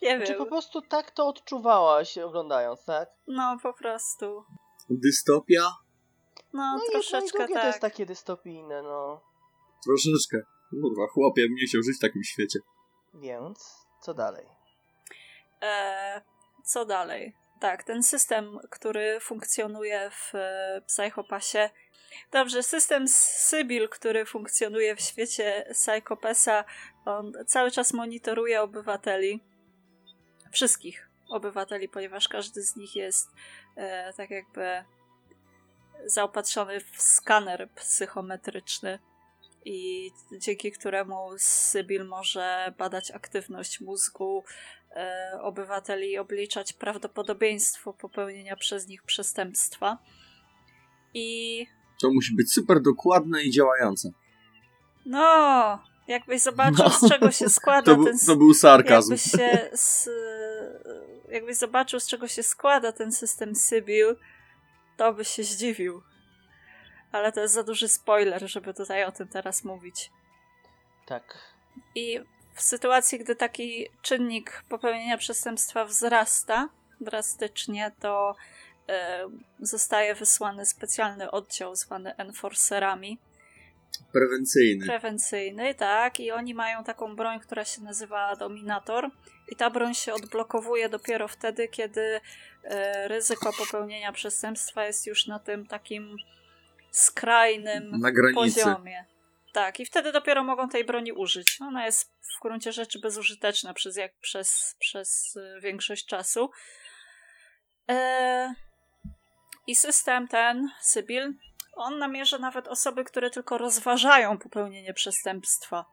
Nie Czy wiem. po prostu tak to odczuwałaś oglądając, tak? No, po prostu. Dystopia? No, No jedno troszeczkę drugie tak. to jest takie dystopijne, no. Troszeczkę. Kurwa, chłopie, mnie chciał żyć w takim świecie. Więc, co dalej? E, co dalej? Tak, ten system, który funkcjonuje w e, Psychopasie. Dobrze, system Sybil, który funkcjonuje w świecie Psychopasa, on cały czas monitoruje obywateli. Wszystkich obywateli, ponieważ każdy z nich jest e, tak jakby zaopatrzony w skaner psychometryczny i dzięki któremu Sybil może badać aktywność mózgu e, obywateli i obliczać prawdopodobieństwo popełnienia przez nich przestępstwa. I To musi być super dokładne i działające. no, jakbyś zobaczył, No. z czego się składa To, był- ten to był sarkazm. jakbyś się z, jakbyś zobaczył, z czego się składa ten system Sybil, to byś się zdziwił. Ale to jest za duży spoiler, żeby tutaj o tym teraz mówić. Tak. I w sytuacji, gdy taki czynnik popełnienia przestępstwa wzrasta drastycznie, to e, zostaje wysłany specjalny oddział zwany enforcerami Prewencyjny. prewencyjny, tak, i oni mają taką broń, która się nazywa Dominator i ta broń się odblokowuje dopiero wtedy, kiedy e, ryzyko popełnienia przestępstwa jest już na tym takim skrajnym poziomie. Tak, i wtedy dopiero mogą tej broni użyć. Ona jest w gruncie rzeczy bezużyteczna przez, jak, przez, przez y, większość czasu. E, I system ten, Sybil, on namierza nawet osoby, które tylko rozważają popełnienie przestępstwa.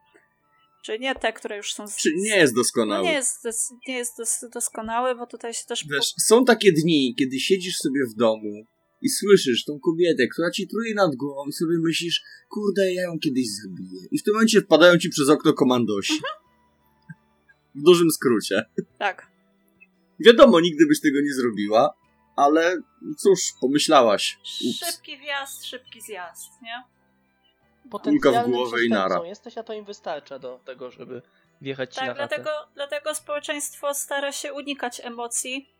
Czyli nie te, które już są. z- Czyli nie jest no doskonały. nie jest, dos- nie jest dos- doskonały, bo tutaj się też. Wiesz, są takie dni, kiedy siedzisz sobie w domu i słyszysz tą kobietę, która ci truje nad głową i sobie myślisz, kurde, ja ją kiedyś zabiję. I w tym momencie wpadają ci przez okno komandosi. W dużym skrócie. Tak. Wiadomo, nigdy byś tego nie zrobiła, ale cóż, pomyślałaś. Ups. Szybki wjazd, szybki zjazd, nie? Potencjalnym głowę i nara. jesteś, a to im wystarcza do tego, żeby wjechać ci na Tak, dlatego, dlatego społeczeństwo stara się unikać emocji,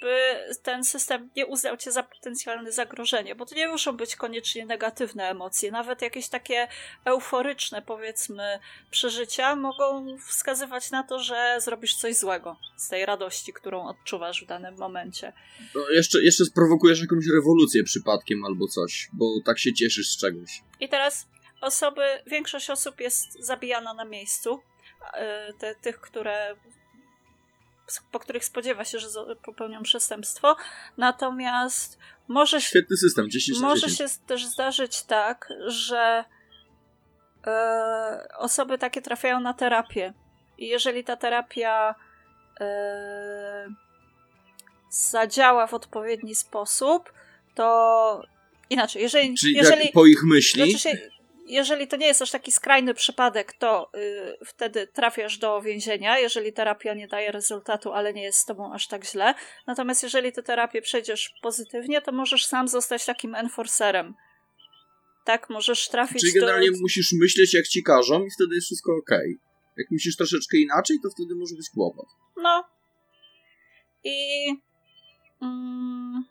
by ten system nie uznał cię za potencjalne zagrożenie, bo to nie muszą być koniecznie negatywne emocje. Nawet jakieś takie euforyczne, powiedzmy, przeżycia mogą wskazywać na to, że zrobisz coś złego z tej radości, którą odczuwasz w danym momencie. No, jeszcze, jeszcze sprowokujesz jakąś rewolucję przypadkiem albo coś, bo tak się cieszysz z czegoś. I teraz osoby, większość osób jest zabijana na miejscu. e, Te, tych, które po których spodziewa się, że popełnią przestępstwo. Natomiast może się, Świetny system, 10 na może 10. się też zdarzyć tak, że e, osoby takie trafiają na terapię. I jeżeli ta terapia e, zadziała w odpowiedni sposób, to inaczej, jeżeli, Czyli jeżeli po ich myśli, znaczy się, jeżeli to nie jest aż taki skrajny przypadek, to y, wtedy trafiasz do więzienia, jeżeli terapia nie daje rezultatu, ale nie jest z tobą aż tak źle. Natomiast jeżeli tę terapię przejdziesz pozytywnie, to możesz sam zostać takim enforcerem. Tak, możesz trafić czyli do... generalnie musisz myśleć jak ci każą i wtedy jest wszystko okej. Jak myślisz troszeczkę inaczej, to wtedy może być kłopot. No. I mm,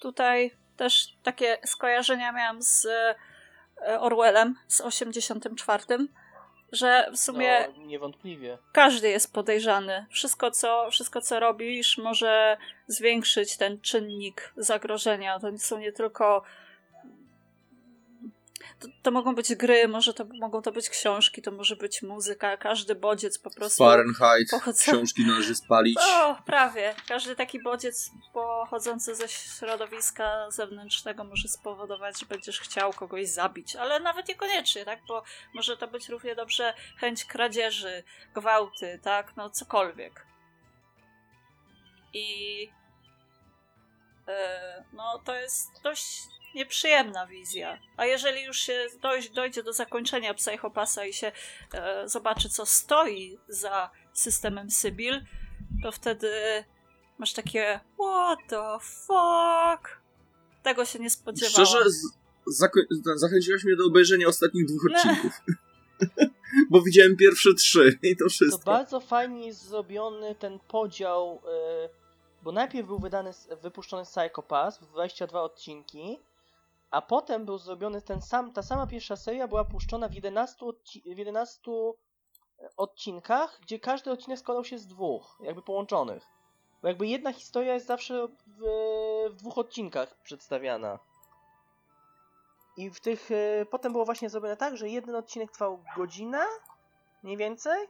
tutaj też takie skojarzenia miałam z e, Orwellem z 84, że w sumie No, niewątpliwie. każdy jest podejrzany. Wszystko co, wszystko, co robisz, może zwiększyć ten czynnik zagrożenia. To są nie tylko. To, to mogą być gry, może to mogą to być książki, to może być muzyka. Każdy bodziec po prostu. Fahrenheit, książki należy spalić. O, prawie. Każdy taki bodziec pochodzący ze środowiska zewnętrznego może spowodować, że będziesz chciał kogoś zabić, ale nawet niekoniecznie, tak? Bo może to być równie dobrze chęć kradzieży, gwałty, tak? No cokolwiek. I e, no to jest dość nieprzyjemna wizja. A jeżeli już się dojść, dojdzie do zakończenia psychopasa i się e, zobaczy, co stoi za systemem Sybil, to wtedy masz takie what the fuck? Tego się nie spodziewałam. Szczerze, z- zako- zachęciłaś mnie do obejrzenia ostatnich dwóch odcinków. Bo widziałem pierwsze trzy i to To wszystko. bardzo fajnie jest zrobiony ten podział, y, bo najpierw był wydany, wypuszczony Psychopass w 22 odcinki, a potem był zrobiony ten sam, ta sama pierwsza seria była puszczona w 11, odci- w 11 odcinkach, gdzie każdy odcinek składał się z dwóch, jakby połączonych. Bo jakby jedna historia jest zawsze w, w dwóch odcinkach przedstawiana. I w tych. y, Potem było właśnie zrobione tak, że jeden odcinek trwał godzinę, mniej więcej.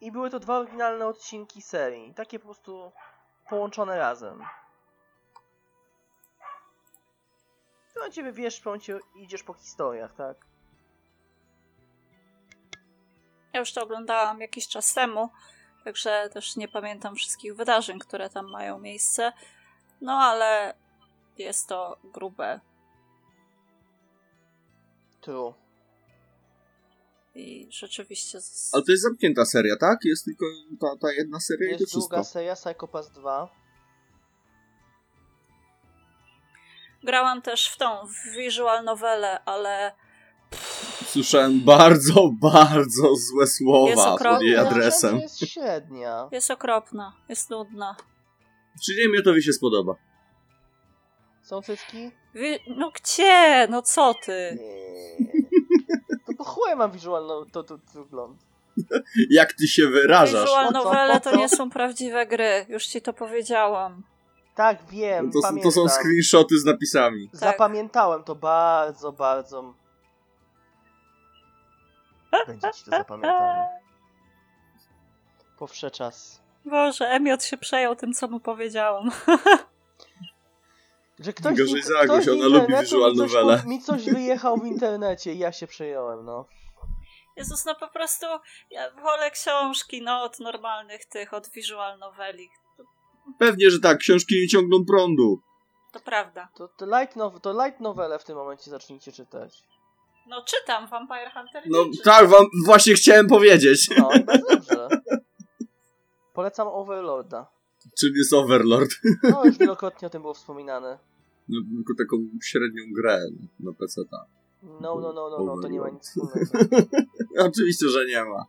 I były to dwa oryginalne odcinki serii. Takie po prostu połączone razem. W tym momencie wiesz, w tym momencie idziesz po historiach, tak? Ja już to oglądałam jakiś czas temu, także też nie pamiętam wszystkich wydarzeń, które tam mają miejsce. No ale jest to grube True. i rzeczywiście. Z... Ale to jest zamknięta seria, tak? Jest tylko ta, ta jedna seria i to Jest wszystko. druga seria, Psychopass 2. Grałam też w tą w visual novelę, ale Słyszałem bardzo, bardzo złe Jest słowa pod jej uważam, adresem. jest średnia. jest okropna, jest nudna. Czyli mnie to mi się spodoba. Są cycki? Wi- no gdzie? No co ty? Nie. To po chuj mam wizualno to, to, to wygląd. Jak ty się wyrażasz? Po to nie są prawdziwe gry, już ci to powiedziałam. Tak, wiem, To, są- pamiętam. to są screenshoty z napisami. Zapamiętałem to bardzo, bardzo. Będzie ci to zapamiętane. Po wsze czas. Boże, Emiot się przejął tym, co mu powiedziałam. Że ktoś, Gorzej za Agoś, ona lubi internetu visual mi coś, novele. po- mi coś wyjechał w internecie i ja się przejąłem, no. Jezus, no po prostu ja wolę książki, no od normalnych tych, od noveli. Pewnie, że tak, książki nie ciągną prądu. to prawda. To, to, light now, to light novele w tym momencie zacznijcie czytać. No czytam Vampire Hunter No tak, wam właśnie chciałem powiedzieć. No dobrze. Polecam Overlorda. Czym jest Overlord? No już wielokrotnie o tym było wspominane. No, tylko taką średnią grę na PC. -ta. No, no, no, no, no, to nie ma nic wspólnego. Oczywiście, że nie ma.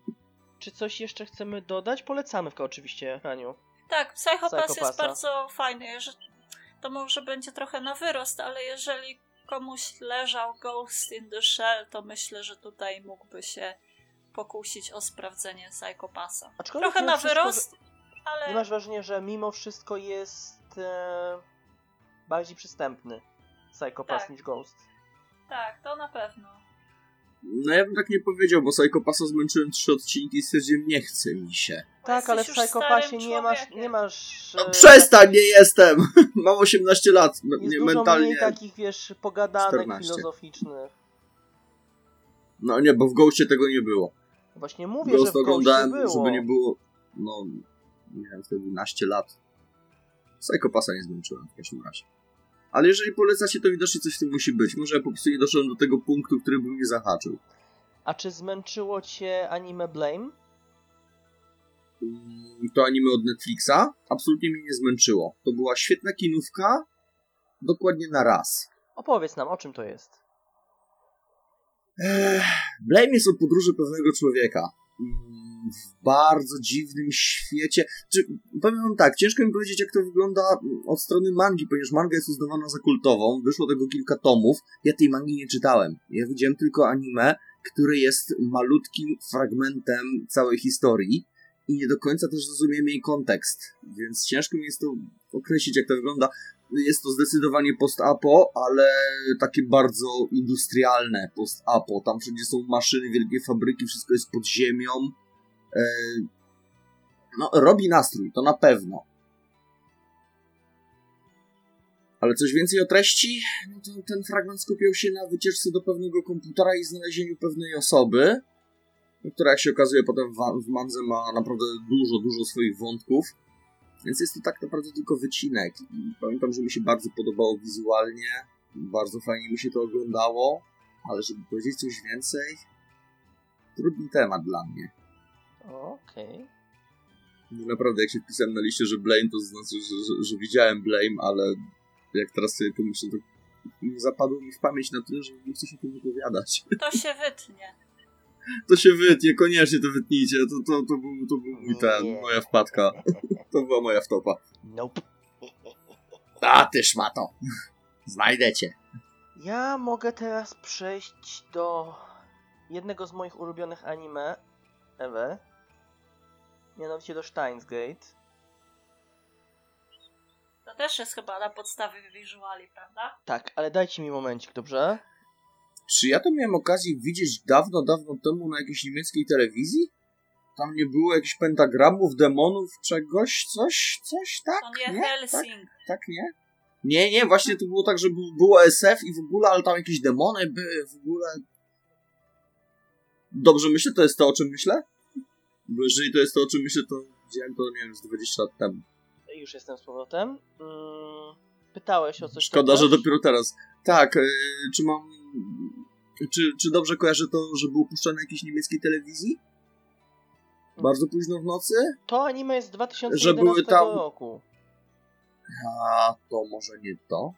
Czy coś jeszcze chcemy dodać? Polecamy w oczywiście, Haniu. Tak, Psychopass jest bardzo fajny. To może będzie trochę na wyrost, ale jeżeli komuś leżał Ghost in the Shell, to myślę, że tutaj mógłby się pokusić o sprawdzenie Psychopassa. Aczkolwiek Trochę na wszystko, wyrost, Nie ale masz wrażenia, że mimo wszystko jest e, bardziej przystępny Psychopass Tak. niż Ghost. tak, to na pewno. No ja bym tak nie powiedział, bo Psychopassa zmęczyłem trzy odcinki i stwierdziłem, nie chce mi się. Tak, ale w Psychopassie starym nie masz, nie masz... No e, przestań, nie jestem! Mam 18 lat, m- Jest mentalnie. mniej takich, wiesz, pogadanek 14. filozoficznych. No nie, bo w Ghostie tego nie było. Właśnie mówię, Ghost że w oglądałem, było. żeby nie było, no, nie wiem, wtedy 11 lat. Psychopassa nie zmęczyłem w każdym razie. Ale jeżeli polecacie, to widocznie coś w tym musi być. Może ja po prostu nie doszedłem do tego punktu, który by mnie zahaczył. A czy zmęczyło cię anime Blame? Mm, To anime od Netflixa absolutnie mnie nie zmęczyło. To była świetna kinówka, dokładnie na raz. Opowiedz nam, o czym to jest. Blame jest o podróży pewnego człowieka. W bardzo dziwnym świecie. Czy, powiem wam tak, ciężko mi powiedzieć, jak to wygląda od strony mangi, ponieważ manga jest uznawana za kultową. Wyszło tego kilka tomów. Ja tej mangi nie czytałem. Ja widziałem tylko anime, które jest malutkim fragmentem całej historii i nie do końca też rozumiem jej kontekst, więc ciężko mi jest to określić, jak to wygląda. Jest to zdecydowanie post-apo, ale takie bardzo industrialne post-apo. Tam wszędzie są maszyny, wielkie fabryki, wszystko jest pod ziemią. E, No, robi nastrój, to na pewno. Ale coś więcej o treści? No to ten fragment skupiał się na wycieczce do pewnego komputera i znalezieniu pewnej osoby, która jak się okazuje potem w, w Mandze ma naprawdę dużo, dużo swoich wątków. Więc jest to tak naprawdę tylko wycinek. I pamiętam, że mi się bardzo podobało wizualnie. Bardzo fajnie mi się to oglądało. Ale żeby powiedzieć coś więcej, trudny temat dla mnie. Okej. Naprawdę, jak się wpisałem na liście, że Blame, to znaczy, że, że, że widziałem Blame, ale jak teraz sobie pomyślę, to zapadło mi w pamięć na tyle, że nie chcę się tym wypowiadać. To się wytnie. To się wytnie, koniecznie to wytnijcie. To, to, to, był, to był mój ten, Nie. moja wpadka. To była moja wtopa. Nope. A ty szmato. Znajdę cię. Ja mogę teraz przejść do jednego z moich ulubionych anime ever. Mianowicie do Steins Gate. To też jest chyba na podstawie wizuali, prawda? Tak, ale dajcie mi momencik, dobrze? Czy ja to miałem okazję widzieć dawno, dawno temu na jakiejś niemieckiej telewizji? Tam nie było jakichś pentagramów, demonów, czegoś, coś, coś, tak? To nie, Tak, Helsing. tak, nie? Nie, nie, właśnie to było tak, że było SF i w ogóle, ale tam jakieś demony były w ogóle. Dobrze myślę, to jest to, o czym myślę? Bo jeżeli to jest to, o czym myślę, to widziałem to, nie wiem, z 20 lat temu. Już jestem z powrotem. Mm, pytałeś o coś Szkoda, że dopiero teraz. Tak, yy, czy mam. Czy, czy dobrze kojarzę to, że było puszczane na jakiejś niemieckiej telewizji? Bardzo późno w nocy? To anime jest z 2011 Że były tam- roku. A to może nie to?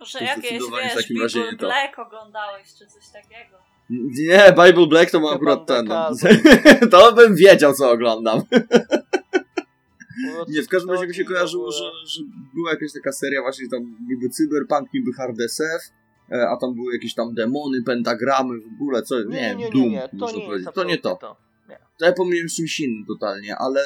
Że To jakieś, zdecydowanie w wiesz, takim razie. Black oglądałeś, czy coś takiego. Nie, Bible Black to ma Chyba akurat ten. No. To bym wiedział, co oglądam. Nie, w każdym razie mi się kojarzyło, że, że była jakaś taka seria właśnie tam niby cyberpunk, niby hard SF, e, a tam były jakieś tam demony, pentagramy, w ogóle, co, nie, Nie, wiem, nie, Doom, nie, nie, to nie To nie to. to. To ja pomyliłem z czymś innym totalnie, ale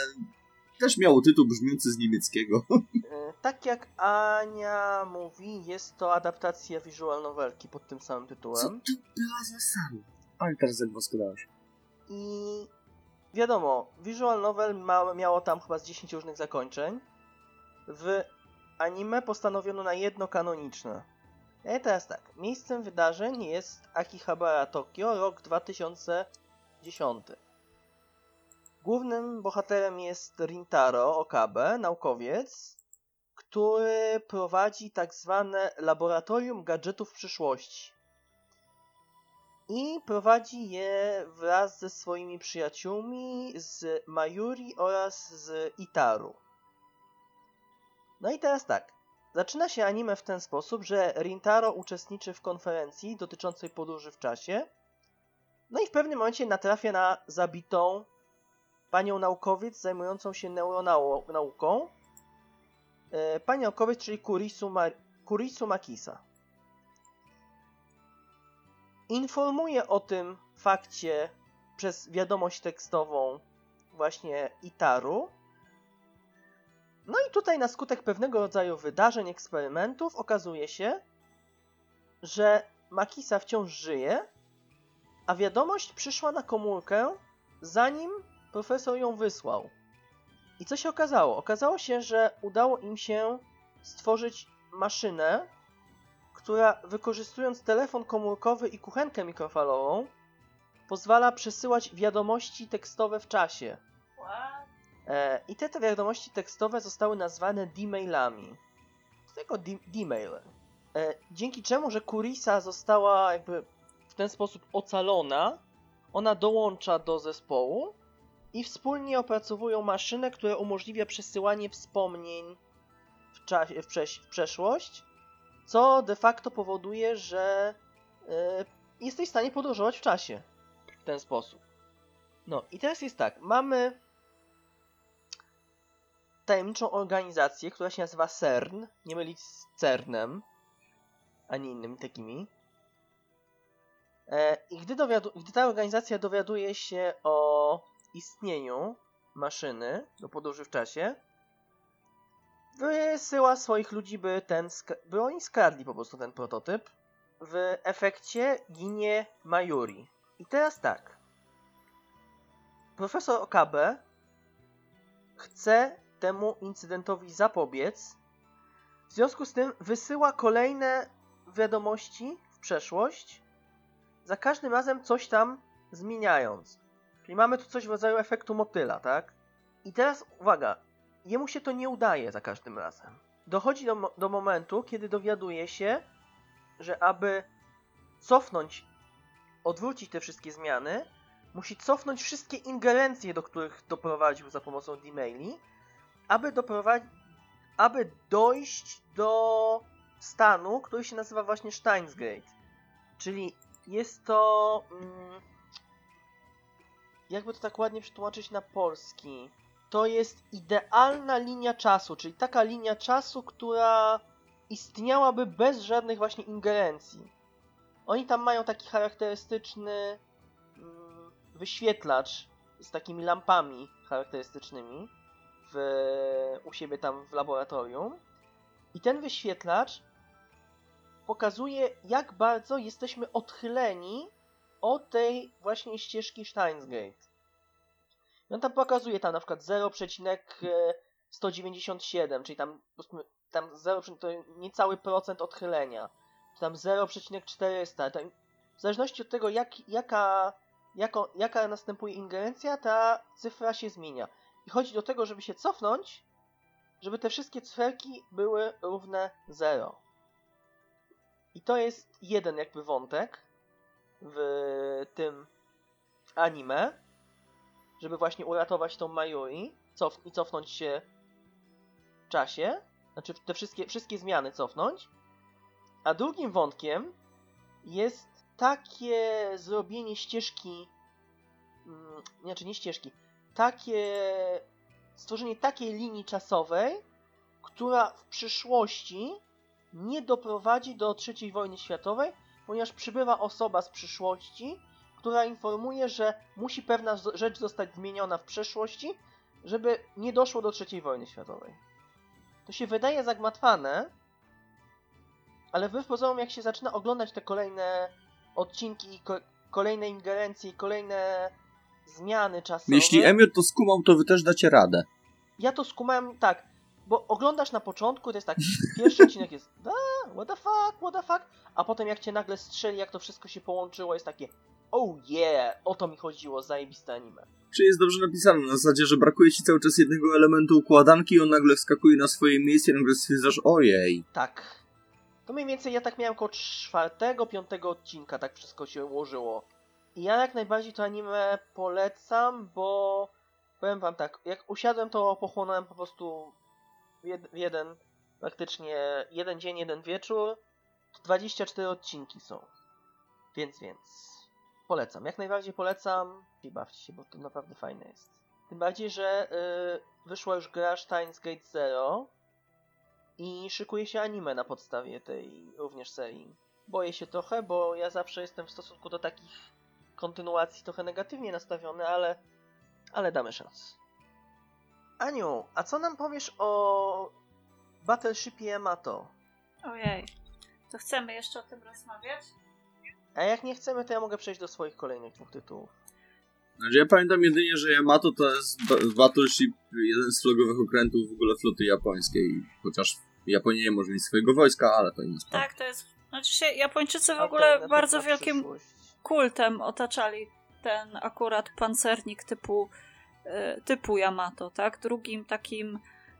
też miało tytuł brzmiący z niemieckiego. E, Tak jak Ania mówi, jest to adaptacja visual novelki pod tym samym Co tytułem. to była za sam? Ale teraz zagwoskadałeś. I wiadomo, visual novel ma, miało tam chyba z 10 różnych zakończeń. W anime postanowiono na jedno kanoniczne. I teraz tak, miejscem wydarzeń jest Akihabara Tokio, rok 2010. Głównym bohaterem jest Rintaro Okabe, naukowiec, który prowadzi tak zwane laboratorium gadżetów przyszłości. I prowadzi je wraz ze swoimi przyjaciółmi z Mayuri oraz z Itaru. No i teraz tak. Zaczyna się anime w ten sposób, że Rintaro uczestniczy w konferencji dotyczącej podróży w czasie. No i w pewnym momencie natrafia na zabitą panią naukowiec zajmującą się neuronauką. E, Pani naukowiec, czyli Kurisu, Kurisu Makisa. Informuje o tym fakcie przez wiadomość tekstową właśnie Itaru. No i tutaj na skutek pewnego rodzaju wydarzeń, eksperymentów okazuje się, że Makisa wciąż żyje, a wiadomość przyszła na komórkę zanim profesor ją wysłał. I co się okazało? Okazało się, że udało im się stworzyć maszynę, która wykorzystując telefon komórkowy i kuchenkę mikrofalową, pozwala przesyłać wiadomości tekstowe w czasie. E, I te, te wiadomości tekstowe zostały nazwane D-mailami. Tylko D-mail. E, dzięki czemu, że Kurisa została jakby w ten sposób ocalona, ona dołącza do zespołu i wspólnie opracowują maszynę, która umożliwia przesyłanie wspomnień w, czasie, w, w przeszłość, co de facto powoduje, że e, jesteś w stanie podróżować w czasie w ten sposób. No i teraz jest tak, mamy tajemniczą organizację, która się nazywa CERN, nie mylić z CERNem, ani innymi takimi. E, I gdy, gdy ta organizacja dowiaduje się o istnieniu maszyny do podróży w czasie, wysyła swoich ludzi, by, ten by oni skradli po prostu ten prototyp. W efekcie ginie Mayuri. I teraz tak. Profesor Okabe chce temu incydentowi zapobiec. W związku z tym wysyła kolejne wiadomości w przeszłość, za każdym razem coś tam zmieniając. Czyli mamy tu coś w rodzaju efektu motyla, tak? I teraz uwaga, jemu się to nie udaje za każdym razem. Dochodzi do, do momentu, kiedy dowiaduje się, że aby cofnąć, odwrócić te wszystkie zmiany, musi cofnąć wszystkie ingerencje, do których doprowadził za pomocą D-maili, aby aby dojść do stanu, który się nazywa właśnie Steins Gate. Czyli jest to. Mm, jakby to tak ładnie przetłumaczyć na polski? To jest idealna linia czasu, czyli taka linia czasu, która istniałaby bez żadnych właśnie ingerencji. Oni tam mają taki charakterystyczny mm, wyświetlacz z takimi lampami charakterystycznymi w, u siebie tam w laboratorium. I ten wyświetlacz pokazuje, jak bardzo jesteśmy odchyleni od tej właśnie ścieżki Steinsgate. I on tam pokazuje tam na przykład 0,197, czyli tam, tam 0, to niecały procent odchylenia. Czy tam 0,400. To w zależności od tego, jak, jaka, jako, jaka następuje ingerencja, ta cyfra się zmienia. I chodzi do tego, żeby się cofnąć, żeby te wszystkie cyferki były równe 0. I to jest jeden jakby wątek w tym anime, żeby właśnie uratować tą Mayuri cof i cofnąć się w czasie, znaczy te wszystkie, wszystkie zmiany cofnąć. A drugim wątkiem jest takie zrobienie ścieżki, mm, znaczy nie ścieżki, takie stworzenie takiej linii czasowej, która w przyszłości nie doprowadzi do III wojny światowej, ponieważ przybywa osoba z przyszłości, która informuje, że musi pewna rzecz zostać zmieniona w przeszłości, żeby nie doszło do III wojny światowej. To się wydaje zagmatwane, ale wbrew pozorom, jak się zaczyna oglądać te kolejne odcinki, ko kolejne ingerencje i kolejne zmiany czasowe... Jeśli Emiot to skumał, to wy też dacie radę. Ja to skumałem tak, bo oglądasz na początku, to jest tak, pierwszy odcinek jest da, what the fuck, what the fuck, a potem jak cię nagle strzeli, jak to wszystko się połączyło, jest takie oh yeah, o to mi chodziło, zajebiste anime. Czy jest dobrze napisane, na zasadzie, że brakuje ci cały czas jednego elementu układanki i on nagle wskakuje na swoje miejsce i nagle stwierdzasz, ojej. Tak. To mniej więcej ja tak miałem około czwartego, piątego odcinka, tak wszystko się ułożyło. I ja jak najbardziej to anime polecam, bo powiem wam tak, jak usiadłem to pochłonąłem po prostu w jeden, praktycznie jeden dzień, jeden wieczór. 24 odcinki są. Więc, więc. Polecam. Jak najbardziej polecam. I bawcie się, bo to naprawdę fajne jest. Tym bardziej, że yy, wyszła już gra Steins Gate Zero i szykuje się anime na podstawie tej również serii. Boję się trochę, bo ja zawsze jestem w stosunku do takich kontynuacji trochę negatywnie nastawiony, ale, ale damy szansę. Aniu, a co nam powiesz o Battleshipie Yamato? Ojej, to chcemy jeszcze o tym rozmawiać? A jak nie chcemy, to ja mogę przejść do swoich kolejnych dwóch tytułów. Znaczy ja pamiętam jedynie, że Yamato to jest Battleship, jeden z flagowych okrętów w ogóle floty japońskiej, chociaż Japonia nie może mieć swojego wojska, ale to inna sprawa. Tak, to jest... Znaczy się, Japończycy w ogóle bardzo wielkim kultem otaczali ten akurat pancernik typu typu Yamato, tak? Drugim takim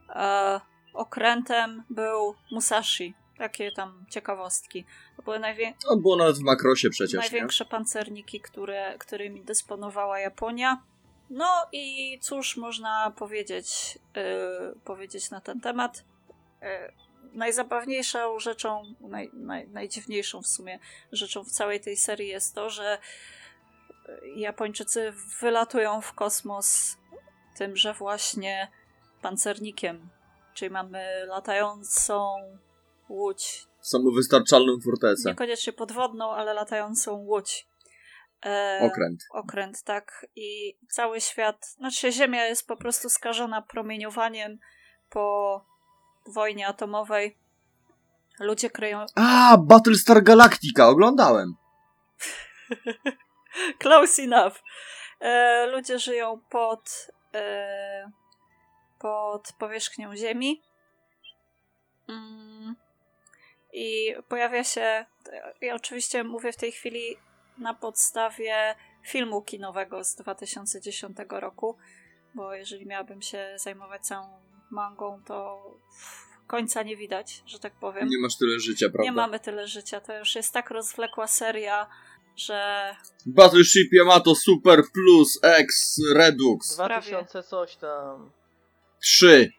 e, okrętem był Musashi. Takie tam ciekawostki. To były najwię... On było nawet w makrosie przecież. Największe nie? pancerniki, które, którymi dysponowała Japonia. No i cóż można powiedzieć, yy, powiedzieć na ten temat? Yy, najzabawniejszą rzeczą, naj, naj, najdziwniejszą w sumie rzeczą w całej tej serii jest to, że Japończycy wylatują w kosmos tymże właśnie pancernikiem. Czyli mamy latającą łódź. Samowystarczalną fortecę. Niekoniecznie podwodną, ale latającą łódź. E, okręt. Okręt, tak. I cały świat, znaczy Ziemia jest po prostu skażona promieniowaniem po wojnie atomowej. Ludzie kryją... A, Battlestar Galactica, oglądałem. Close enough. E, ludzie żyją pod, e, pod powierzchnią Ziemi. Mm. I pojawia się, ja oczywiście mówię w tej chwili na podstawie filmu kinowego z 2010 roku, bo jeżeli miałabym się zajmować całą mangą, to końca nie widać, że tak powiem. Nie masz tyle życia, prawda? Nie mamy tyle życia. To już jest tak rozwlekła seria, że Battleship Yamato Super Plus X Redux 2000 coś tam. 3.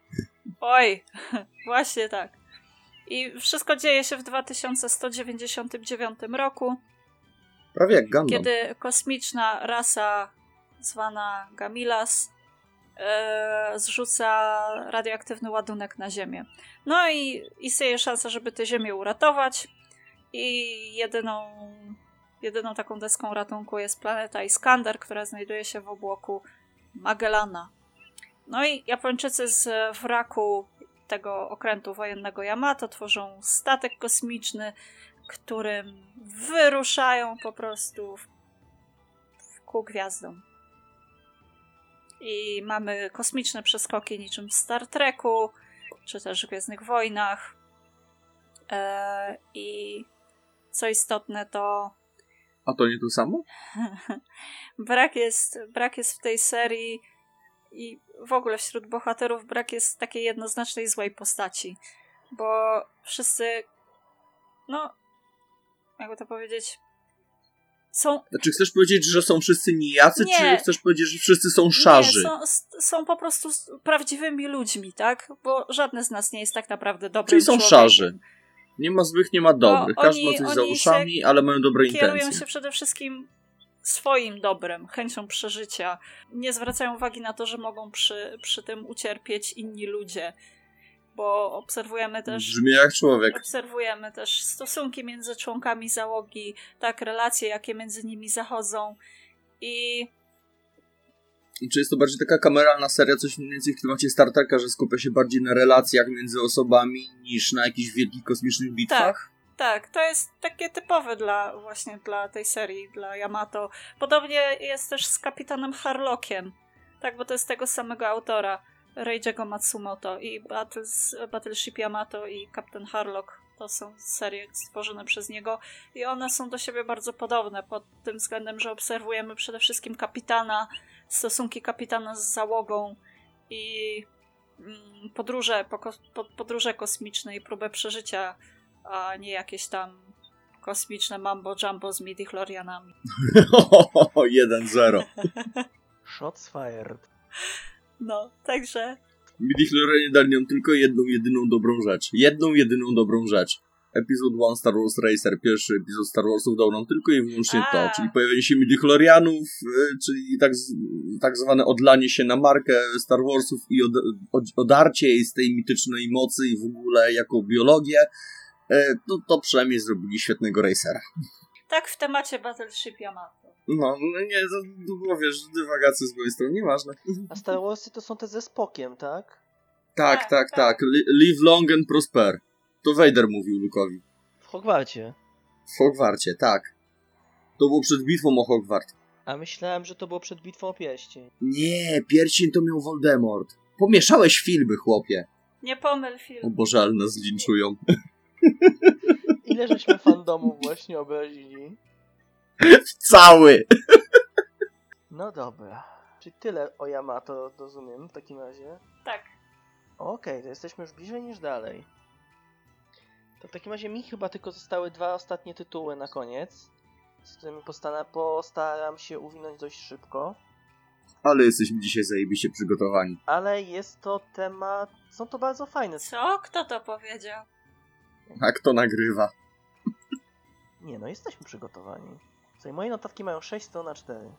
oj, właśnie tak. I wszystko dzieje się w 2199 roku, Prawie jak Gundam. kiedy kosmiczna rasa zwana Gamilas e, zrzuca radioaktywny ładunek na Ziemię. No i istnieje szansa, żeby tę Ziemię uratować i jedyną, jedyną taką deską ratunku jest planeta Iskander, która znajduje się w obłoku Magellana. No i Japończycy z wraku tego okrętu wojennego Yamato tworzą statek kosmiczny, którym wyruszają po prostu w, w ku gwiazdom. I mamy kosmiczne przeskoki niczym w Star Treku, czy też w Gwiezdnych Wojnach. E, I co istotne, to A to nie to samo? brak jest, brak jest w tej serii i w ogóle wśród bohaterów brak jest takiej jednoznacznej złej postaci, bo wszyscy, no, jakby to powiedzieć, są Znaczy chcesz powiedzieć, że są wszyscy nijacy, Nie. czy chcesz powiedzieć, że wszyscy są szarzy? Nie, są, są po prostu prawdziwymi ludźmi, tak? Bo żadny z nas nie jest tak naprawdę dobrym Czyli są człowiekiem. szarzy. Nie ma złych, nie ma dobrych. Bo Każdy ma coś za uszami, ale mają dobre Kierują intencje. się przede wszystkim swoim dobrem, chęcią przeżycia. Nie zwracają uwagi na to, że mogą przy, przy tym ucierpieć inni ludzie. Bo obserwujemy też Brzmi jak człowiek. Obserwujemy też stosunki między członkami załogi, tak, relacje, jakie między nimi zachodzą. I Czy jest to bardziej taka kameralna seria, coś mniej więcej w klimacie Star Treka, że skupia się bardziej na relacjach między osobami niż na jakichś wielkich kosmicznych bitwach? tak, to jest takie typowe dla właśnie dla tej serii, dla Yamato. Podobnie jest też z kapitanem Harlockiem. Tak, bo to jest tego samego autora, Reijiego Matsumoto i Battles, Battleship Yamato i Captain Harlock to są serie stworzone przez niego i one są do siebie bardzo podobne pod tym względem, że obserwujemy przede wszystkim kapitana, stosunki kapitana z załogą i mm, podróże, po, po, podróże kosmiczne i próbę przeżycia, a nie jakieś tam kosmiczne mambo jumbo z midi-chlorianami. 1-0. Shots fired. No, także Midi-chlorianie dali nam tylko jedną, jedyną dobrą rzecz. Jedną, jedyną dobrą rzecz. Epizod 1 Star Wars Racer, pierwszy epizod Star Warsów dał nam tylko i wyłącznie A. to, czyli pojawienie się midi-chlorianów, y, czyli tak, z, tak zwane odlanie się na markę Star Warsów i od, od, odarcie jej z tej mitycznej mocy i w ogóle jako biologię, e, no to przynajmniej zrobili świetnego racera. tak w temacie Battleship Yamato. No, no nie, to, to było, wiesz, dywagacje z mojej strony, nieważne. A Star Warsy to są te ze spokiem, tak? Tak, Tak, tak, tak. tak. Li- Live long and prosper. To Vader mówił Luke'owi. W Hogwarcie. W Hogwarcie, tak. To było przed bitwą o Hogwart. A myślałem, że to było przed bitwą o pierścień. Nie, pierścień to miał Voldemort. Pomieszałeś filmy, chłopie. Nie pomyl O film. Boże, ale nas zlinczują. Ile żeśmy fandomów właśnie obrazili? Cały! No dobra. Czyli tyle o Yamato, rozumiem, w takim razie. Tak. Okej, to jesteśmy już bliżej niż dalej. To w takim razie mi chyba tylko zostały dwa ostatnie tytuły na koniec, z którymi postaram się uwinąć dość szybko. Ale jesteśmy dzisiaj zajebiście przygotowani. Ale jest to temat... Są to bardzo fajne... Co? Kto to powiedział? A kto nagrywa? Nie no, jesteśmy przygotowani. Słuchaj, moje notatki mają 6 stron na 4.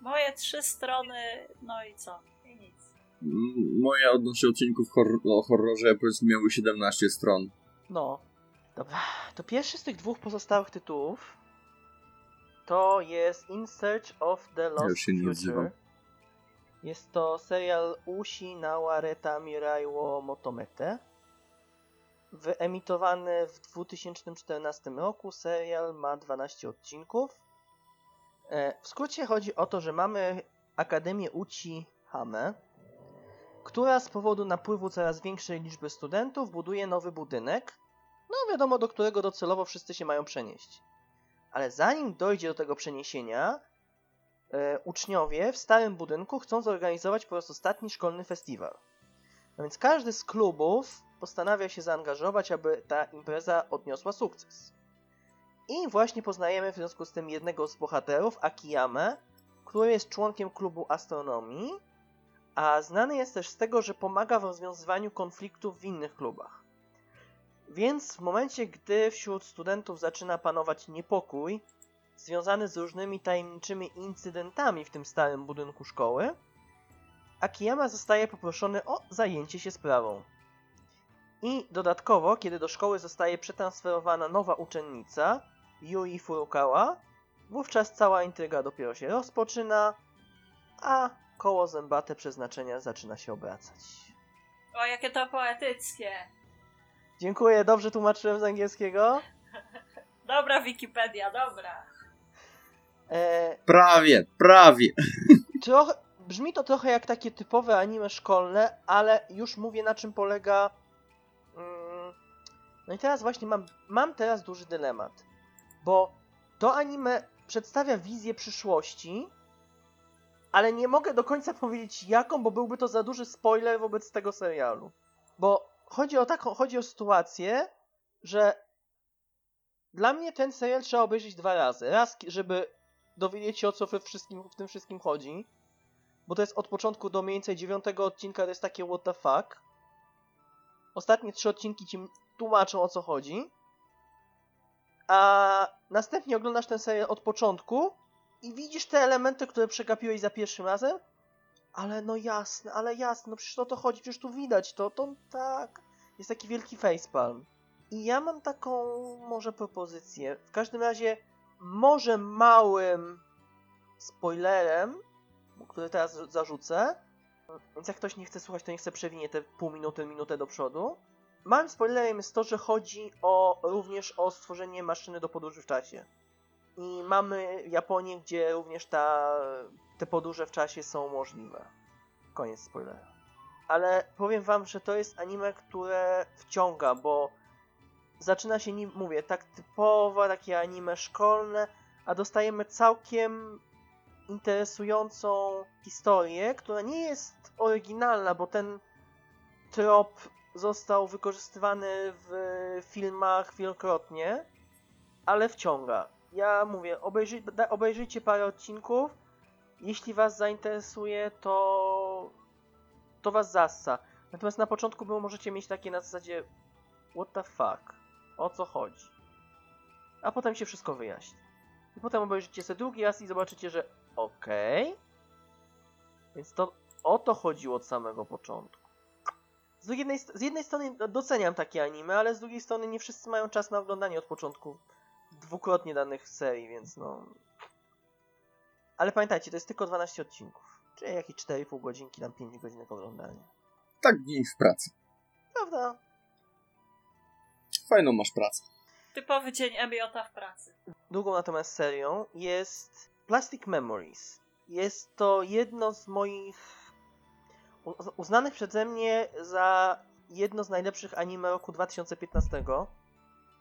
Moje trzy strony, no i co? I nic. Moje odnośnie odcinków hor- o horrorze powiedzmy miały 17 stron. No. Dobra. To pierwszy z tych dwóch pozostałych tytułów to jest In Search of the Lost się nie odzywam. Future. Jest to serial Ushi Nawareta Mirai wo Motomete. Wyemitowany w 2014 roku. Serial ma 12 odcinków. E, W skrócie chodzi o to, że mamy Akademię Uchi Hame, która z powodu napływu coraz większej liczby studentów buduje nowy budynek, no wiadomo do którego docelowo wszyscy się mają przenieść. Ale zanim dojdzie do tego przeniesienia, e, uczniowie w starym budynku chcą zorganizować po raz ostatni szkolny festiwal. No więc każdy z klubów postanawia się zaangażować, aby ta impreza odniosła sukces. I właśnie poznajemy w związku z tym jednego z bohaterów, Akiyamę, który jest członkiem klubu astronomii, a znany jest też z tego, że pomaga w rozwiązywaniu konfliktów w innych klubach. Więc w momencie, gdy wśród studentów zaczyna panować niepokój, związany z różnymi tajemniczymi incydentami w tym starym budynku szkoły, Akiyama zostaje poproszony o zajęcie się sprawą. I dodatkowo, kiedy do szkoły zostaje przetransferowana nowa uczennica, Yui Furukawa, wówczas cała intryga dopiero się rozpoczyna, a koło zębate przeznaczenia zaczyna się obracać. O, jakie to poetyckie. Dziękuję, dobrze tłumaczyłem z angielskiego. Dobra Wikipedia, dobra. E, Prawie, prawie. trochę, brzmi to trochę jak takie typowe anime szkolne, ale już mówię na czym polega. Mm, no i teraz właśnie mam, mam teraz duży dylemat, bo to anime przedstawia wizję przyszłości, ale nie mogę do końca powiedzieć jaką, bo byłby to za duży spoiler wobec tego serialu. Bo chodzi o taką, chodzi o sytuację, że dla mnie ten serial trzeba obejrzeć dwa razy. Raz, żeby dowiedzieć się o co we wszystkim, w tym wszystkim chodzi, bo to jest od początku do mniej więcej dziewiątego odcinka, to jest takie what the fuck. Ostatnie trzy odcinki ci tłumaczą o co chodzi. A następnie oglądasz ten serial od początku i widzisz te elementy, które przegapiłeś za pierwszym razem. Ale no jasne, ale jasne, no przecież o to chodzi, przecież tu widać to, to tak. Jest taki wielki facepalm. I ja mam taką może propozycję. W każdym razie, może małym spoilerem, który teraz zarzucę. Więc jak ktoś nie chce słuchać, to nie chce przewinie te pół minuty, minutę do przodu. Małym spoilerem jest to, że chodzi o również o stworzenie maszyny do podróży w czasie. I mamy Japonię, gdzie również ta, te podróże w czasie są możliwe. Koniec spoilera. Ale powiem wam, że to jest anime, które wciąga, bo zaczyna się nim, mówię, tak typowo, takie anime szkolne, a dostajemy całkiem interesującą historię, która nie jest oryginalna, bo ten trop został wykorzystywany w filmach wielokrotnie, ale wciąga. Ja mówię, obejrzyjcie parę odcinków. Jeśli was zainteresuje, to to was zassa. Natomiast na początku było możecie mieć takie na zasadzie what the fuck, o co chodzi. A potem się wszystko wyjaśni. I potem obejrzycie sobie drugi raz i zobaczycie, że okej. Więc to o to chodziło od samego początku. Z, jednej, z jednej strony doceniam takie anime, ale z drugiej strony nie wszyscy mają czas na oglądanie od początku dwukrotnie danych serii, więc no... Ale pamiętajcie, to jest tylko 12 odcinków. Czyli jakieś 4,5 godzinki, tam 5 godzinek oglądania. Tak dzień w pracy. Prawda? Fajną masz pracę. Typowy dzień Emiota w pracy. Drugą natomiast serią jest Plastic Memories. Jest to jedno z moich uznanych przeze mnie za jedno z najlepszych anime roku 2015.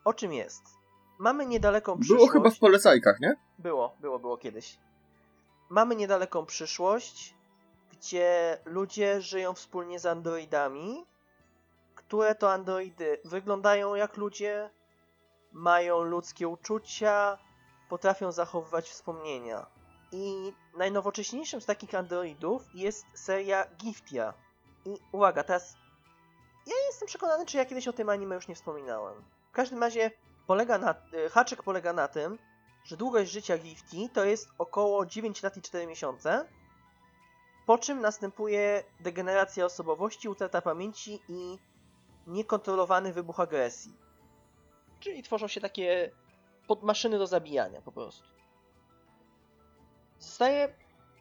O czym jest? Mamy niedaleką przyszłość. Było chyba w polecajkach, nie? Było, było, było kiedyś. Mamy niedaleką przyszłość, gdzie ludzie żyją wspólnie z androidami, które to androidy wyglądają jak ludzie, mają ludzkie uczucia, potrafią zachowywać wspomnienia. I najnowocześniejszym z takich androidów jest seria Giftia. I uwaga, teraz ja jestem przekonany, czy ja kiedyś o tym anime już nie wspominałem. W każdym razie polega na, y, haczyk polega na tym, że długość życia Gifty to jest około 9 lat i 4 miesiące, po czym następuje degeneracja osobowości, utrata pamięci i niekontrolowany wybuch agresji. Czyli tworzą się takie podmaszyny do zabijania po prostu. Zostaje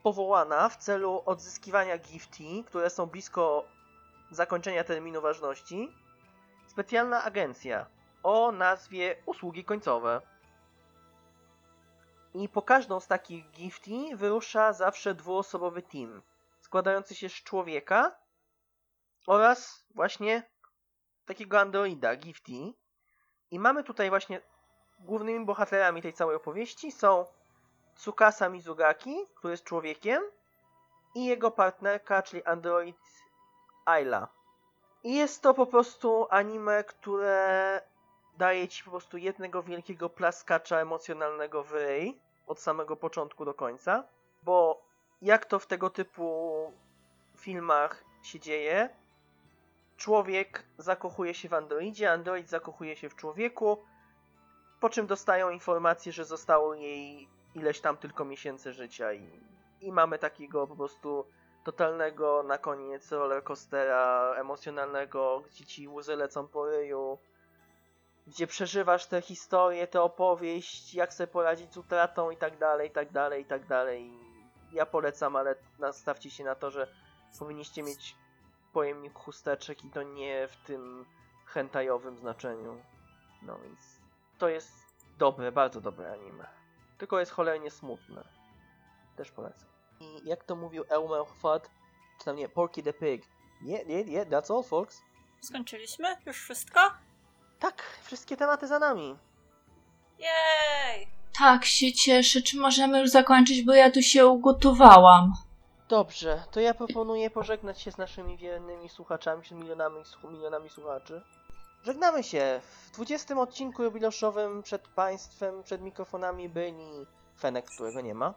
powołana w celu odzyskiwania Gifty, które są blisko zakończenia terminu ważności, specjalna agencja o nazwie Usługi Końcowe. I po każdą z takich Gifty wyrusza zawsze dwuosobowy team, składający się z człowieka oraz właśnie takiego androida, Gifty. I mamy tutaj właśnie głównymi bohaterami tej całej opowieści są Tsukasa Mizugaki, który jest człowiekiem, i jego partnerka, czyli android Ayla. I jest to po prostu anime, które daje ci po prostu jednego wielkiego plaskacza emocjonalnego w ryj od samego początku do końca, bo jak to w tego typu filmach się dzieje, człowiek zakochuje się w androidzie, android zakochuje się w człowieku, po czym dostają informację, że zostało jej ileś tam tylko miesięcy życia i, i mamy takiego po prostu totalnego na koniec rollercoastera emocjonalnego, gdzie ci łzy lecą po ryju, gdzie przeżywasz tę historię, tę opowieść, jak sobie poradzić z utratą i tak dalej, i tak dalej, i tak dalej. Ja polecam, ale nastawcie się na to, że powinniście mieć pojemnik chusteczek i to nie w tym hentajowym znaczeniu. No więc to jest dobre, bardzo dobre anime. Tylko jest cholernie smutne. Też polecam. I jak to mówił Elmer Fudd, czy tam nie, Porky the Pig. Yeah, yeah, yeah, that's all folks. Skończyliśmy? Już wszystko? Tak, wszystkie tematy za nami. Jej! Tak się cieszę. Czy możemy już zakończyć, bo ja tu się ugotowałam. Dobrze, to ja proponuję pożegnać się z naszymi wiernymi słuchaczami, z milionami, milionami słuchaczy. Żegnamy się. W 20 odcinku jubileuszowym przed Państwem, przed mikrofonami byli Fenek, którego nie ma,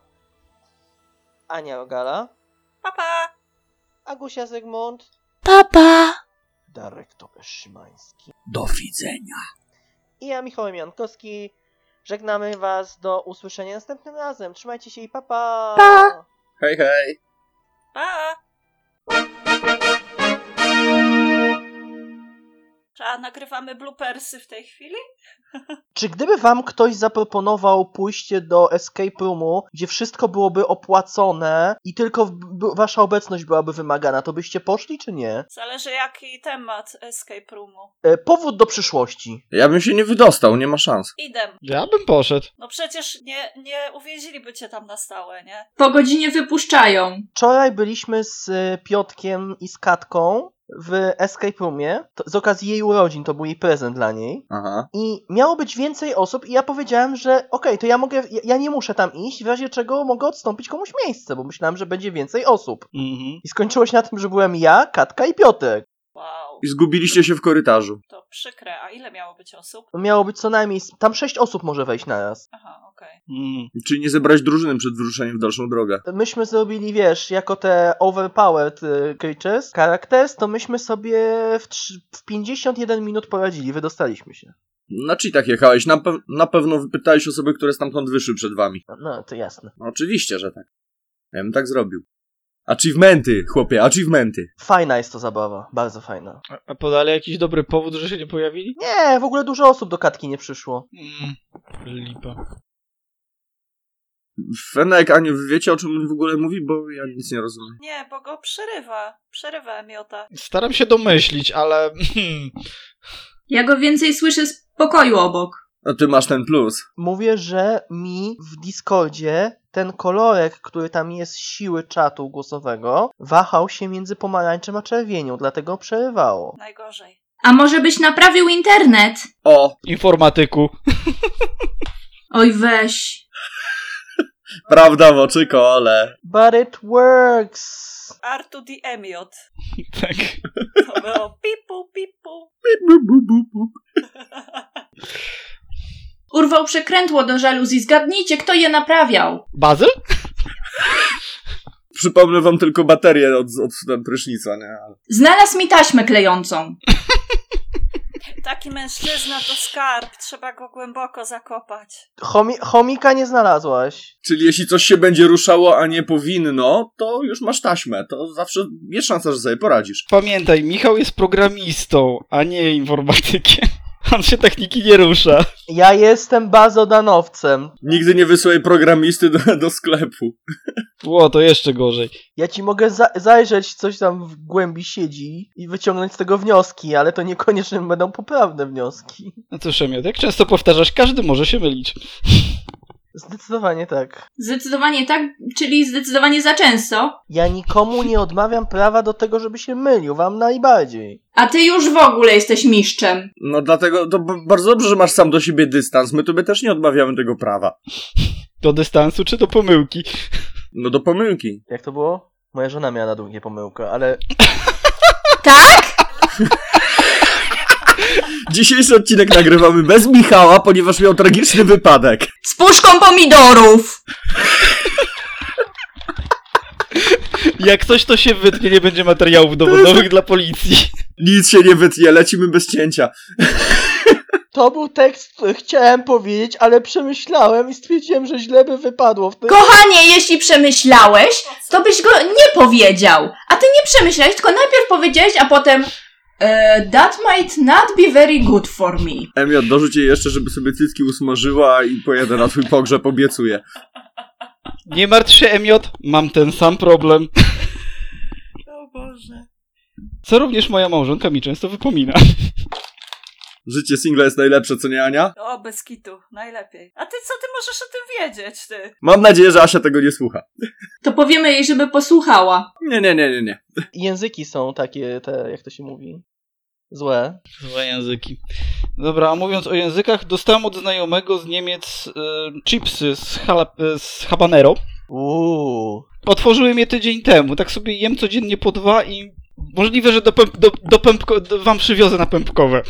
Ania Rogala, Papa! Agusia Zygmunt, Papa! Darek Topesz Szymański Do widzenia. i ja, Michał Jankowski. Żegnamy Was do usłyszenia następnym razem. Trzymajcie się i papa! Pa! Hej, hej. Pa! A nagrywamy bloopersy w tej chwili? Czy gdyby wam ktoś zaproponował pójście do escape roomu, gdzie wszystko byłoby opłacone i tylko wasza obecność byłaby wymagana, to byście poszli czy nie? Zależy jaki temat escape roomu. E, powód do przyszłości. Ja bym się nie wydostał, nie ma szans. Idem. Ja bym poszedł. No przecież nie, nie uwięziliby cię tam na stałe, nie? Po godzinie wypuszczają. Wczoraj byliśmy z Piotkiem i z Katką w escape roomie z okazji jej urodzin, to był jej prezent dla niej. Aha. I miało być więcej osób i ja powiedziałem, że okej, to ja mogę, ja, ja nie muszę tam iść, w razie czego mogę odstąpić komuś miejsce, bo myślałem, że będzie więcej osób. Mhm. I skończyło się na tym, że byłem ja, Katka i Piotrek. I zgubiliście się w korytarzu. To przykre. A ile miało być osób? Miało być co najmniej, tam sześć osób może wejść naraz. Aha, okej. Mhm. Czyli nie zebrać drużyny przed wyruszeniem w dalszą drogę. Myśmy zrobili, wiesz, jako te overpowered y, creatures, characters, to myśmy sobie w, w 51 minut poradzili, wydostaliśmy się. Na cheatach jechałeś, na, pe- na pewno wypytałeś osoby, które stamtąd wyszły przed wami. No, to jasne. No, oczywiście, że tak. Ja bym tak zrobił. Achievementy, chłopie, achievementy. Fajna jest to zabawa, bardzo fajna. A- A podali jakiś dobry powód, że się nie pojawili? Nie, w ogóle dużo osób do Katki nie przyszło. Mm. Lipa. Fenek, Aniu, wy wiecie o czym on w ogóle mówi? Bo ja nic nie rozumiem. Nie, bo go przerywa. Przerywa Emiota. Staram się domyślić, ale... Ja go więcej słyszę z pokoju obok. No ty masz ten plus. Mówię, że mi w Discordzie ten kolorek, który tam jest z siły czatu głosowego, wahał się między pomarańczem a czerwienią, dlatego przerywało. Najgorzej. A może byś naprawił internet? O, Informatyku. Oj weź. prawda w oczy kole. But it works! Artu di Emiot. tak. To było pipu, pipu. Bup, bup, bup, bup. Urwał przekrętło do żaluzji. Zgadnijcie, kto je naprawiał. Bazyl? Przypomnę wam tylko baterię od, od ten prysznica, nie? Ale- Znalazł mi taśmę klejącą. Taki mężczyzna to skarb. Trzeba go głęboko zakopać. Chomi chomika nie znalazłaś. Czyli jeśli coś się będzie ruszało, a nie powinno, to już masz taśmę. To zawsze jest szansa, że sobie poradzisz. Pamiętaj, Michał jest programistą, a nie informatykiem. On się techniki nie rusza. Ja jestem bazodanowcem. Nigdy nie wysyłaj programisty do, do sklepu. Ło, to jeszcze gorzej. Ja ci mogę za zajrzeć, coś tam w głębi siedzi i wyciągnąć z tego wnioski, ale to niekoniecznie będą poprawne wnioski. No cóż, Emiot, jak często powtarzasz, każdy może się mylić. Zdecydowanie tak. Zdecydowanie tak, czyli zdecydowanie za często. Ja nikomu nie odmawiam prawa do tego, żeby się mylił, wam najbardziej. A ty już w ogóle jesteś mistrzem. No dlatego to bardzo dobrze, że masz sam do siebie dystans. My tobie też nie odmawiamy tego prawa. Do dystansu czy do pomyłki? No do pomyłki. Jak to było? Moja żona miała na długie pomyłkę, ale Tak? Dzisiejszy odcinek nagrywamy bez Michała, ponieważ miał tragiczny wypadek. Z puszką pomidorów! Jak coś to się wytnie, nie będzie materiałów dowodowych dla policji. Nic się nie wytnie, lecimy bez cięcia. To był tekst, który chciałem powiedzieć, ale przemyślałem i stwierdziłem, że źle by wypadło w tym. Kochanie, jeśli przemyślałeś, to byś go nie powiedział. A ty nie przemyślałeś, tylko najpierw powiedziałeś, a potem... e, that might not be very good for me. Emiot, dorzuć jej jeszcze, żeby sobie cycki usmażyła i pojadę na twój pogrzeb, obiecuję. Nie martw się, Emiot, mam ten sam problem. O Boże. Co również moja małżonka mi często wypomina. Życie singla jest najlepsze, co nie Ania? O, bez kitu. Najlepiej. A ty co ty możesz o tym wiedzieć, ty? Mam nadzieję, że Asia tego nie słucha. To powiemy jej, żeby posłuchała. Nie, nie, nie, nie, nie. Języki są takie, te, jak to się mówi, złe. Złe języki. Dobra, a mówiąc o językach, dostałem od znajomego z Niemiec e, chipsy z, z habanero. Uuu. Otworzyłem je tydzień temu, tak sobie jem codziennie po dwa i możliwe, że do, pęp- do, do, pępko- do wam przywiozę na pępkowe.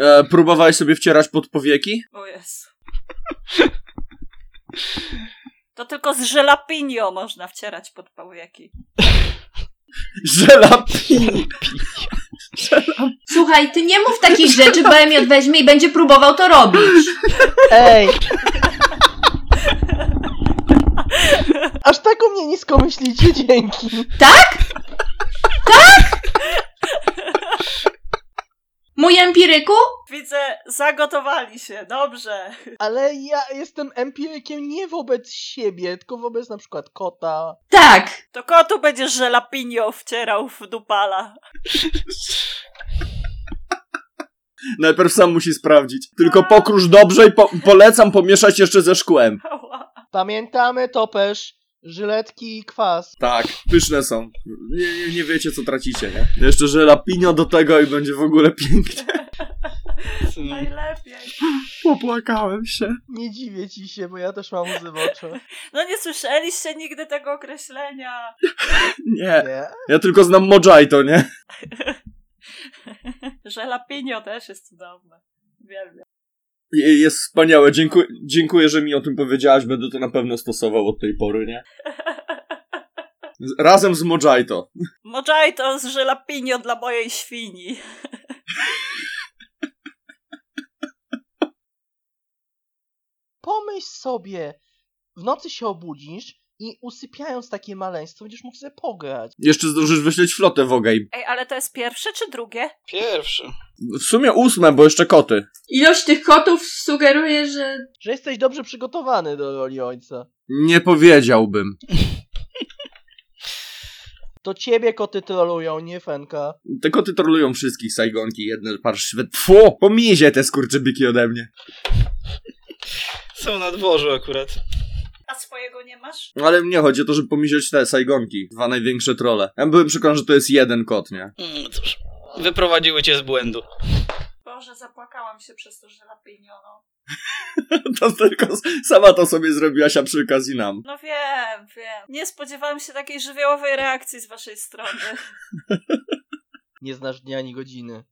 E, próbowałeś sobie wcierać pod powieki? O Jezu. To tylko z żelapinio można wcierać pod powieki. Słuchaj, ty nie mów takich rzeczy, bo Emiot weźmie i będzie próbował to robić. Ej! Aż tak o mnie nisko myślicie, dzięki. Tak? Mój empiryku? Widzę, zagotowali się. Dobrze. Ale ja jestem empirykiem nie wobec siebie, tylko wobec na przykład kota. Tak. To kotu będziesz żelapinio wcierał w dupala. Najpierw sam musi sprawdzić. Tylko pokrusz dobrze i po polecam pomieszać jeszcze ze szkłem. Pamiętamy topesz, żyletki i kwas. Tak, pyszne są. Nie, nie, nie wiecie, co tracicie, nie? Jeszcze żelapinio do tego i będzie w ogóle pięknie. Najlepiej. Popłakałem się. Nie dziwię ci się, bo ja też mam łzy w oczach. No nie słyszeliście nigdy tego określenia. Nie, Nie? ja tylko znam Mojito, nie? Żelapinio też jest cudowne. Uwielbiam. Je- Jest wspaniałe. Dziękuję, dziękuję, że mi o tym powiedziałaś. Będę to na pewno stosował od tej pory, nie? Razem z Mojito. Mojito z żelapinio dla mojej świni. Pomyśl sobie, w nocy się obudzisz i usypiając takie maleństwo będziesz mógł sobie pograć. Jeszcze zdążysz wyśleć flotę w ogej. Ej, ale to jest pierwsze czy drugie? Pierwszy. W sumie ósme, bo jeszcze koty. Ilość tych kotów sugeruje, że Że jesteś dobrze przygotowany do roli ojca. Nie powiedziałbym. To ciebie koty trolują, nie Fenka. Te koty trolują wszystkich Saigonki. Jedne parszzywe. Tfu! Pomizie te skurczybyki ode mnie. Są na dworzu akurat. A swojego nie masz? No Ale nie chodzi o to, żeby pomiziać te Saigonki. Dwa największe trole. Ja byłem przekonany, że to jest jeden kot, nie? Mm, cóż, wyprowadziły cię z błędu. Boże, zapłakałam się przez to żelapinio, no. To tylko sama to sobie zrobiłaś, a przy okazji nam. No wiem, wiem. Nie spodziewałam się takiej żywiołowej reakcji z waszej strony. Nie znasz dnia ani godziny.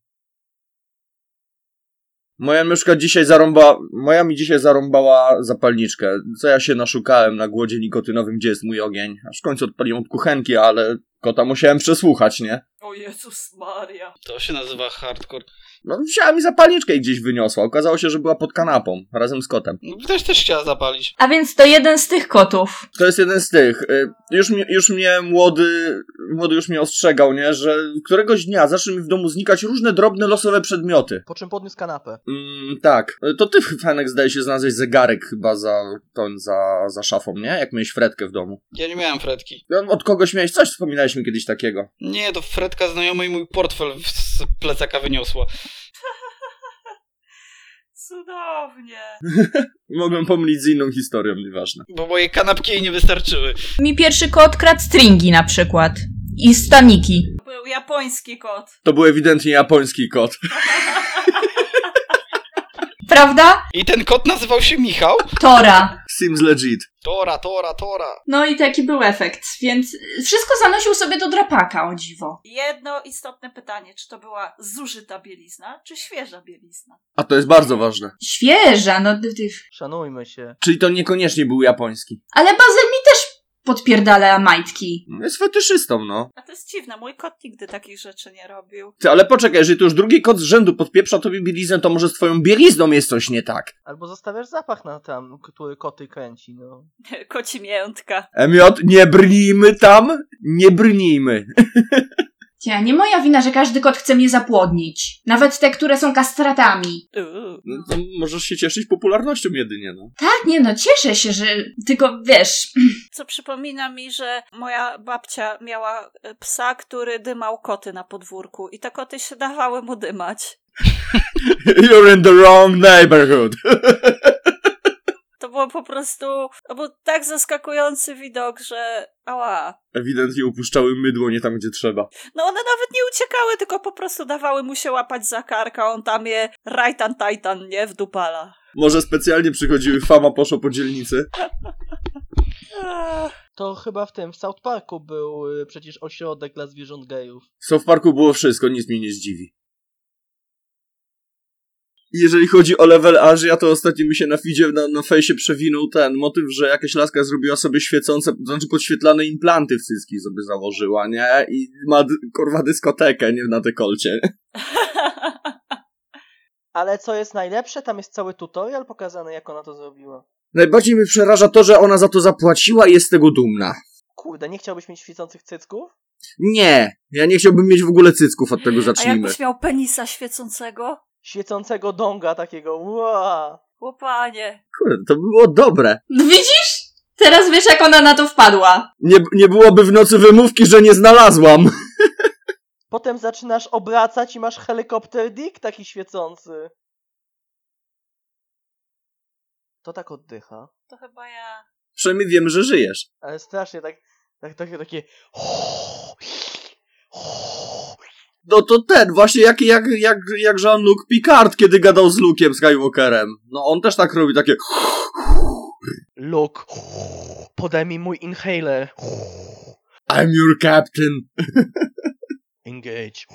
Moja myszka dzisiaj zarąba... Moja mi dzisiaj zarąbała zapalniczkę. Co ja się naszukałem na głodzie nikotynowym, gdzie jest mój ogień. Aż w końcu odpaliłem od kuchenki, ale kota musiałem przesłuchać, nie? O Jezus Maria. To się nazywa hardcore. No wzięła mi zapalniczkę i gdzieś wyniosła. Okazało się, że była pod kanapą, razem z kotem. No, też też chciała zapalić. A więc to jeden z tych kotów. To jest jeden z tych. Y, Już, mi, już mnie młody, młody już mnie ostrzegał, nie? Że któregoś dnia zaczną mi w domu znikać różne drobne, losowe przedmioty. Po czym podniósł kanapę. Mm, tak. To ty, Fenek, zdaje się znaleźć zegarek chyba za, tą, za, za szafą, nie? Jak miałeś fretkę w domu. Ja nie miałem fretki. No, Od kogoś miałeś coś, wspominałeś mi kiedyś takiego. Nie, to fretka znajomej mój portfel z plecaka wyniosła. Cudownie. Mogłem pomylić z inną historią, nieważne. Bo moje kanapki jej nie wystarczyły. Mi pierwszy kot kradł stringi na przykład. I staniki. Był japoński kot. To był ewidentnie japoński kot. Prawda? I ten kot nazywał się Michał? Tora. Seems legit. Tora, tora, tora. No i taki był efekt, więc wszystko zanosił sobie do drapaka, o dziwo. Jedno istotne pytanie, czy to była zużyta bielizna, czy świeża bielizna? A to jest bardzo ważne. Świeża, no ty, ty. Szanujmy się. Czyli to niekoniecznie był japoński. Ale Bazel mi też podpierdala majtki. Jest fetyszystą, no. A to jest dziwne, mój kot nigdy takich rzeczy nie robił. Ty, ale poczekaj, jeżeli to już drugi kot z rzędu podpieprza tobie bieliznę, to może z twoją bielizną jest coś nie tak. Albo zostawiasz zapach na tam, który koty kręci, no. Koci miętka. Emiot, nie brnijmy tam, nie brnijmy. Cia, nie moja wina, że każdy kot chce mnie zapłodnić. Nawet te, które są kastratami. No, to możesz się cieszyć popularnością jedynie, no. Tak, nie no, cieszę się, że... Tylko, wiesz... Co przypomina mi, że moja babcia miała e, psa, który dymał koty na podwórku i te koty się dawały mu dymać. You're in the wrong neighborhood. Było po prostu, to był tak zaskakujący widok, że ała. Ewidentnie upuszczały mydło nie tam, gdzie trzeba. No one nawet nie uciekały, tylko po prostu dawały mu się łapać za karka, on tam je rajtan tajtan, nie? W dupala. Może specjalnie przychodziły, fama poszło po dzielnicy. To chyba w tym, w South Parku był y, przecież ośrodek dla zwierząt gejów. W South Parku było wszystko, nic mnie nie zdziwi. Jeżeli chodzi o level Asia, to ostatnio mi się na feedzie, na, na fejsie przewinął ten motyw, że jakaś laska zrobiła sobie świecące, znaczy podświetlane implanty w cycki sobie założyła, nie? I ma d- kurwa dyskotekę, nie? Na dekolcie. Ale co jest najlepsze, tam jest cały tutorial pokazany, jak ona to zrobiła. Najbardziej mnie przeraża to, że ona za to zapłaciła i jest z tego dumna. Kurde, nie chciałbyś mieć świecących cycków? Nie, ja nie chciałbym mieć w ogóle cycków, od tego A zacznijmy. jakbyś miał penisa świecącego? Świecącego donga takiego, wow. Łopanie. Kurde, to by było dobre. No Widzisz? Teraz wiesz, jak ona na to wpadła. Nie, nie byłoby w nocy wymówki, że nie znalazłam. Potem zaczynasz obracać i masz helikopter dick taki świecący. To tak oddycha. To chyba ja. Przynajmniej wiemy, że żyjesz. Ale strasznie tak, tak takie, takie... No to ten, właśnie jak, jak, jak, jak Jean-Luc Picard, kiedy gadał z Luke'em Skywalkerem. No on też tak robi, takie... Luke, podaj mi mój inhaler. I'm your captain. Engage.